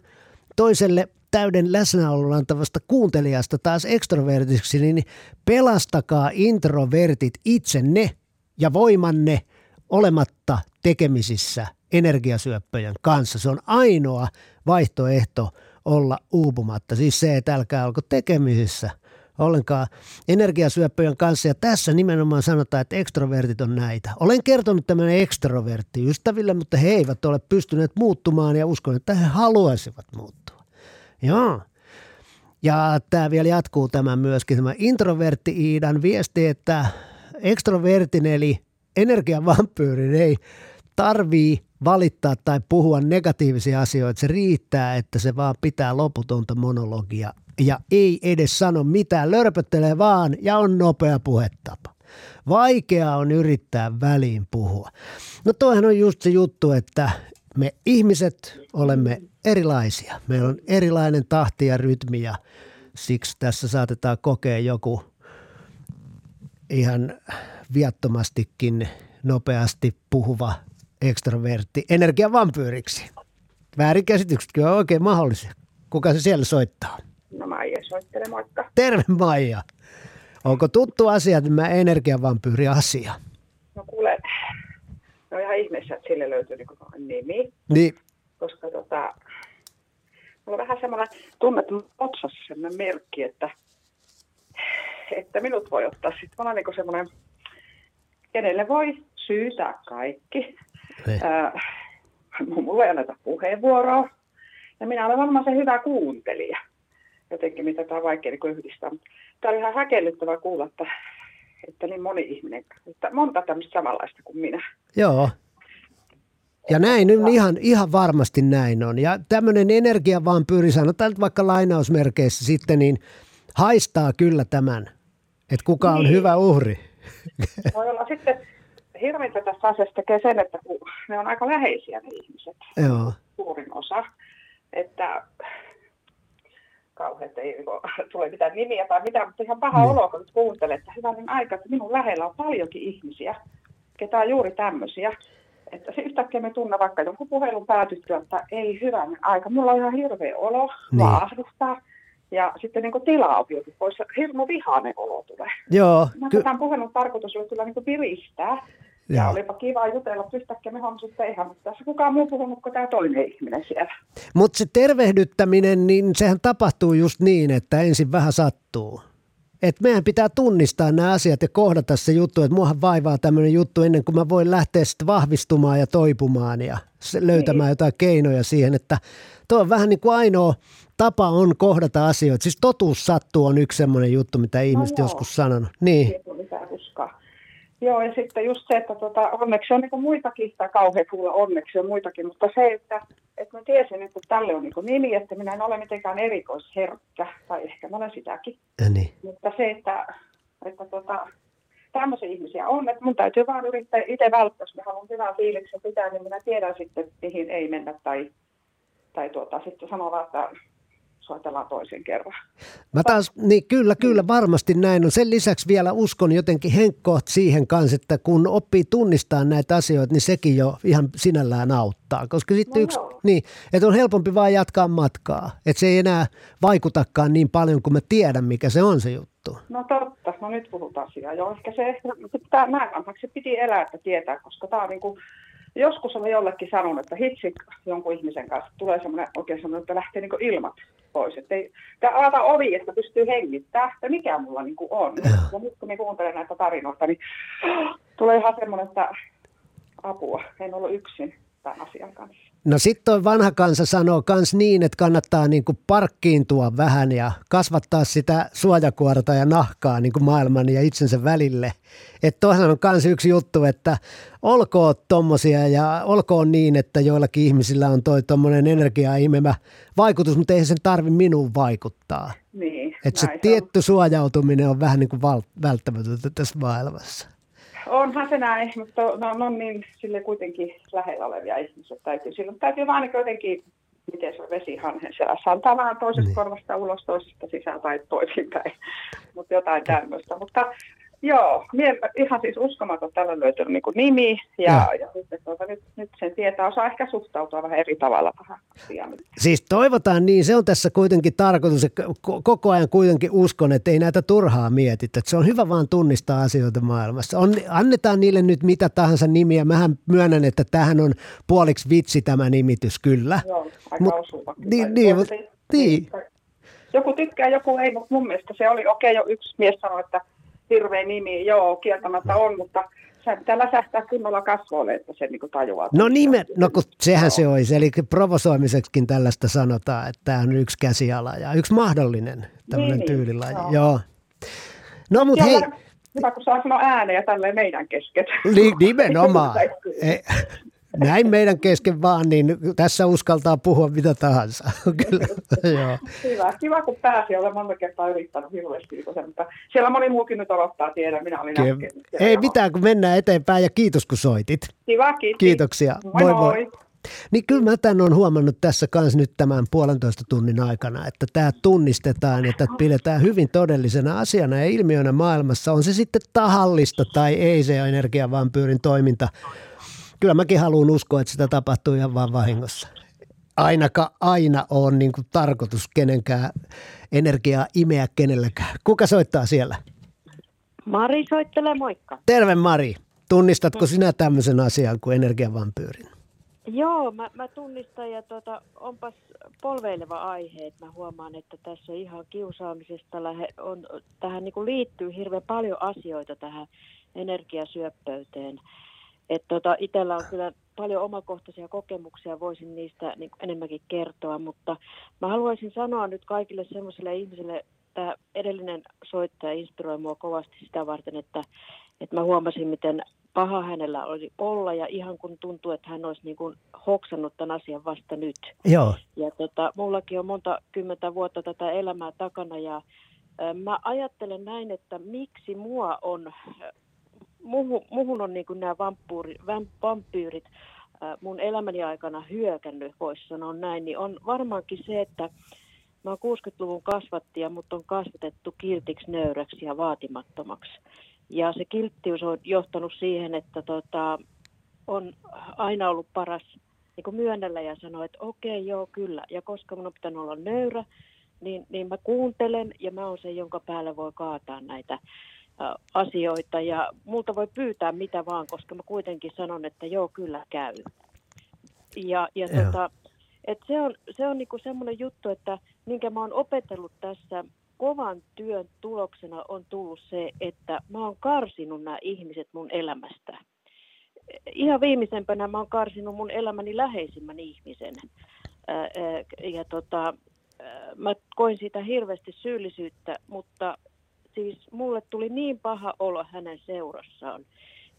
Speaker 2: toiselle täyden läsnäolon antavasta kuuntelijasta taas ekstrovertiksi, niin pelastakaa introvertit itsenne ja voimanne olematta tekemisissä energiasyöppöjen kanssa. Se on ainoa vaihtoehto olla uupumatta. Siis se, että älkää olko tekemisissä ollenkaan energiasyöppöjen kanssa. Ja tässä nimenomaan sanotaan, että ekstrovertit on näitä. Olen kertonut tämän ekstrovertti ystäville, mutta he eivät ole pystyneet muuttumaan ja uskon, että he haluaisivat muuttua. Joo. Ja tämä vielä jatkuu tämän myöskin, tämä introvertti Iidan viesti, että ekstrovertin eli energiavampyyrin ei tarvii valittaa tai puhua negatiivisia asioita. Se riittää, että se vaan pitää loputonta monologia ja ei edes sano mitään, lörpöttelee vaan ja on nopea puhetapa. Vaikea on yrittää väliin puhua. No toihan on just se juttu, että me ihmiset olemme erilaisia. Meillä on erilainen tahti ja rytmi ja siksi tässä saatetaan kokea joku ihan viattomastikin nopeasti puhuva ekstrovertti energiavampyyriksi. Väärinkäsitykset kyllä on oikein mahdollisia. Kuka se siellä soittaa?
Speaker 27: No Maija soittelee, moikka.
Speaker 2: Terve Maija. Onko tuttu asia tämä energiavampyyri-asia?
Speaker 27: No kuule, no ihan ihmeessä, että sille löytyy niin nimi,
Speaker 2: Niin,
Speaker 27: koska tota, mulla on vähän semmoinen tunne, että otsassa semmoinen merkki, että, että minut voi ottaa sitten. Mä olen niin semmoinen, kenelle voi syytää kaikki.
Speaker 2: Niin.
Speaker 27: Ää, mulla ei anneta puheenvuoroa. Ja minä olen varmaan se hyvä kuuntelija. Jotenkin, mitä tämä on vaikea niin yhdistää. Tämä oli ihan häkellyttävää kuulla, että, että niin moni ihminen, että monta tämmöistä samanlaista kuin minä.
Speaker 2: joo. Ja näin nyt ihan, ihan varmasti näin on. Ja tämmöinen energia vaan pyri, sanotaan nyt vaikka lainausmerkeissä sitten, niin haistaa kyllä tämän, että kuka on
Speaker 27: Niin.
Speaker 2: hyvä uhri. [LAUGHS]
Speaker 27: Voi olla sitten hirveäntä tässä asiassa tekee sen, että kun ne on aika läheisiä ne ihmiset,
Speaker 2: Joo.
Speaker 27: suurin osa, että kauhean, ei niinku [LAUGHS] tule mitään nimiä tai mitään, mutta ihan paha
Speaker 2: Niin.
Speaker 27: olo, kun nyt kuuntelee, että hyvänen aika, että minun lähellä on paljonkin ihmisiä, ketä on juuri tämmöisiä. Että se yhtäkkiä me tunne vaikka jonkun puhelun päätyttyä, että ei hyvänen aika, mulla on ihan hirveä olo,
Speaker 2: Niin.
Speaker 27: vaan ahdistaa. Ja sitten niin tilaa on viety pois, hirmu vihainen olo tulee.
Speaker 2: Joo,
Speaker 27: Mä
Speaker 2: ky-
Speaker 27: tämän puhelun tarkoitus oli kyllä niin piristää. Ja olipa kiva jutella, mutta yhtäkkiä me huomasin, että eihän tässä kukaan muu puhunut kuin tämä toinen ihminen siellä.
Speaker 2: Mutta se tervehdyttäminen, niin sehän tapahtuu just niin, että ensin vähän sattuu. Et meidän pitää tunnistaa nämä asiat ja kohdata se juttu, että muahan vaivaa tämmöinen juttu ennen kuin mä voin lähteä sitten vahvistumaan ja toipumaan ja löytämään
Speaker 27: Niin.
Speaker 2: jotain keinoja siihen, että tuo on vähän niin kuin ainoa tapa on kohdata asioita. Siis totuus sattuu on yksi semmoinen juttu, mitä ihmiset
Speaker 27: joo.
Speaker 2: joskus sanonut. Niin.
Speaker 27: Joo, ja sitten just se, että tota, onneksi on niin muitakin, tai kauhean kuulla onneksi on muitakin, mutta se, että, että mä tiesin, että tälle on niin nimi, että minä en ole mitenkään erikoisherkkä, tai ehkä mä olen sitäkin.
Speaker 2: ja niin.
Speaker 27: Mutta se, että, että tota, tämmöisiä ihmisiä on, että mun täytyy vaan yrittää itse välttää, jos mä haluan hyvän fiiliksen pitää, niin minä tiedän sitten, mihin ei mennä, tai, tai tuota, sitten sanotaan, että soitellaan toisen kerran.
Speaker 2: Mä taas, niin kyllä, kyllä, varmasti näin on. Sen lisäksi vielä uskon jotenkin henkkoht siihen kanssa, että kun oppii tunnistaa näitä asioita, niin sekin jo ihan sinällään auttaa. Koska sitten
Speaker 27: No
Speaker 2: yksi,
Speaker 27: joo.
Speaker 2: niin, että on helpompi vaan jatkaa matkaa. Että se ei enää vaikutakaan niin paljon, kun mä tiedän, mikä se on se juttu.
Speaker 27: No totta, no nyt puhut asiaa. Joo, ehkä se, tämä näin vanhaksi piti elää, että tietää, koska tämä on niin kuin, joskus olen jollekin sanonut, että hitsi jonkun ihmisen kanssa tulee semmoinen oikein semmoinen, että lähtee niin ilmat pois. Että ei, avata ovi, että pystyy hengittämään, ja mikä mulla niin kuin on. Ja nyt kun minä kuuntelen näitä tarinoita, niin [GASPS] tulee ihan semmoinen, että apua, en ollut yksin tämän asian kanssa.
Speaker 2: No sitten toi vanha kansa sanoo kans niin, että kannattaa niinku parkkiintua vähän ja kasvattaa sitä suojakuorta ja nahkaa niinku maailman ja itsensä välille. Että toihan on kans yksi juttu, että olkoon tommosia ja olkoon niin, että joillakin ihmisillä on toi tommonen energiaa imemä vaikutus, mutta eihän sen tarvi minuun vaikuttaa.
Speaker 27: Niin,
Speaker 2: Että se
Speaker 27: se on.
Speaker 2: tietty suojautuminen on vähän niin kuin val- välttämätöntä tässä maailmassa.
Speaker 27: Onhan se näin, mutta no, no niin sille kuitenkin lähellä olevia ihmisiä täytyy. Silloin täytyy vaan niin jotenkin, miten se on vesihanhen selässä, antaa vähän toisesta niin. korvasta ulos, toisesta sisään tai toisinpäin. Mutta jotain tämmöistä. Mutta joo, mie, ihan siis uskomaton tällä löytynyt niin nimi ja, ja sitten tuota, nyt, nyt sen tietää, osaa ehkä suhtautua vähän eri tavalla tähän asiaan.
Speaker 2: Siis toivotaan niin, se on tässä kuitenkin tarkoitus, että ko- koko ajan kuitenkin uskon, että ei näitä turhaa mietitä. Että se on hyvä vaan tunnistaa asioita maailmassa. On, annetaan niille nyt mitä tahansa nimiä. Mähän myönnän, että tähän on puoliksi vitsi tämä nimitys, kyllä.
Speaker 27: Joo, aika
Speaker 2: Mut-
Speaker 27: osuva.
Speaker 2: Niin, niin, niin.
Speaker 27: Joku tykkää, joku ei, mutta mun mielestä se oli okei, jo yksi mies sanoi, että hirveä nimi, joo, kieltämättä on, mutta se pitää läsähtää kunnolla kasvoille, että se niin tajuaa.
Speaker 2: No nimen, no kun sehän se olisi, eli provosoimiseksikin tällaista sanotaan, että tämä on yksi käsiala ja yksi mahdollinen tämmöinen
Speaker 27: Niin,
Speaker 2: tyylilaji.
Speaker 27: joo.
Speaker 2: Joo. No mutta
Speaker 27: Joo,
Speaker 2: hei,
Speaker 27: Hyvä, kun saa sanoa ääneen tälleen meidän kesken.
Speaker 2: Ni- nimenomaan. [LAUGHS] Ei, näin meidän kesken vaan, niin tässä uskaltaa puhua mitä tahansa. [LAUGHS] Kyllä, joo.
Speaker 27: Hyvä. Kiva, kun pääsi. Olen monta kertaa yrittänyt hirveästi, mutta siellä moni muukin nyt odottaa, tiedän. Minä olin äsken.
Speaker 2: Ei mitään, kun mennään eteenpäin ja kiitos kun soitit.
Speaker 27: Kiva, kiitos.
Speaker 2: Kiitoksia.
Speaker 27: Moi moi.
Speaker 2: Niin kyllä mä tämän on huomannut tässä kanssa nyt tämän puolentoista tunnin aikana, että tämä tunnistetaan ja tätä pidetään hyvin todellisena asiana ja ilmiönä maailmassa. On se sitten tahallista tai ei se energiavampyyrin toiminta. Kyllä mäkin haluan uskoa, että sitä tapahtuu ihan vaan vahingossa. Ainakaan aina on niin kuin tarkoitus kenenkään energiaa imeä kenelläkään. Kuka soittaa siellä?
Speaker 28: Mari soittelee, moikka.
Speaker 2: Terve Mari. Tunnistatko sinä tämmöisen asian kuin energiavampyyrin?
Speaker 28: Joo, mä, mä tunnistan ja tota, onpas polveileva aihe, että mä huomaan, että tässä ihan kiusaamisesta lähe, on, tähän niin liittyy hirveän paljon asioita tähän energiasyöppöyteen. Et tota, itsellä on kyllä paljon omakohtaisia kokemuksia, voisin niistä niin enemmänkin kertoa, mutta mä haluaisin sanoa nyt kaikille semmoisille ihmisille, tämä edellinen soittaja inspiroi mua kovasti sitä varten, että, että mä huomasin, miten paha hänellä oli olla ja ihan kun tuntuu, että hän olisi niin kuin hoksannut tämän asian vasta nyt.
Speaker 2: Joo.
Speaker 28: Ja tota, mullakin on monta kymmentä vuotta tätä elämää takana ja ö, mä ajattelen näin, että miksi mua on, muhun, muhun on niin kuin nämä vampyyri, vampyyrit ö, mun elämäni aikana hyökännyt, voisi sanoa näin, niin on varmaankin se, että mä oon 60-luvun kasvattia, mutta on kasvatettu kiltiksi, nöyräksi ja vaatimattomaksi. Ja se kilttiys on johtanut siihen, että tota, on aina ollut paras niin kuin myönnellä ja sanoa, että okei, joo, kyllä. Ja koska mun on pitänyt olla nöyrä, niin, niin mä kuuntelen ja mä oon se, jonka päälle voi kaataa näitä asioita. Ja multa voi pyytää mitä vaan, koska mä kuitenkin sanon, että joo, kyllä käy. Ja, ja tota, et se on, se on niinku semmoinen juttu, että minkä mä oon opetellut tässä kovan työn tuloksena on tullut se, että mä oon karsinut nämä ihmiset mun elämästä. Ihan viimeisempänä mä oon karsinut mun elämäni läheisimmän ihmisen. Ja tota, mä koin siitä hirveästi syyllisyyttä, mutta siis mulle tuli niin paha olo hänen seurassaan,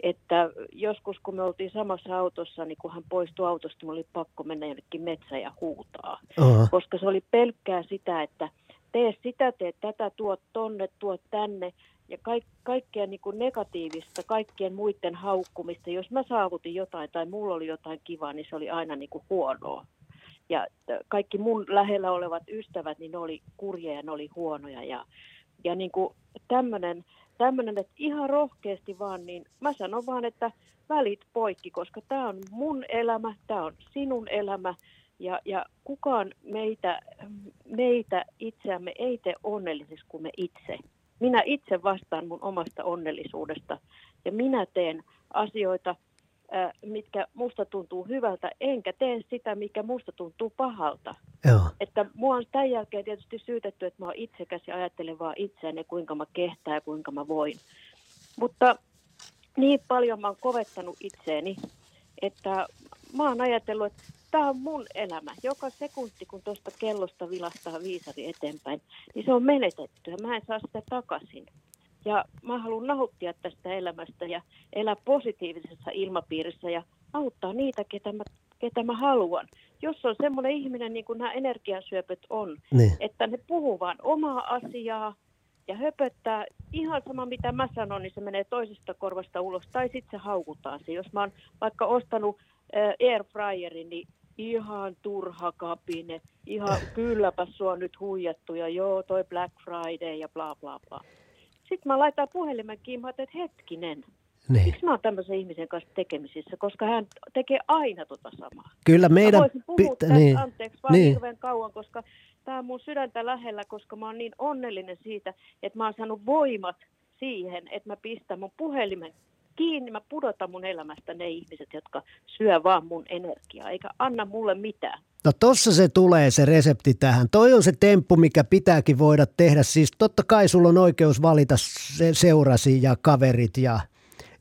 Speaker 28: että joskus kun me oltiin samassa autossa, niin kun hän poistui autosta, mulla oli pakko mennä jonnekin metsään ja huutaa.
Speaker 2: Aha.
Speaker 28: Koska se oli pelkkää sitä, että tee sitä, tee tätä, tuo tonne, tuo tänne. Ja kaik, kaikkea niin kuin negatiivista, kaikkien muiden haukkumista. Jos mä saavutin jotain tai mulla oli jotain kivaa, niin se oli aina niin kuin huonoa. Ja kaikki mun lähellä olevat ystävät, niin ne oli kurjeja ja ne oli huonoja. Ja, ja niin kuin tämmöinen, tämmöinen, että ihan rohkeasti vaan, niin mä sanon vaan, että välit poikki, koska tämä on mun elämä, tämä on sinun elämä ja, ja kukaan meitä, meitä itseämme ei tee onnellisiksi kuin me itse. Minä itse vastaan mun omasta onnellisuudesta ja minä teen asioita, mitkä musta tuntuu hyvältä, enkä tee sitä, mikä musta tuntuu pahalta.
Speaker 2: Joo.
Speaker 28: Että mua on tämän jälkeen tietysti syytetty, että mä oon itsekäs ja ajattelen vaan itseäni, kuinka mä kehtään ja kuinka mä voin. Mutta niin paljon mä oon kovettanut itseeni, että mä oon ajatellut, että tämä on mun elämä. Joka sekunti, kun tuosta kellosta vilastaa viisari eteenpäin, niin se on menetetty ja mä en saa sitä takaisin. Ja mä haluan nauttia tästä elämästä ja elää positiivisessa ilmapiirissä ja auttaa niitä, ketä mä, ketä mä haluan. Jos on semmoinen ihminen, niin kuin nämä energiasyöpöt on,
Speaker 2: Niin.
Speaker 28: että ne puhuu vaan omaa asiaa ja höpöttää ihan sama mitä mä sanon, niin se menee toisesta korvasta ulos tai sitten se haukutaan se. Jos mä oon vaikka ostanut äh, airfryerin, niin ihan turha kapine, ihan kylläpä sua nyt huijattu ja joo toi Black Friday ja bla bla bla. Sitten mä laitan puhelimen kiinni, mä että hetkinen,
Speaker 2: Niin.
Speaker 28: miksi mä oon tämmöisen ihmisen kanssa tekemisissä, koska hän tekee aina tota samaa.
Speaker 2: Kyllä meidän
Speaker 28: Mä voisin puhua
Speaker 2: pitä- niin.
Speaker 28: anteeksi vaan
Speaker 2: Niin.
Speaker 28: hirveän kauan, koska tämä on mun sydäntä lähellä, koska mä oon niin onnellinen siitä, että mä oon saanut voimat siihen, että mä pistän mun puhelimen kiinni, mä pudotan mun elämästä ne ihmiset, jotka syö vaan mun energiaa, eikä anna mulle mitään.
Speaker 2: No tossa se tulee se resepti tähän. Toi on se temppu, mikä pitääkin voida tehdä. Siis totta kai sulla on oikeus valita se seurasi ja kaverit ja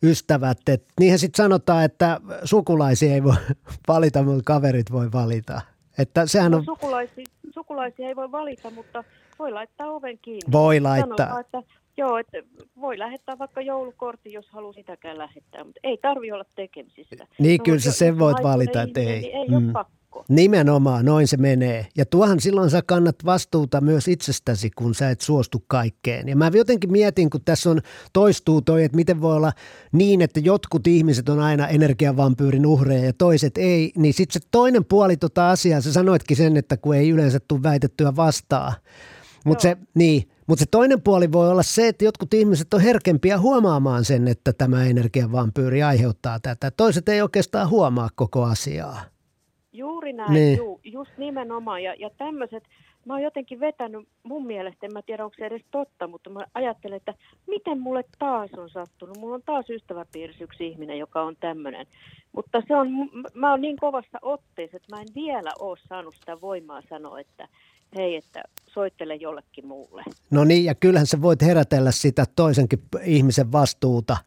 Speaker 2: ystävät. Et niinhän sitten sanotaan, että sukulaisia ei voi [LAUGHS] valita, mutta kaverit voi valita. Että sehän
Speaker 28: No,
Speaker 2: on,
Speaker 28: sukulaisia, sukulaisia ei voi valita, mutta voi laittaa oven kiinni.
Speaker 2: Voi laittaa.
Speaker 28: Sanotaan, että, joo, että voi lähettää vaikka joulukortti, jos haluaa sitäkään lähettää, mutta ei tarvi olla tekemisissä.
Speaker 2: niin kyllä
Speaker 28: jos-
Speaker 2: sä sen voit valita, että ei.
Speaker 28: Niin ei ole
Speaker 2: Mm.
Speaker 28: Pakko.
Speaker 2: Nimenomaan, noin se menee. Ja tuohan silloin sä kannat vastuuta myös itsestäsi, kun sä et suostu kaikkeen. Ja mä jotenkin mietin, kun tässä on toistuu toi, että miten voi olla niin, että jotkut ihmiset on aina energiavampyyrin uhreja ja toiset ei, niin sitten se toinen puoli tota asiaa, sä sanoitkin sen, että kun ei yleensä tule väitettyä vastaan. Mutta se, niin, mut se toinen puoli voi olla se, että jotkut ihmiset on herkempiä huomaamaan sen, että tämä energiavampyyri aiheuttaa tätä. Toiset ei oikeastaan huomaa koko asiaa.
Speaker 28: Juuri näin,
Speaker 2: Niin.
Speaker 28: juu, just nimenomaan. Ja, ja tämmöiset, mä oon jotenkin vetänyt, mun mielestä, en mä tiedä onko se edes totta, mutta mä ajattelen, että miten mulle taas on sattunut. Mulla on taas ystäväpiirissä yksi ihminen, joka on tämmöinen. Mutta se on, mä oon niin kovassa otteessa, että mä en vielä ole saanut sitä voimaa sanoa, että hei, että soittele jollekin muulle.
Speaker 2: No niin, ja kyllähän sä voit herätellä sitä toisenkin ihmisen vastuuta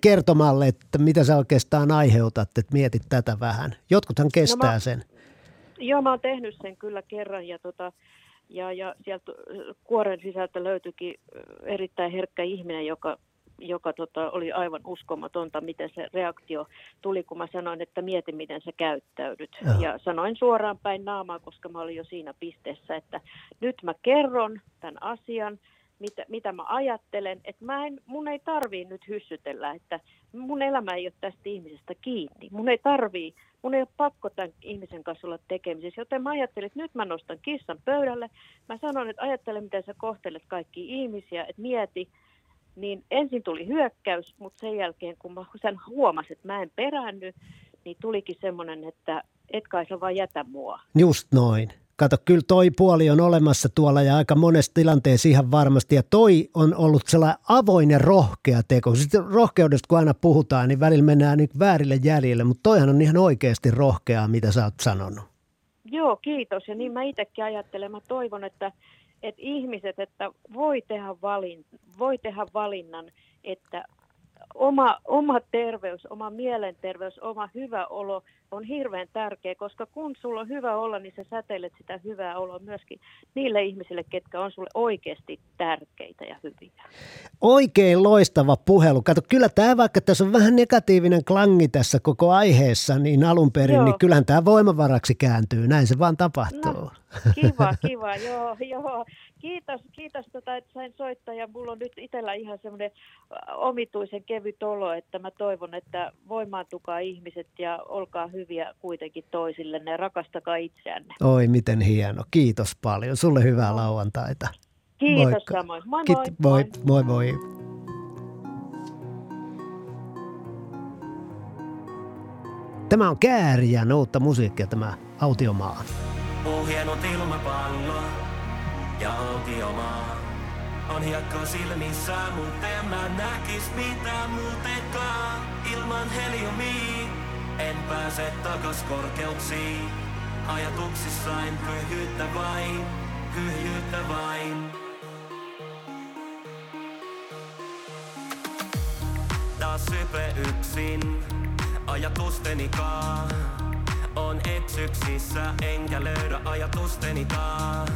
Speaker 2: kertomalle, että mitä sä oikeastaan aiheutat, että mietit tätä vähän. Jotkuthan kestää
Speaker 28: No mä-
Speaker 2: sen.
Speaker 28: Joo, mä oon tehnyt sen kyllä kerran ja, tota, ja, ja sieltä kuoren sisältä löytyikin äh, erittäin herkkä ihminen, joka joka tota, oli aivan uskomatonta, miten se reaktio tuli, kun mä sanoin, että mieti, miten sä käyttäydyt. Ja, ja sanoin suoraan päin naamaa, koska mä olin jo siinä pisteessä, että nyt mä kerron tämän asian, mitä, mitä mä ajattelen, että mä en, mun ei tarvii nyt hyssytellä, että mun elämä ei ole tästä ihmisestä kiinni. Mun ei tarvii, mun ei ole pakko tämän ihmisen kanssa olla tekemisissä, joten mä ajattelin, että nyt mä nostan kissan pöydälle. Mä sanon, että ajattele, miten sä kohtelet kaikki ihmisiä, että mieti, niin ensin tuli hyökkäys, mutta sen jälkeen, kun mä sen huomasin, että mä en peräänny, niin tulikin semmoinen, että et kai sä vaan jätä mua.
Speaker 2: Just noin. Kato, kyllä toi puoli on olemassa tuolla ja aika monessa tilanteessa ihan varmasti. Ja toi on ollut sellainen avoin ja rohkea teko. Sitten rohkeudesta kun aina puhutaan, niin välillä mennään niin väärille jäljille, mutta toihan on ihan oikeasti rohkeaa, mitä sä oot sanonut.
Speaker 28: Joo, kiitos. Ja niin mä itsekin ajattelen. Mä toivon, että, että ihmiset, että voi tehdä, valin, voi tehdä valinnan, että oma, oma terveys, oma mielenterveys, oma hyvä olo on hirveän tärkeä, koska kun sulla on hyvä olla, niin sä säteilet sitä hyvää oloa myöskin niille ihmisille, ketkä on sulle oikeasti tärkeitä ja hyviä.
Speaker 2: Oikein loistava puhelu. Kato, kyllä tämä, vaikka tässä on vähän negatiivinen klangi tässä koko aiheessa, niin alun perin, niin joo. niin kyllähän tämä voimavaraksi kääntyy. Näin se vaan tapahtuu. No,
Speaker 28: kiva, [LAUGHS] kiva. Joo, joo. Kiitos, kiitos tota, että sain soittaa ja mulla on nyt itsellä ihan semmoinen omituisen kevyt olo, että mä toivon, että voimaantukaa ihmiset ja olkaa hyviä kuitenkin toisillenne ja rakastakaa itseänne.
Speaker 2: Oi, miten hieno. Kiitos paljon. Sulle hyvää lauantaita.
Speaker 28: Kiitos Moikka. samoin. Moi moi.
Speaker 2: Kit, moi, moi. moi. Tämä on Kääriän uutta musiikkia, tämä autiomaa.
Speaker 29: On hienot ja autiomaa. On hiekko silmissä, mutta en mä näkis mitään muutenkaan ilman heliumia. En pääse takas korkeuksiin, ajatuksissain pyhyyttä vain, pyhyyttä vain. Taas sype yksin, ajatustenikaan. On eksyksissä, enkä löydä ajatustenikaan.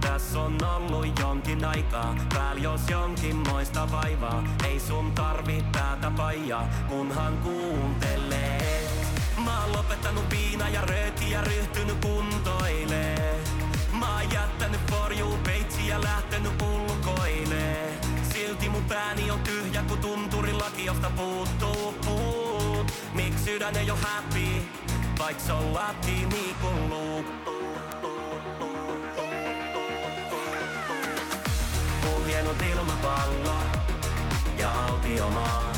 Speaker 29: Tässä on ollut jonkin aikaa, pääl jos jonkin moista vaivaa. Ei sun tarvi päätä paijaa, kunhan kuuntelee. Mä oon lopettanut viina ja rööki ja ryhtynyt kuntoilee. Mä oon jättänyt forjuu peitsi ja lähtenyt ulkoilee. Silti mun pääni on tyhjä, kun tunturilaki, josta puuttuu puut. Miksi sydän ei oo happy, vaik laki niin kuin luukku. Puhjennut ilmapallo ja autiomaa.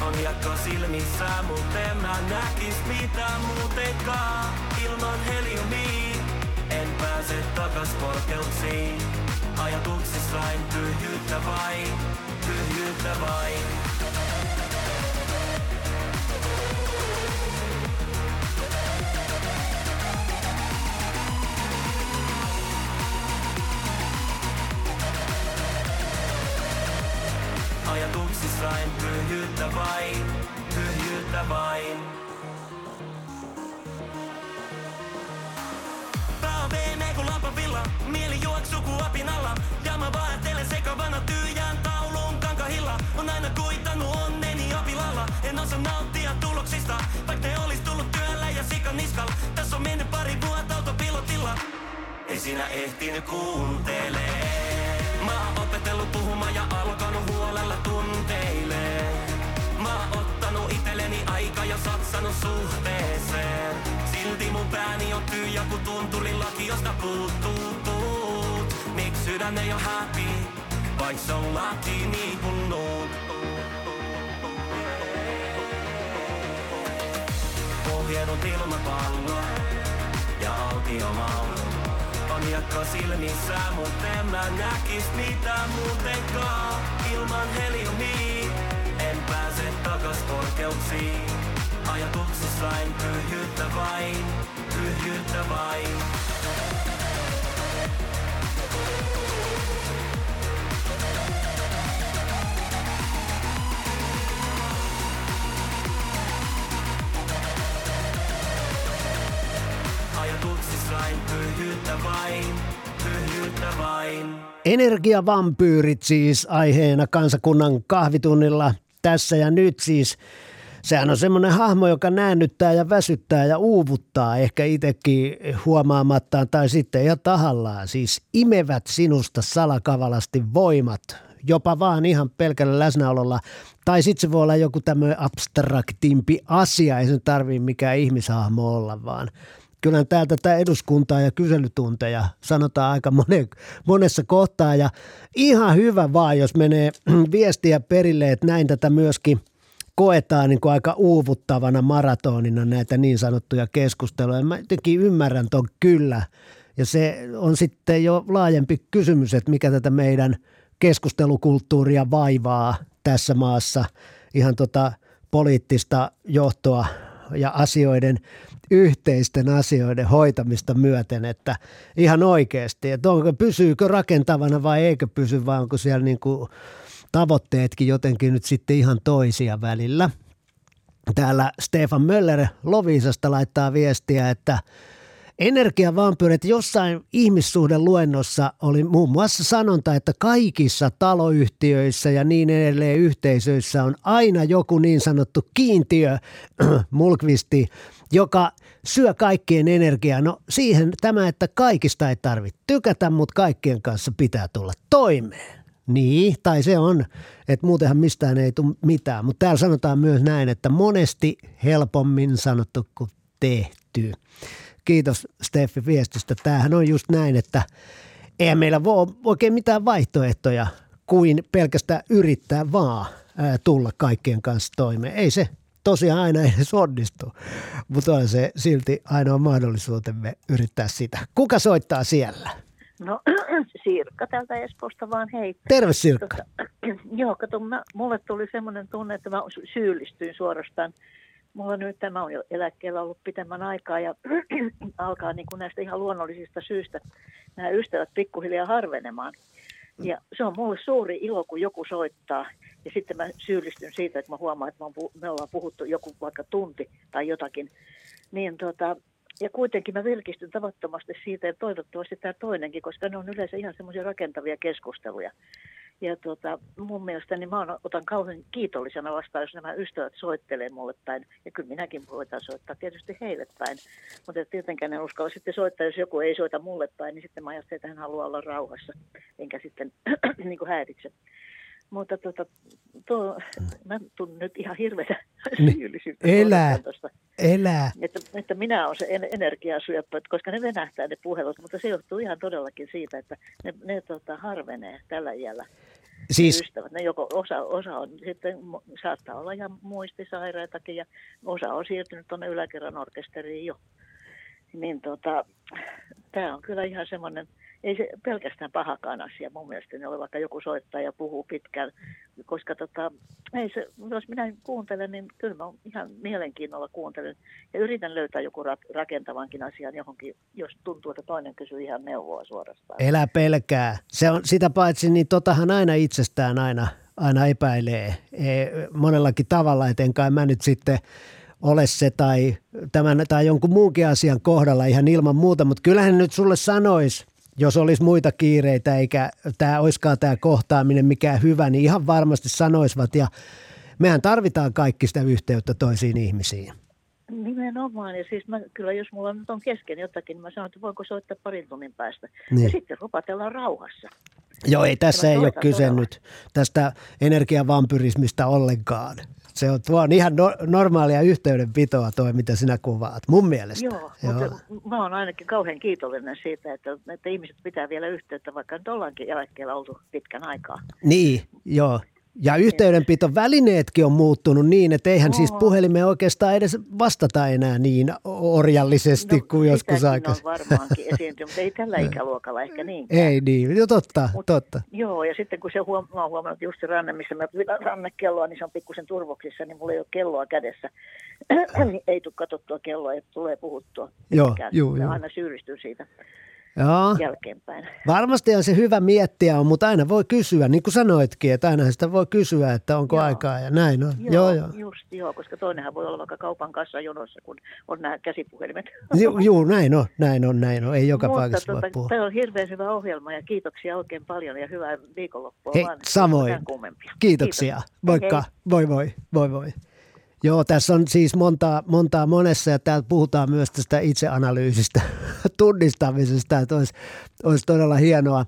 Speaker 29: On hiekko silmissä, mut en mä näkis mitään muutenkaan Ilman heliumia en pääse takas korkeuksiin Ajatuksissain tyhjyyttä vain, tyhjyyttä vain Ajatuksissain pyhyyttä vain, pyhyyttä vain. Pää kuin lampavilla, mieli juoksu kuin apinalla. Ja mä vaattelen sekavana tyhjään tauluun kankahilla. On aina kuitannut onneni apilalla. En osaa nauttia tuloksista, vaikka ne olis tullut työllä ja sikan niskal. Tässä on mennyt pari vuotta autopilotilla. Ei sinä ehtinyt kuuntelee. Mä oon opetellut puhumaan ja alkanut huolella tunteilee. Mä oon ottanut itelleni aika ja satsannut suhteeseen. Silti mun pääni on tyhjä, kun tunturilaki, josta puuttuu puut. Miksi sydän ei oo happy, vaik se on laki niin kuin nuut. Ohjennut ilmapallo ja autiomaulu. On hiekko silmissä, mut en mä näkis mitään muutenkaan Ilman heliumia en pääse takas korkeuksiin Ajatuksissain pyhyyttä vain, pyhyyttä vain ajatuksissain pyhyyttä vain, pyhyyttä vain.
Speaker 2: Energiavampyyrit siis aiheena kansakunnan kahvitunnilla tässä ja nyt siis. Sehän on semmoinen hahmo, joka näännyttää ja väsyttää ja uuvuttaa ehkä itsekin huomaamattaan tai sitten ja tahallaan. Siis imevät sinusta salakavalasti voimat, jopa vaan ihan pelkällä läsnäololla. Tai sitten se voi olla joku tämmöinen abstraktimpi asia, ei se tarvii mikään ihmishahmo olla, vaan kyllä täältä tämä eduskuntaa ja kyselytunteja sanotaan aika monen, monessa kohtaa. Ja ihan hyvä vaan, jos menee [CLEARS THROAT] viestiä perille, että näin tätä myöskin koetaan niin kuin aika uuvuttavana maratonina näitä niin sanottuja keskusteluja. Mä jotenkin ymmärrän ton kyllä. Ja se on sitten jo laajempi kysymys, että mikä tätä meidän keskustelukulttuuria vaivaa tässä maassa. Ihan tota poliittista johtoa ja asioiden – yhteisten asioiden hoitamista myöten, että ihan oikeasti, että onko, pysyykö rakentavana vai eikö pysy, vai onko siellä niin kuin tavoitteetkin jotenkin nyt sitten ihan toisia välillä. Täällä Stefan Möller Lovisasta laittaa viestiä, että Energiavampyyrit jossain ihmissuhden luennossa oli muun muassa sanonta, että kaikissa taloyhtiöissä ja niin edelleen yhteisöissä on aina joku niin sanottu kiintiö, [CLEARS THROAT] mulkvisti, joka syö kaikkien energiaa. No siihen tämä, että kaikista ei tarvitse tykätä, mutta kaikkien kanssa pitää tulla toimeen. Niin, tai se on, että muutenhan mistään ei tule mitään. Mutta täällä sanotaan myös näin, että monesti helpommin sanottu kuin tehty. Kiitos Steffi viestistä. Tämähän on just näin, että eihän meillä voi oikein mitään vaihtoehtoja kuin pelkästään yrittää vaan tulla kaikkien kanssa toimeen. Ei se tosiaan aina edes onnistu, mutta on se silti ainoa mahdollisuutemme yrittää sitä. Kuka soittaa siellä?
Speaker 30: No [CLEARS THROAT] Sirkka täältä Espoosta vaan hei.
Speaker 2: Terve Sirkka.
Speaker 30: Tota, [CLEARS THROAT] joo, kato, mä, mulle tuli semmoinen tunne, että mä syyllistyin suorastaan. Mulla nyt tämä on jo eläkkeellä ollut pitemmän aikaa ja [CLEARS THROAT] alkaa niin kuin näistä ihan luonnollisista syistä nämä ystävät pikkuhiljaa harvenemaan. Ja se on mulle suuri ilo, kun joku soittaa. Ja sitten mä syyllistyn siitä, että mä huomaan, että me ollaan puhuttu joku vaikka tunti tai jotakin. Niin tota, ja kuitenkin mä vilkistyn tavattomasti siitä ja toivottavasti tämä toinenkin, koska ne on yleensä ihan semmoisia rakentavia keskusteluja. Ja tota, mun mielestä niin mä otan kauhean kiitollisena vastaan, jos nämä ystävät soittelee mulle päin. Ja kyllä minäkin voitan soittaa tietysti heille päin. Mutta tietenkään en uskalla sitten soittaa, jos joku ei soita mulle päin, niin sitten mä ajattelen, että hän haluaa olla rauhassa, enkä sitten [CLEARS THROAT] niin häiritse. Mutta tota, tuo, mä tunnen nyt ihan hirveätä [LAUGHS]
Speaker 2: niin. syyllisyyttä. Elää, elää.
Speaker 30: Että, että minä olen se energiasyöppö, koska ne venähtää ne puhelut, mutta se johtuu ihan todellakin siitä, että ne, ne tota, harvenee tällä iällä. Siis... Ne ystävät, ne joko osa, osa on sitten, saattaa olla ihan muistisairaitakin ja osa on siirtynyt tuonne yläkerran orkesteriin jo. Niin tota, tämä on kyllä ihan semmoinen ei se pelkästään pahakaan asia. Mun mielestä, ne vaikka joku soittaa ja puhuu pitkään, koska tota, ei se, jos minä kuuntelen, niin kyllä mä ihan mielenkiinnolla kuuntelen. Ja yritän löytää joku rakentavankin asian johonkin, jos tuntuu, että toinen kysyy ihan neuvoa suorastaan.
Speaker 2: Elä pelkää. Se on sitä paitsi, niin totahan aina itsestään aina, aina epäilee. E, monellakin tavalla, etenkään mä nyt sitten ole se tai, tämän, tai jonkun muunkin asian kohdalla ihan ilman muuta, mutta kyllähän nyt sulle sanoisi, jos olisi muita kiireitä eikä tämä olisikaan tämä kohtaaminen mikään hyvä, niin ihan varmasti sanoisivat ja mehän tarvitaan kaikki sitä yhteyttä toisiin ihmisiin.
Speaker 30: Nimenomaan, ja siis mä, kyllä jos mulla nyt on kesken jotakin, niin mä sanon, että voinko soittaa parin tunnin päästä. Niin. Ja sitten rupatellaan rauhassa.
Speaker 2: Joo, ei tässä ei ole kyse nyt tästä energiavampyrismistä ollenkaan. Se on, tuo on ihan no, normaalia yhteydenpitoa toi, mitä sinä kuvaat, mun mielestä.
Speaker 30: Joo, Joo. mutta mä oon ainakin kauhean kiitollinen siitä, että, että ihmiset pitää vielä yhteyttä, vaikka nyt ollaankin eläkkeellä oltu pitkän aikaa.
Speaker 2: Niin, joo. Ja yhteydenpito välineetkin on muuttunut niin, että eihän Oho. siis puhelimeen oikeastaan edes vastata enää niin orjallisesti no, kuin joskus aikaisemmin.
Speaker 30: on varmaankin esiintynyt, mutta ei tällä [LAUGHS] ikäluokalla ehkä niinkään.
Speaker 2: Ei niin, jo totta, Mut, totta.
Speaker 30: Joo, ja sitten kun se huom- mä oon huomannut että Jussi Ranne, missä mä pidän rannekelloa, niin se on pikkusen turvoksissa, niin mulla ei ole kelloa kädessä. niin [CLEARS THROAT] ei tule katsottua kelloa, että tulee puhuttua.
Speaker 2: Joo, joo, joo.
Speaker 30: aina syyllistyn siitä.
Speaker 2: Joo.
Speaker 30: jälkeenpäin.
Speaker 2: Varmasti on se hyvä miettiä on, mutta aina voi kysyä, niin kuin sanoitkin, että aina sitä voi kysyä, että onko joo. aikaa ja näin on.
Speaker 30: Joo, joo, joo. just joo, koska toinenhan voi olla vaikka kaupan kassa jonossa, kun on nämä käsipuhelimet.
Speaker 2: Ju, juu, näin on, näin on, näin on. Ei joka
Speaker 30: Mutta
Speaker 2: paikassa voi
Speaker 30: tota,
Speaker 2: puhua.
Speaker 30: Tämä on hirveän hyvä ohjelma ja kiitoksia oikein paljon ja hyvää viikonloppua.
Speaker 2: Hei,
Speaker 30: vaan.
Speaker 2: samoin. Kiitoksia.
Speaker 30: Kiitos.
Speaker 2: Moikka.
Speaker 30: Hei.
Speaker 2: Voi voi, voi voi. Joo, tässä on siis montaa, montaa monessa ja täällä puhutaan myös tästä itseanalyysistä, [LAUGHS] tunnistamisesta, että olisi, olisi todella hienoa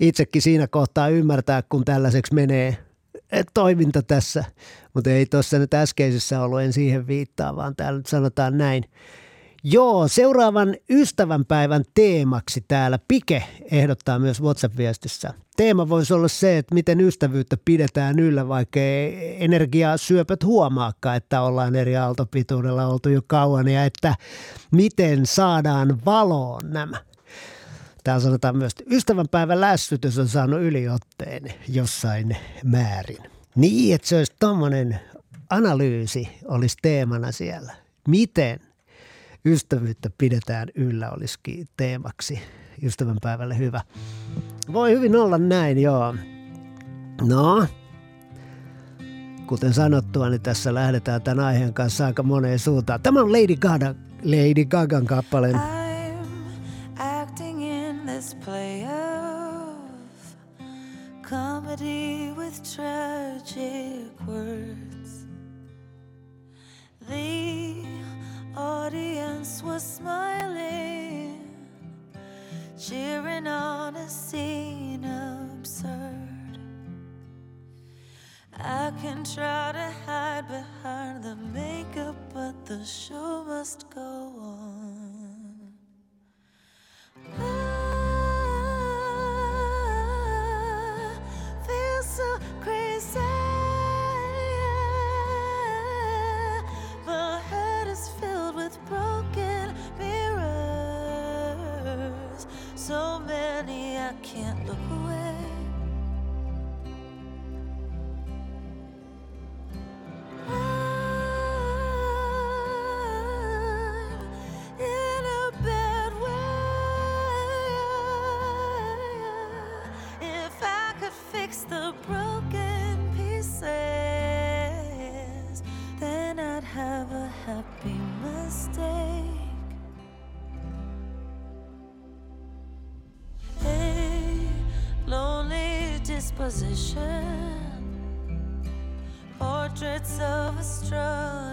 Speaker 2: itsekin siinä kohtaa ymmärtää, kun tällaiseksi menee eh, toiminta tässä. Mutta ei tuossa nyt äskeisessä ollut, en siihen viittaa, vaan täällä sanotaan näin. Joo, seuraavan ystävänpäivän teemaksi täällä Pike ehdottaa myös WhatsApp-viestissä. Teema voisi olla se, että miten ystävyyttä pidetään yllä, vaikka ei energiasyöpöt huomaakaan, että ollaan eri aaltopituudella oltu jo kauan ja että miten saadaan valoon nämä. Täällä sanotaan myös, että ystävänpäivän lässytys on saanut yliotteen jossain määrin. Niin, että se olisi tuommoinen analyysi olisi teemana siellä. Miten ystävyyttä pidetään yllä olisikin teemaksi ystävänpäivälle hyvä. Voi hyvin olla näin, joo. No, kuten sanottua, niin tässä lähdetään tämän aiheen kanssa aika moneen suuntaan. Tämä on Lady Gaga, Lady Gagan
Speaker 31: of comedy with tragic words. The audience was smiling, cheering on a scene absurd. I can try to hide behind the makeup, but the show must go on. feel so crazy. So many I can't look away. Portraits of a strung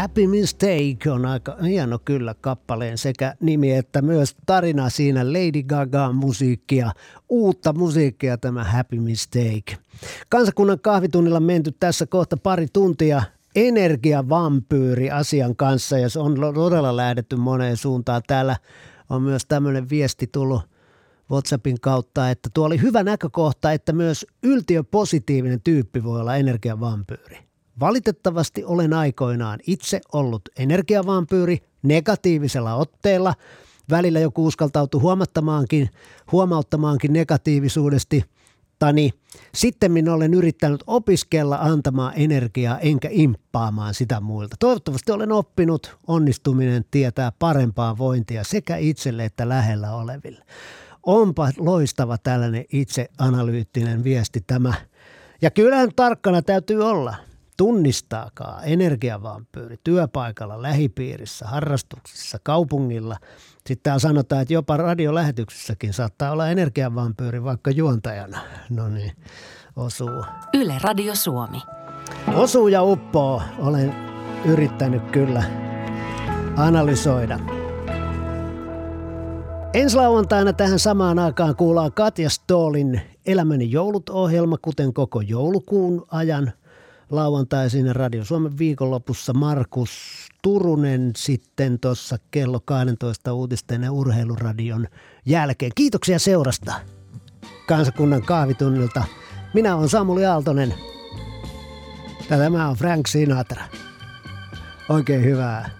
Speaker 31: happy mistake.
Speaker 2: On aika hieno kyllä kappaleen sekä nimi että myös tarina siinä Lady Gaga musiikkia, uutta musiikkia tämä Happy Mistake. Kansakunnan kahvitunnilla menty tässä kohta pari tuntia energiavampyyri asian kanssa ja se on todella lähdetty moneen suuntaan. Täällä on myös tämmöinen viesti tullut WhatsAppin kautta, että tuo oli hyvä näkökohta, että myös yltiöpositiivinen tyyppi voi olla energiavampyyri. Valitettavasti olen aikoinaan itse ollut energiavampyyri negatiivisella otteella. Välillä joku uskaltautui huomattamaankin, huomauttamaankin negatiivisuudesti. Tani, sitten olen yrittänyt opiskella antamaan energiaa enkä imppaamaan sitä muilta. Toivottavasti olen oppinut. Onnistuminen tietää parempaa vointia sekä itselle että lähellä oleville. Onpa loistava tällainen itseanalyyttinen viesti tämä. Ja kyllähän tarkkana täytyy olla – tunnistaakaa energiavampyyri työpaikalla, lähipiirissä, harrastuksissa, kaupungilla. Sitten täällä sanotaan, että jopa radiolähetyksessäkin saattaa olla energiavampyyri vaikka juontajana. No niin, osuu.
Speaker 9: Yle Radio Suomi.
Speaker 2: Osuu ja uppoo. Olen yrittänyt kyllä analysoida. Ensi lauantaina tähän samaan aikaan kuullaan Katja Stolin Elämäni joulut-ohjelma, kuten koko joulukuun ajan – lauantaisin Radio Suomen viikonlopussa Markus Turunen sitten tuossa kello 12 uutisten ja urheiluradion jälkeen. Kiitoksia seurasta kansakunnan kahvitunnilta. Minä olen Samuli Aaltonen. Ja tämä on Frank Sinatra. Oikein hyvää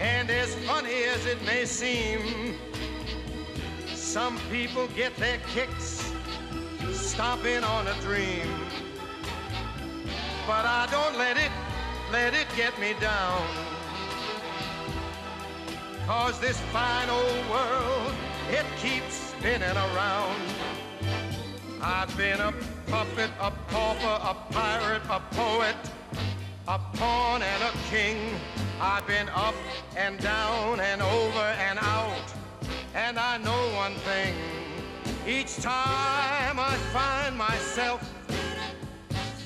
Speaker 13: And as funny as it may seem, some people get their kicks stomping on a dream. But I don't let it, let it get me down. Cause this fine old world, it keeps spinning around. I've been a puppet, a pauper, a pirate, a poet, a pawn and a king. I've been up and down and over and out. And I know one thing each time I find myself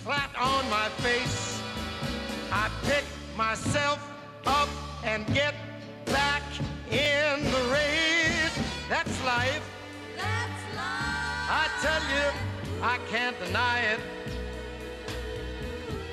Speaker 13: flat on my face, I pick myself up and get back in the race. That's life. That's life. I tell you, I can't deny it.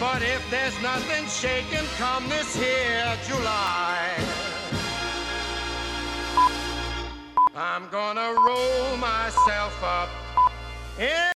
Speaker 13: But if there's nothing shaking come this here July. I'm gonna roll myself up in